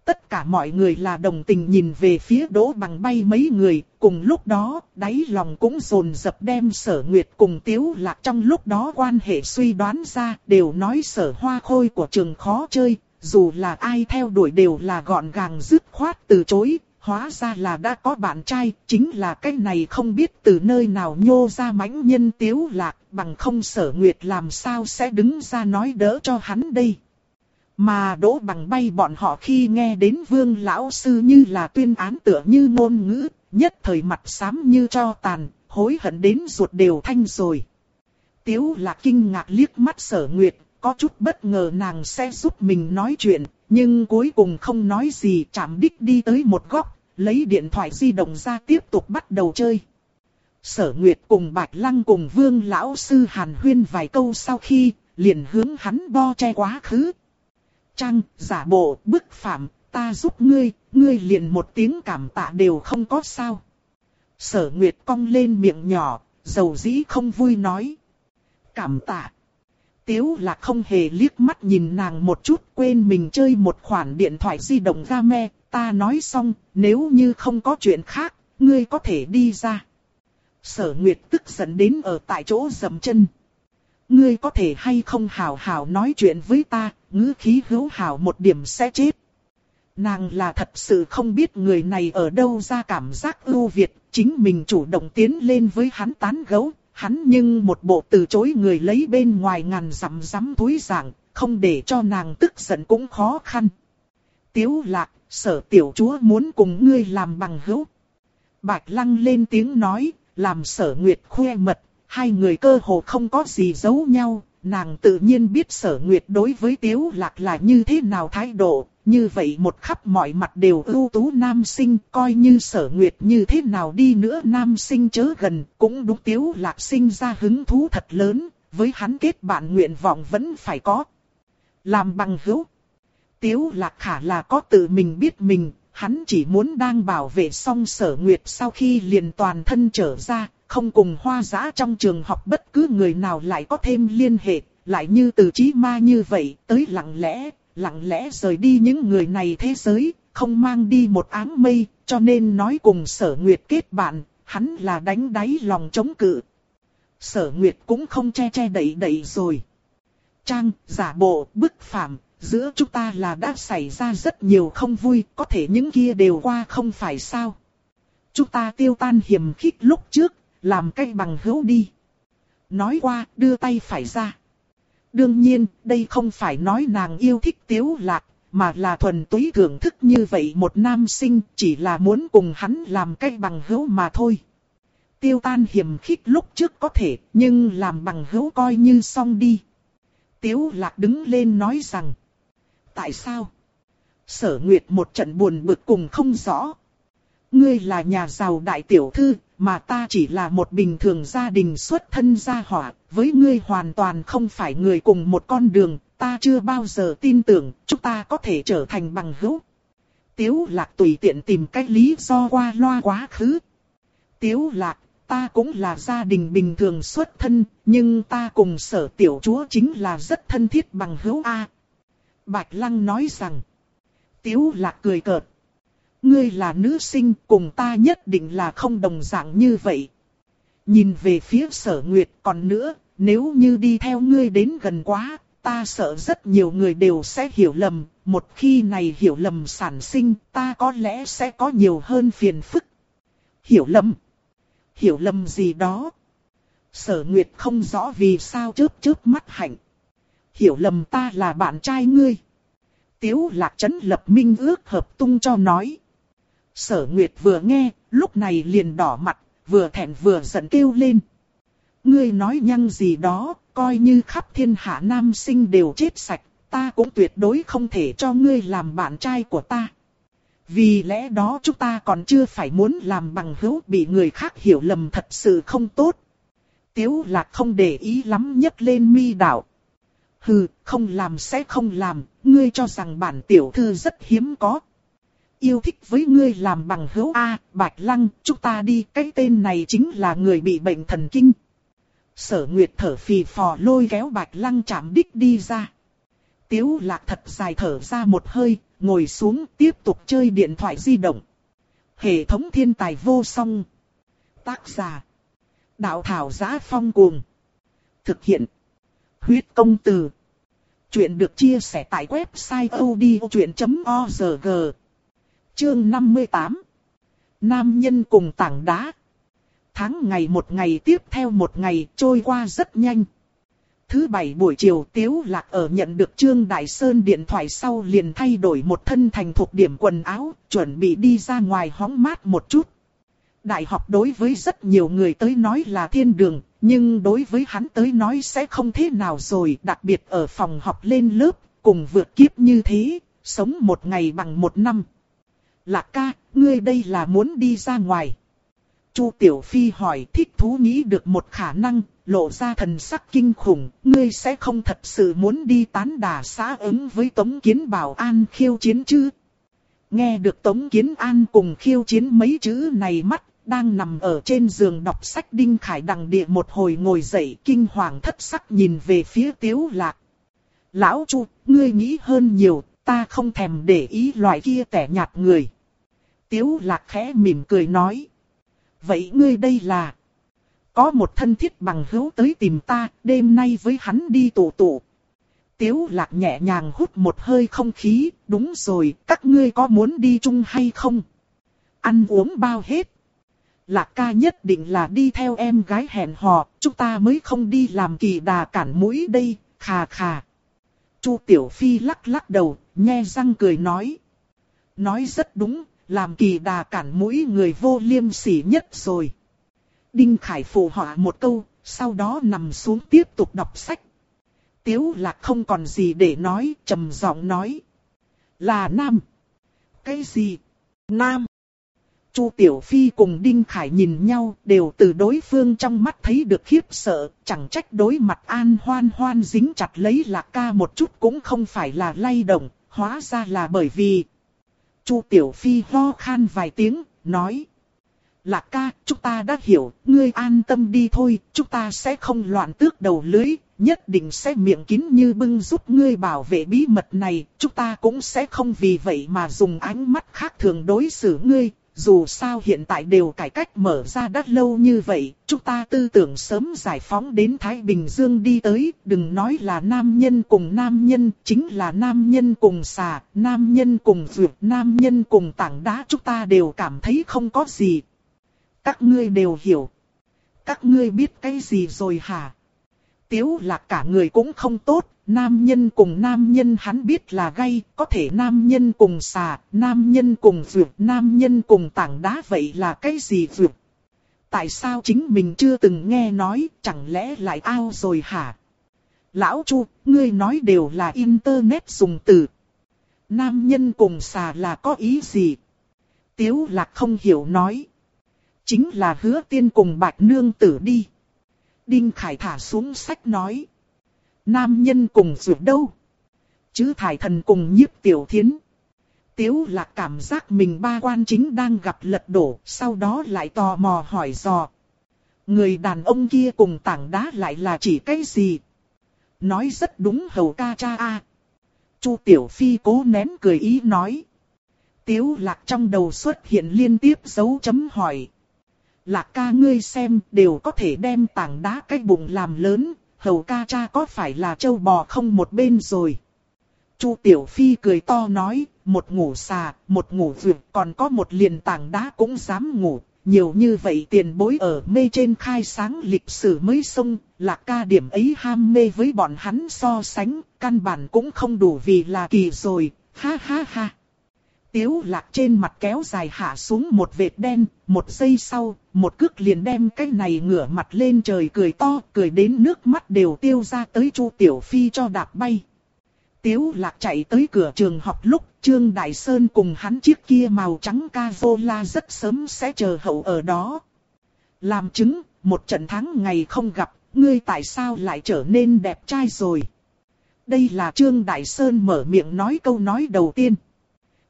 Tất cả mọi người là đồng tình nhìn về phía đỗ bằng bay mấy người, cùng lúc đó, đáy lòng cũng rồn dập đem sở nguyệt cùng tiếu lạc trong lúc đó quan hệ suy đoán ra, đều nói sở hoa khôi của trường khó chơi, dù là ai theo đuổi đều là gọn gàng dứt khoát từ chối, hóa ra là đã có bạn trai, chính là cái này không biết từ nơi nào nhô ra mãnh nhân tiếu lạc, bằng không sở nguyệt làm sao sẽ đứng ra nói đỡ cho hắn đây. Mà đỗ bằng bay bọn họ khi nghe đến vương lão sư như là tuyên án tựa như ngôn ngữ, nhất thời mặt xám như cho tàn, hối hận đến ruột đều thanh rồi. Tiếu là kinh ngạc liếc mắt sở nguyệt, có chút bất ngờ nàng sẽ giúp mình nói chuyện, nhưng cuối cùng không nói gì chạm đích đi tới một góc, lấy điện thoại di động ra tiếp tục bắt đầu chơi. Sở Nguyệt cùng Bạch Lăng cùng Vương Lão Sư Hàn Huyên vài câu sau khi, liền hướng hắn bo che quá khứ. Trang, giả bộ, bức phạm, ta giúp ngươi, ngươi liền một tiếng cảm tạ đều không có sao. Sở Nguyệt cong lên miệng nhỏ, dầu dĩ không vui nói. Cảm tạ. Tiếu là không hề liếc mắt nhìn nàng một chút quên mình chơi một khoản điện thoại di động ra me ta nói xong, nếu như không có chuyện khác, ngươi có thể đi ra. Sở Nguyệt tức giận đến ở tại chỗ dầm chân. Ngươi có thể hay không hào hào nói chuyện với ta, ngữ khí hữu hảo một điểm sẽ chết. Nàng là thật sự không biết người này ở đâu ra cảm giác ưu việt, chính mình chủ động tiến lên với hắn tán gấu, hắn nhưng một bộ từ chối người lấy bên ngoài ngàn dặm rắm túi dạng, không để cho nàng tức giận cũng khó khăn. Tiếu lạc, sở tiểu chúa muốn cùng ngươi làm bằng hữu. Bạch lăng lên tiếng nói, làm sở nguyệt khoe mật, hai người cơ hồ không có gì giấu nhau, nàng tự nhiên biết sở nguyệt đối với tiếu lạc là như thế nào thái độ, như vậy một khắp mọi mặt đều ưu tú nam sinh, coi như sở nguyệt như thế nào đi nữa nam sinh chớ gần, cũng đúng tiếu lạc sinh ra hứng thú thật lớn, với hắn kết bạn nguyện vọng vẫn phải có. Làm bằng hữu. Tiếu lạc khả là có tự mình biết mình, hắn chỉ muốn đang bảo vệ xong sở nguyệt sau khi liền toàn thân trở ra, không cùng hoa giã trong trường học bất cứ người nào lại có thêm liên hệ, lại như từ chí ma như vậy, tới lặng lẽ, lặng lẽ rời đi những người này thế giới, không mang đi một áng mây, cho nên nói cùng sở nguyệt kết bạn, hắn là đánh đáy lòng chống cự. Sở nguyệt cũng không che che đẩy đẩy rồi. Trang, giả bộ, bức phạm, giữa chúng ta là đã xảy ra rất nhiều không vui, có thể những kia đều qua không phải sao. Chúng ta tiêu tan hiểm khích lúc trước, làm cây bằng hữu đi. Nói qua, đưa tay phải ra. Đương nhiên, đây không phải nói nàng yêu thích tiếu lạc, mà là thuần túy thưởng thức như vậy một nam sinh, chỉ là muốn cùng hắn làm cây bằng hữu mà thôi. Tiêu tan hiểm khích lúc trước có thể, nhưng làm bằng hữu coi như xong đi. Tiếu lạc đứng lên nói rằng, tại sao? Sở Nguyệt một trận buồn bực cùng không rõ. Ngươi là nhà giàu đại tiểu thư, mà ta chỉ là một bình thường gia đình xuất thân gia hỏa, với ngươi hoàn toàn không phải người cùng một con đường, ta chưa bao giờ tin tưởng chúng ta có thể trở thành bằng hữu. Tiếu lạc tùy tiện tìm cách lý do qua loa quá khứ. Tiếu lạc, ta cũng là gia đình bình thường xuất thân, nhưng ta cùng sở tiểu chúa chính là rất thân thiết bằng hữu A. Bạch Lăng nói rằng, Tiếu lạc cười cợt. Ngươi là nữ sinh cùng ta nhất định là không đồng dạng như vậy. Nhìn về phía sở nguyệt còn nữa, nếu như đi theo ngươi đến gần quá, ta sợ rất nhiều người đều sẽ hiểu lầm, một khi này hiểu lầm sản sinh, ta có lẽ sẽ có nhiều hơn phiền phức. Hiểu lầm? Hiểu lầm gì đó? Sở Nguyệt không rõ vì sao chớp chớp mắt hạnh. Hiểu lầm ta là bạn trai ngươi. Tiếu lạc chấn lập minh ước hợp tung cho nói. Sở Nguyệt vừa nghe, lúc này liền đỏ mặt, vừa thẹn vừa giận kêu lên. Ngươi nói nhăng gì đó, coi như khắp thiên hạ nam sinh đều chết sạch, ta cũng tuyệt đối không thể cho ngươi làm bạn trai của ta. Vì lẽ đó chúng ta còn chưa phải muốn làm bằng hữu bị người khác hiểu lầm thật sự không tốt. Tiếu lạc không để ý lắm nhấc lên mi đạo. Hừ, không làm sẽ không làm, ngươi cho rằng bản tiểu thư rất hiếm có. Yêu thích với ngươi làm bằng hữu A, Bạch Lăng, chúng ta đi, cái tên này chính là người bị bệnh thần kinh. Sở Nguyệt thở phì phò lôi kéo Bạch Lăng chạm đích đi ra. Tiếu lạc thật dài thở ra một hơi, ngồi xuống tiếp tục chơi điện thoại di động. Hệ thống thiên tài vô song. Tác giả. Đạo thảo giá phong cuồng. Thực hiện. Huyết công từ. Chuyện được chia sẻ tại website odchuyện.org. Chương 58. Nam nhân cùng tảng đá. Tháng ngày một ngày tiếp theo một ngày trôi qua rất nhanh. Thứ bảy buổi chiều Tiếu Lạc ở nhận được Trương Đại Sơn điện thoại sau liền thay đổi một thân thành thuộc điểm quần áo, chuẩn bị đi ra ngoài hóng mát một chút. Đại học đối với rất nhiều người tới nói là thiên đường, nhưng đối với hắn tới nói sẽ không thế nào rồi, đặc biệt ở phòng học lên lớp, cùng vượt kiếp như thế, sống một ngày bằng một năm. Lạc ca, ngươi đây là muốn đi ra ngoài. Chu Tiểu Phi hỏi thích thú nghĩ được một khả năng, lộ ra thần sắc kinh khủng, ngươi sẽ không thật sự muốn đi tán đà xã ứng với Tống Kiến Bảo An khiêu chiến chứ? Nghe được Tống Kiến An cùng khiêu chiến mấy chữ này mắt, đang nằm ở trên giường đọc sách Đinh Khải đằng địa một hồi ngồi dậy kinh hoàng thất sắc nhìn về phía Tiếu Lạc. Lão Chu, ngươi nghĩ hơn nhiều, ta không thèm để ý loại kia tẻ nhạt người. Tiếu Lạc khẽ mỉm cười nói. Vậy ngươi đây là... Có một thân thiết bằng hữu tới tìm ta, đêm nay với hắn đi tụ tụ. Tiếu lạc nhẹ nhàng hút một hơi không khí, đúng rồi, các ngươi có muốn đi chung hay không? Ăn uống bao hết. Lạc ca nhất định là đi theo em gái hẹn hò, chúng ta mới không đi làm kỳ đà cản mũi đây, khà khà. Chu Tiểu Phi lắc lắc đầu, nhe răng cười nói. Nói rất đúng, làm kỳ đà cản mũi người vô liêm sỉ nhất rồi. Đinh Khải phụ họa một câu, sau đó nằm xuống tiếp tục đọc sách. Tiếu lạc không còn gì để nói, trầm giọng nói. Là nam. Cái gì? Nam. Chu Tiểu Phi cùng Đinh Khải nhìn nhau, đều từ đối phương trong mắt thấy được khiếp sợ, chẳng trách đối mặt an hoan hoan dính chặt lấy lạc ca một chút cũng không phải là lay động, hóa ra là bởi vì... Chu Tiểu Phi ho khan vài tiếng, nói. Lạc ca, chúng ta đã hiểu, ngươi an tâm đi thôi, chúng ta sẽ không loạn tước đầu lưới, nhất định sẽ miệng kín như bưng giúp ngươi bảo vệ bí mật này, chúng ta cũng sẽ không vì vậy mà dùng ánh mắt khác thường đối xử ngươi, dù sao hiện tại đều cải cách mở ra đắt lâu như vậy, chúng ta tư tưởng sớm giải phóng đến Thái Bình Dương đi tới, đừng nói là nam nhân cùng nam nhân, chính là nam nhân cùng xà, nam nhân cùng vượt, nam nhân cùng tảng đá chúng ta đều cảm thấy không có gì. Các ngươi đều hiểu. Các ngươi biết cái gì rồi hả? Tiếu là cả người cũng không tốt, nam nhân cùng nam nhân hắn biết là gay, có thể nam nhân cùng xà, nam nhân cùng vượt, nam nhân cùng tảng đá vậy là cái gì vượt? Tại sao chính mình chưa từng nghe nói, chẳng lẽ lại ao rồi hả? Lão Chu, ngươi nói đều là internet dùng từ. Nam nhân cùng xà là có ý gì? Tiếu lạc không hiểu nói. Chính là hứa tiên cùng bạch nương tử đi. Đinh Khải thả xuống sách nói. Nam nhân cùng dù đâu? Chứ thải thần cùng nhiếp tiểu thiến. Tiếu lạc cảm giác mình ba quan chính đang gặp lật đổ, sau đó lại tò mò hỏi dò. Người đàn ông kia cùng tảng đá lại là chỉ cái gì? Nói rất đúng hầu ca cha a. Chu Tiểu Phi cố nén cười ý nói. Tiếu lạc trong đầu xuất hiện liên tiếp dấu chấm hỏi. Lạc ca ngươi xem đều có thể đem tảng đá cái bụng làm lớn, hầu ca cha có phải là châu bò không một bên rồi. Chu Tiểu Phi cười to nói, một ngủ xà, một ngủ vượt, còn có một liền tảng đá cũng dám ngủ. Nhiều như vậy tiền bối ở mê trên khai sáng lịch sử mới sông, lạc ca điểm ấy ham mê với bọn hắn so sánh, căn bản cũng không đủ vì là kỳ rồi, ha ha ha. Tiếu lạc trên mặt kéo dài hạ xuống một vệt đen, một giây sau, một cước liền đem cái này ngửa mặt lên trời cười to, cười đến nước mắt đều tiêu ra tới Chu Tiểu Phi cho đạp bay. Tiếu lạc chạy tới cửa trường học lúc Trương Đại Sơn cùng hắn chiếc kia màu trắng ca vô la rất sớm sẽ chờ hậu ở đó. Làm chứng, một trận tháng ngày không gặp, ngươi tại sao lại trở nên đẹp trai rồi? Đây là Trương Đại Sơn mở miệng nói câu nói đầu tiên.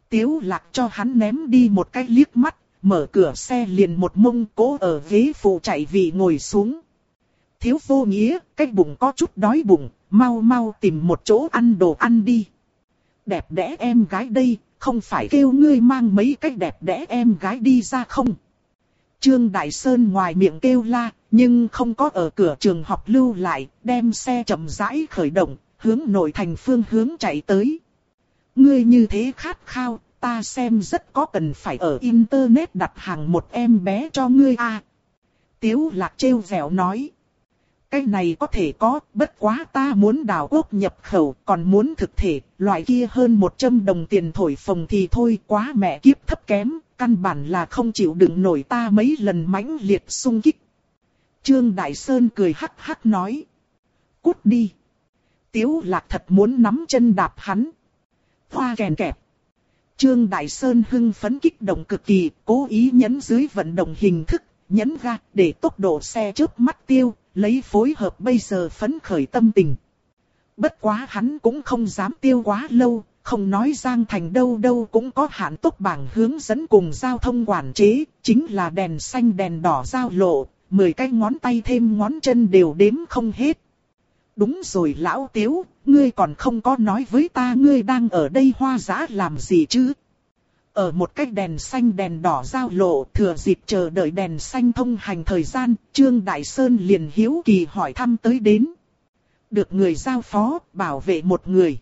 Tiếu lạc cho hắn ném đi một cái liếc mắt, mở cửa xe liền một mông cố ở ghế phụ chạy vị ngồi xuống. Thiếu vô nghĩa, cái bụng có chút đói bụng, mau mau tìm một chỗ ăn đồ ăn đi. Đẹp đẽ em gái đây, không phải kêu ngươi mang mấy cái đẹp đẽ em gái đi ra không? Trương Đại Sơn ngoài miệng kêu la, nhưng không có ở cửa trường học lưu lại, đem xe chậm rãi khởi động, hướng nội thành phương hướng chạy tới. Ngươi như thế khát khao, ta xem rất có cần phải ở internet đặt hàng một em bé cho ngươi a. Tiếu lạc trêu vẻo nói. cái này có thể có, bất quá ta muốn đào quốc nhập khẩu, còn muốn thực thể, loại kia hơn 100 đồng tiền thổi phồng thì thôi, quá mẹ kiếp thấp kém, căn bản là không chịu đựng nổi ta mấy lần mãnh liệt sung kích. Trương Đại Sơn cười hắc hắc nói. Cút đi. Tiếu lạc thật muốn nắm chân đạp hắn. Hoa kèn kẹp. Trương Đại Sơn hưng phấn kích động cực kỳ, cố ý nhấn dưới vận động hình thức, nhấn ga để tốc độ xe trước mắt tiêu, lấy phối hợp bây giờ phấn khởi tâm tình. Bất quá hắn cũng không dám tiêu quá lâu, không nói Giang Thành đâu đâu cũng có hạn tốc bảng hướng dẫn cùng giao thông quản chế, chính là đèn xanh đèn đỏ giao lộ, 10 cái ngón tay thêm ngón chân đều đếm không hết. Đúng rồi lão tiếu, ngươi còn không có nói với ta ngươi đang ở đây hoa giã làm gì chứ? Ở một cái đèn xanh đèn đỏ giao lộ, thừa dịp chờ đợi đèn xanh thông hành thời gian, Trương Đại Sơn liền hiếu kỳ hỏi thăm tới đến. Được người giao phó, bảo vệ một người.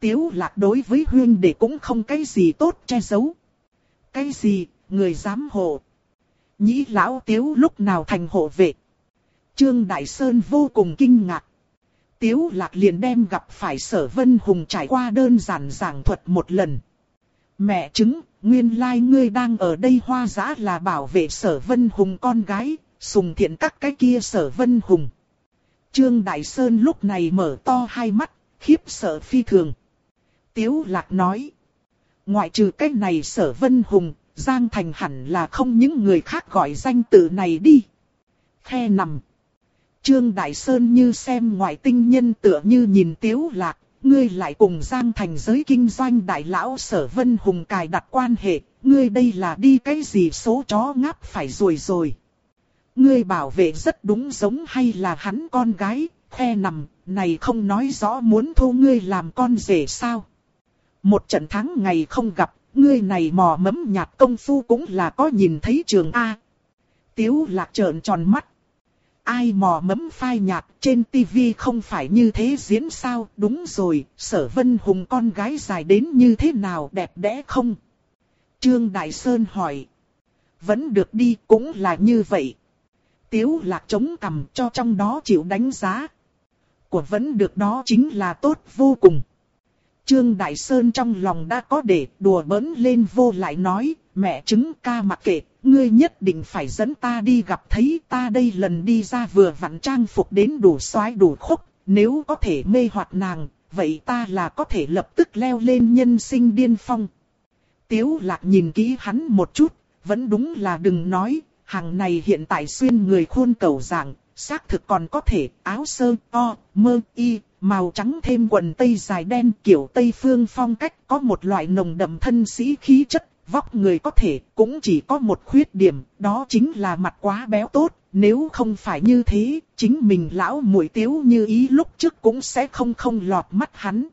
Tiếu lạc đối với huyên để cũng không cái gì tốt che giấu. Cái gì, người dám hộ. Nhĩ lão tiếu lúc nào thành hộ vệ. Trương Đại Sơn vô cùng kinh ngạc. Tiếu lạc liền đem gặp phải sở vân hùng trải qua đơn giản giảng thuật một lần. Mẹ chứng, nguyên lai ngươi đang ở đây hoa giã là bảo vệ sở vân hùng con gái, sùng thiện các cái kia sở vân hùng. Trương Đại Sơn lúc này mở to hai mắt, khiếp sợ phi thường. Tiếu lạc nói. Ngoại trừ cái này sở vân hùng, Giang Thành hẳn là không những người khác gọi danh tự này đi. Khe nằm. Trương Đại Sơn như xem ngoại tinh nhân tựa như nhìn tiếu lạc, ngươi lại cùng Giang Thành giới kinh doanh đại lão sở vân hùng cài đặt quan hệ, ngươi đây là đi cái gì số chó ngáp phải rồi rồi. Ngươi bảo vệ rất đúng giống hay là hắn con gái, khe nằm, này không nói rõ muốn thu ngươi làm con rể sao. Một trận thắng ngày không gặp, ngươi này mò mẫm nhạt công phu cũng là có nhìn thấy trường A. Tiếu lạc trợn tròn mắt. Ai mò mẫm phai nhạt trên tivi không phải như thế diễn sao, đúng rồi, sở vân hùng con gái dài đến như thế nào đẹp đẽ không? Trương Đại Sơn hỏi. Vẫn được đi cũng là như vậy. Tiếu lạc chống cằm cho trong đó chịu đánh giá. Của vẫn được đó chính là tốt vô cùng. Trương Đại Sơn trong lòng đã có để đùa bỡn lên vô lại nói, mẹ chứng ca mặc kệ, ngươi nhất định phải dẫn ta đi gặp thấy ta đây lần đi ra vừa vặn trang phục đến đủ xoái đủ khúc, nếu có thể mê hoặc nàng, vậy ta là có thể lập tức leo lên nhân sinh điên phong. Tiếu lạc nhìn kỹ hắn một chút, vẫn đúng là đừng nói, hàng này hiện tại xuyên người khuôn cầu dạng, xác thực còn có thể áo sơ, o, mơ, y, màu trắng thêm quần tây dài đen kiểu Tây Phương phong cách có một loại nồng đậm thân sĩ khí chất, vóc người có thể cũng chỉ có một khuyết điểm, đó chính là mặt quá béo tốt, nếu không phải như thế, chính mình lão muội tiếu như ý lúc trước cũng sẽ không không lọt mắt hắn.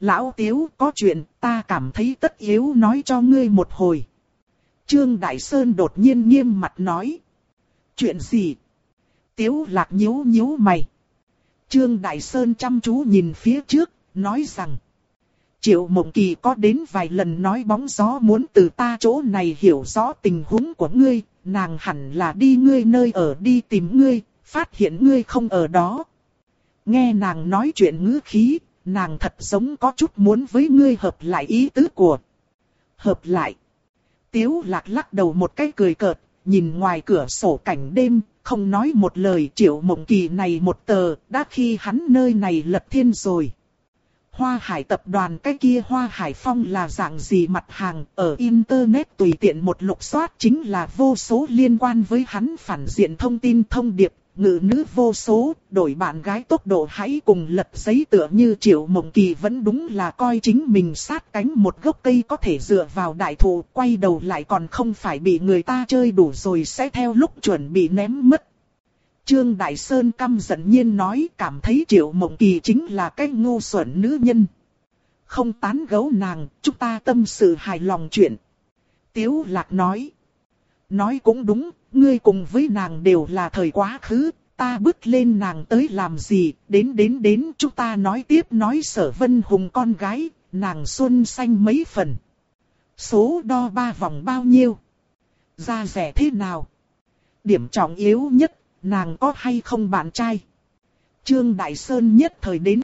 Lão tiếu có chuyện ta cảm thấy tất yếu nói cho ngươi một hồi. Trương Đại Sơn đột nhiên nghiêm mặt nói. Chuyện gì? Tiếu lạc nhíu nhíu mày. Trương Đại Sơn chăm chú nhìn phía trước, nói rằng. Triệu Mộng Kỳ có đến vài lần nói bóng gió muốn từ ta chỗ này hiểu rõ tình huống của ngươi, nàng hẳn là đi ngươi nơi ở đi tìm ngươi, phát hiện ngươi không ở đó. Nghe nàng nói chuyện ngữ khí, nàng thật giống có chút muốn với ngươi hợp lại ý tứ của. Hợp lại. Tiếu lạc lắc đầu một cái cười cợt, nhìn ngoài cửa sổ cảnh đêm, không nói một lời triệu mộng kỳ này một tờ, đã khi hắn nơi này lật thiên rồi. Hoa Hải tập đoàn cái kia Hoa Hải Phong là dạng gì mặt hàng ở Internet tùy tiện một lục soát chính là vô số liên quan với hắn phản diện thông tin thông điệp, ngữ nữ vô số, đổi bạn gái tốc độ hãy cùng lật giấy tựa như triệu mộng kỳ vẫn đúng là coi chính mình sát cánh một gốc cây có thể dựa vào đại thụ quay đầu lại còn không phải bị người ta chơi đủ rồi sẽ theo lúc chuẩn bị ném mất. Trương Đại Sơn căm giận nhiên nói cảm thấy triệu mộng kỳ chính là cái ngu xuẩn nữ nhân. Không tán gấu nàng, chúng ta tâm sự hài lòng chuyện. Tiếu Lạc nói. Nói cũng đúng, ngươi cùng với nàng đều là thời quá khứ, ta bước lên nàng tới làm gì, đến đến đến chúng ta nói tiếp nói sở vân hùng con gái, nàng xuân xanh mấy phần. Số đo ba vòng bao nhiêu? Ra rẻ thế nào? Điểm trọng yếu nhất, nàng có hay không bạn trai? Trương Đại Sơn nhất thời đến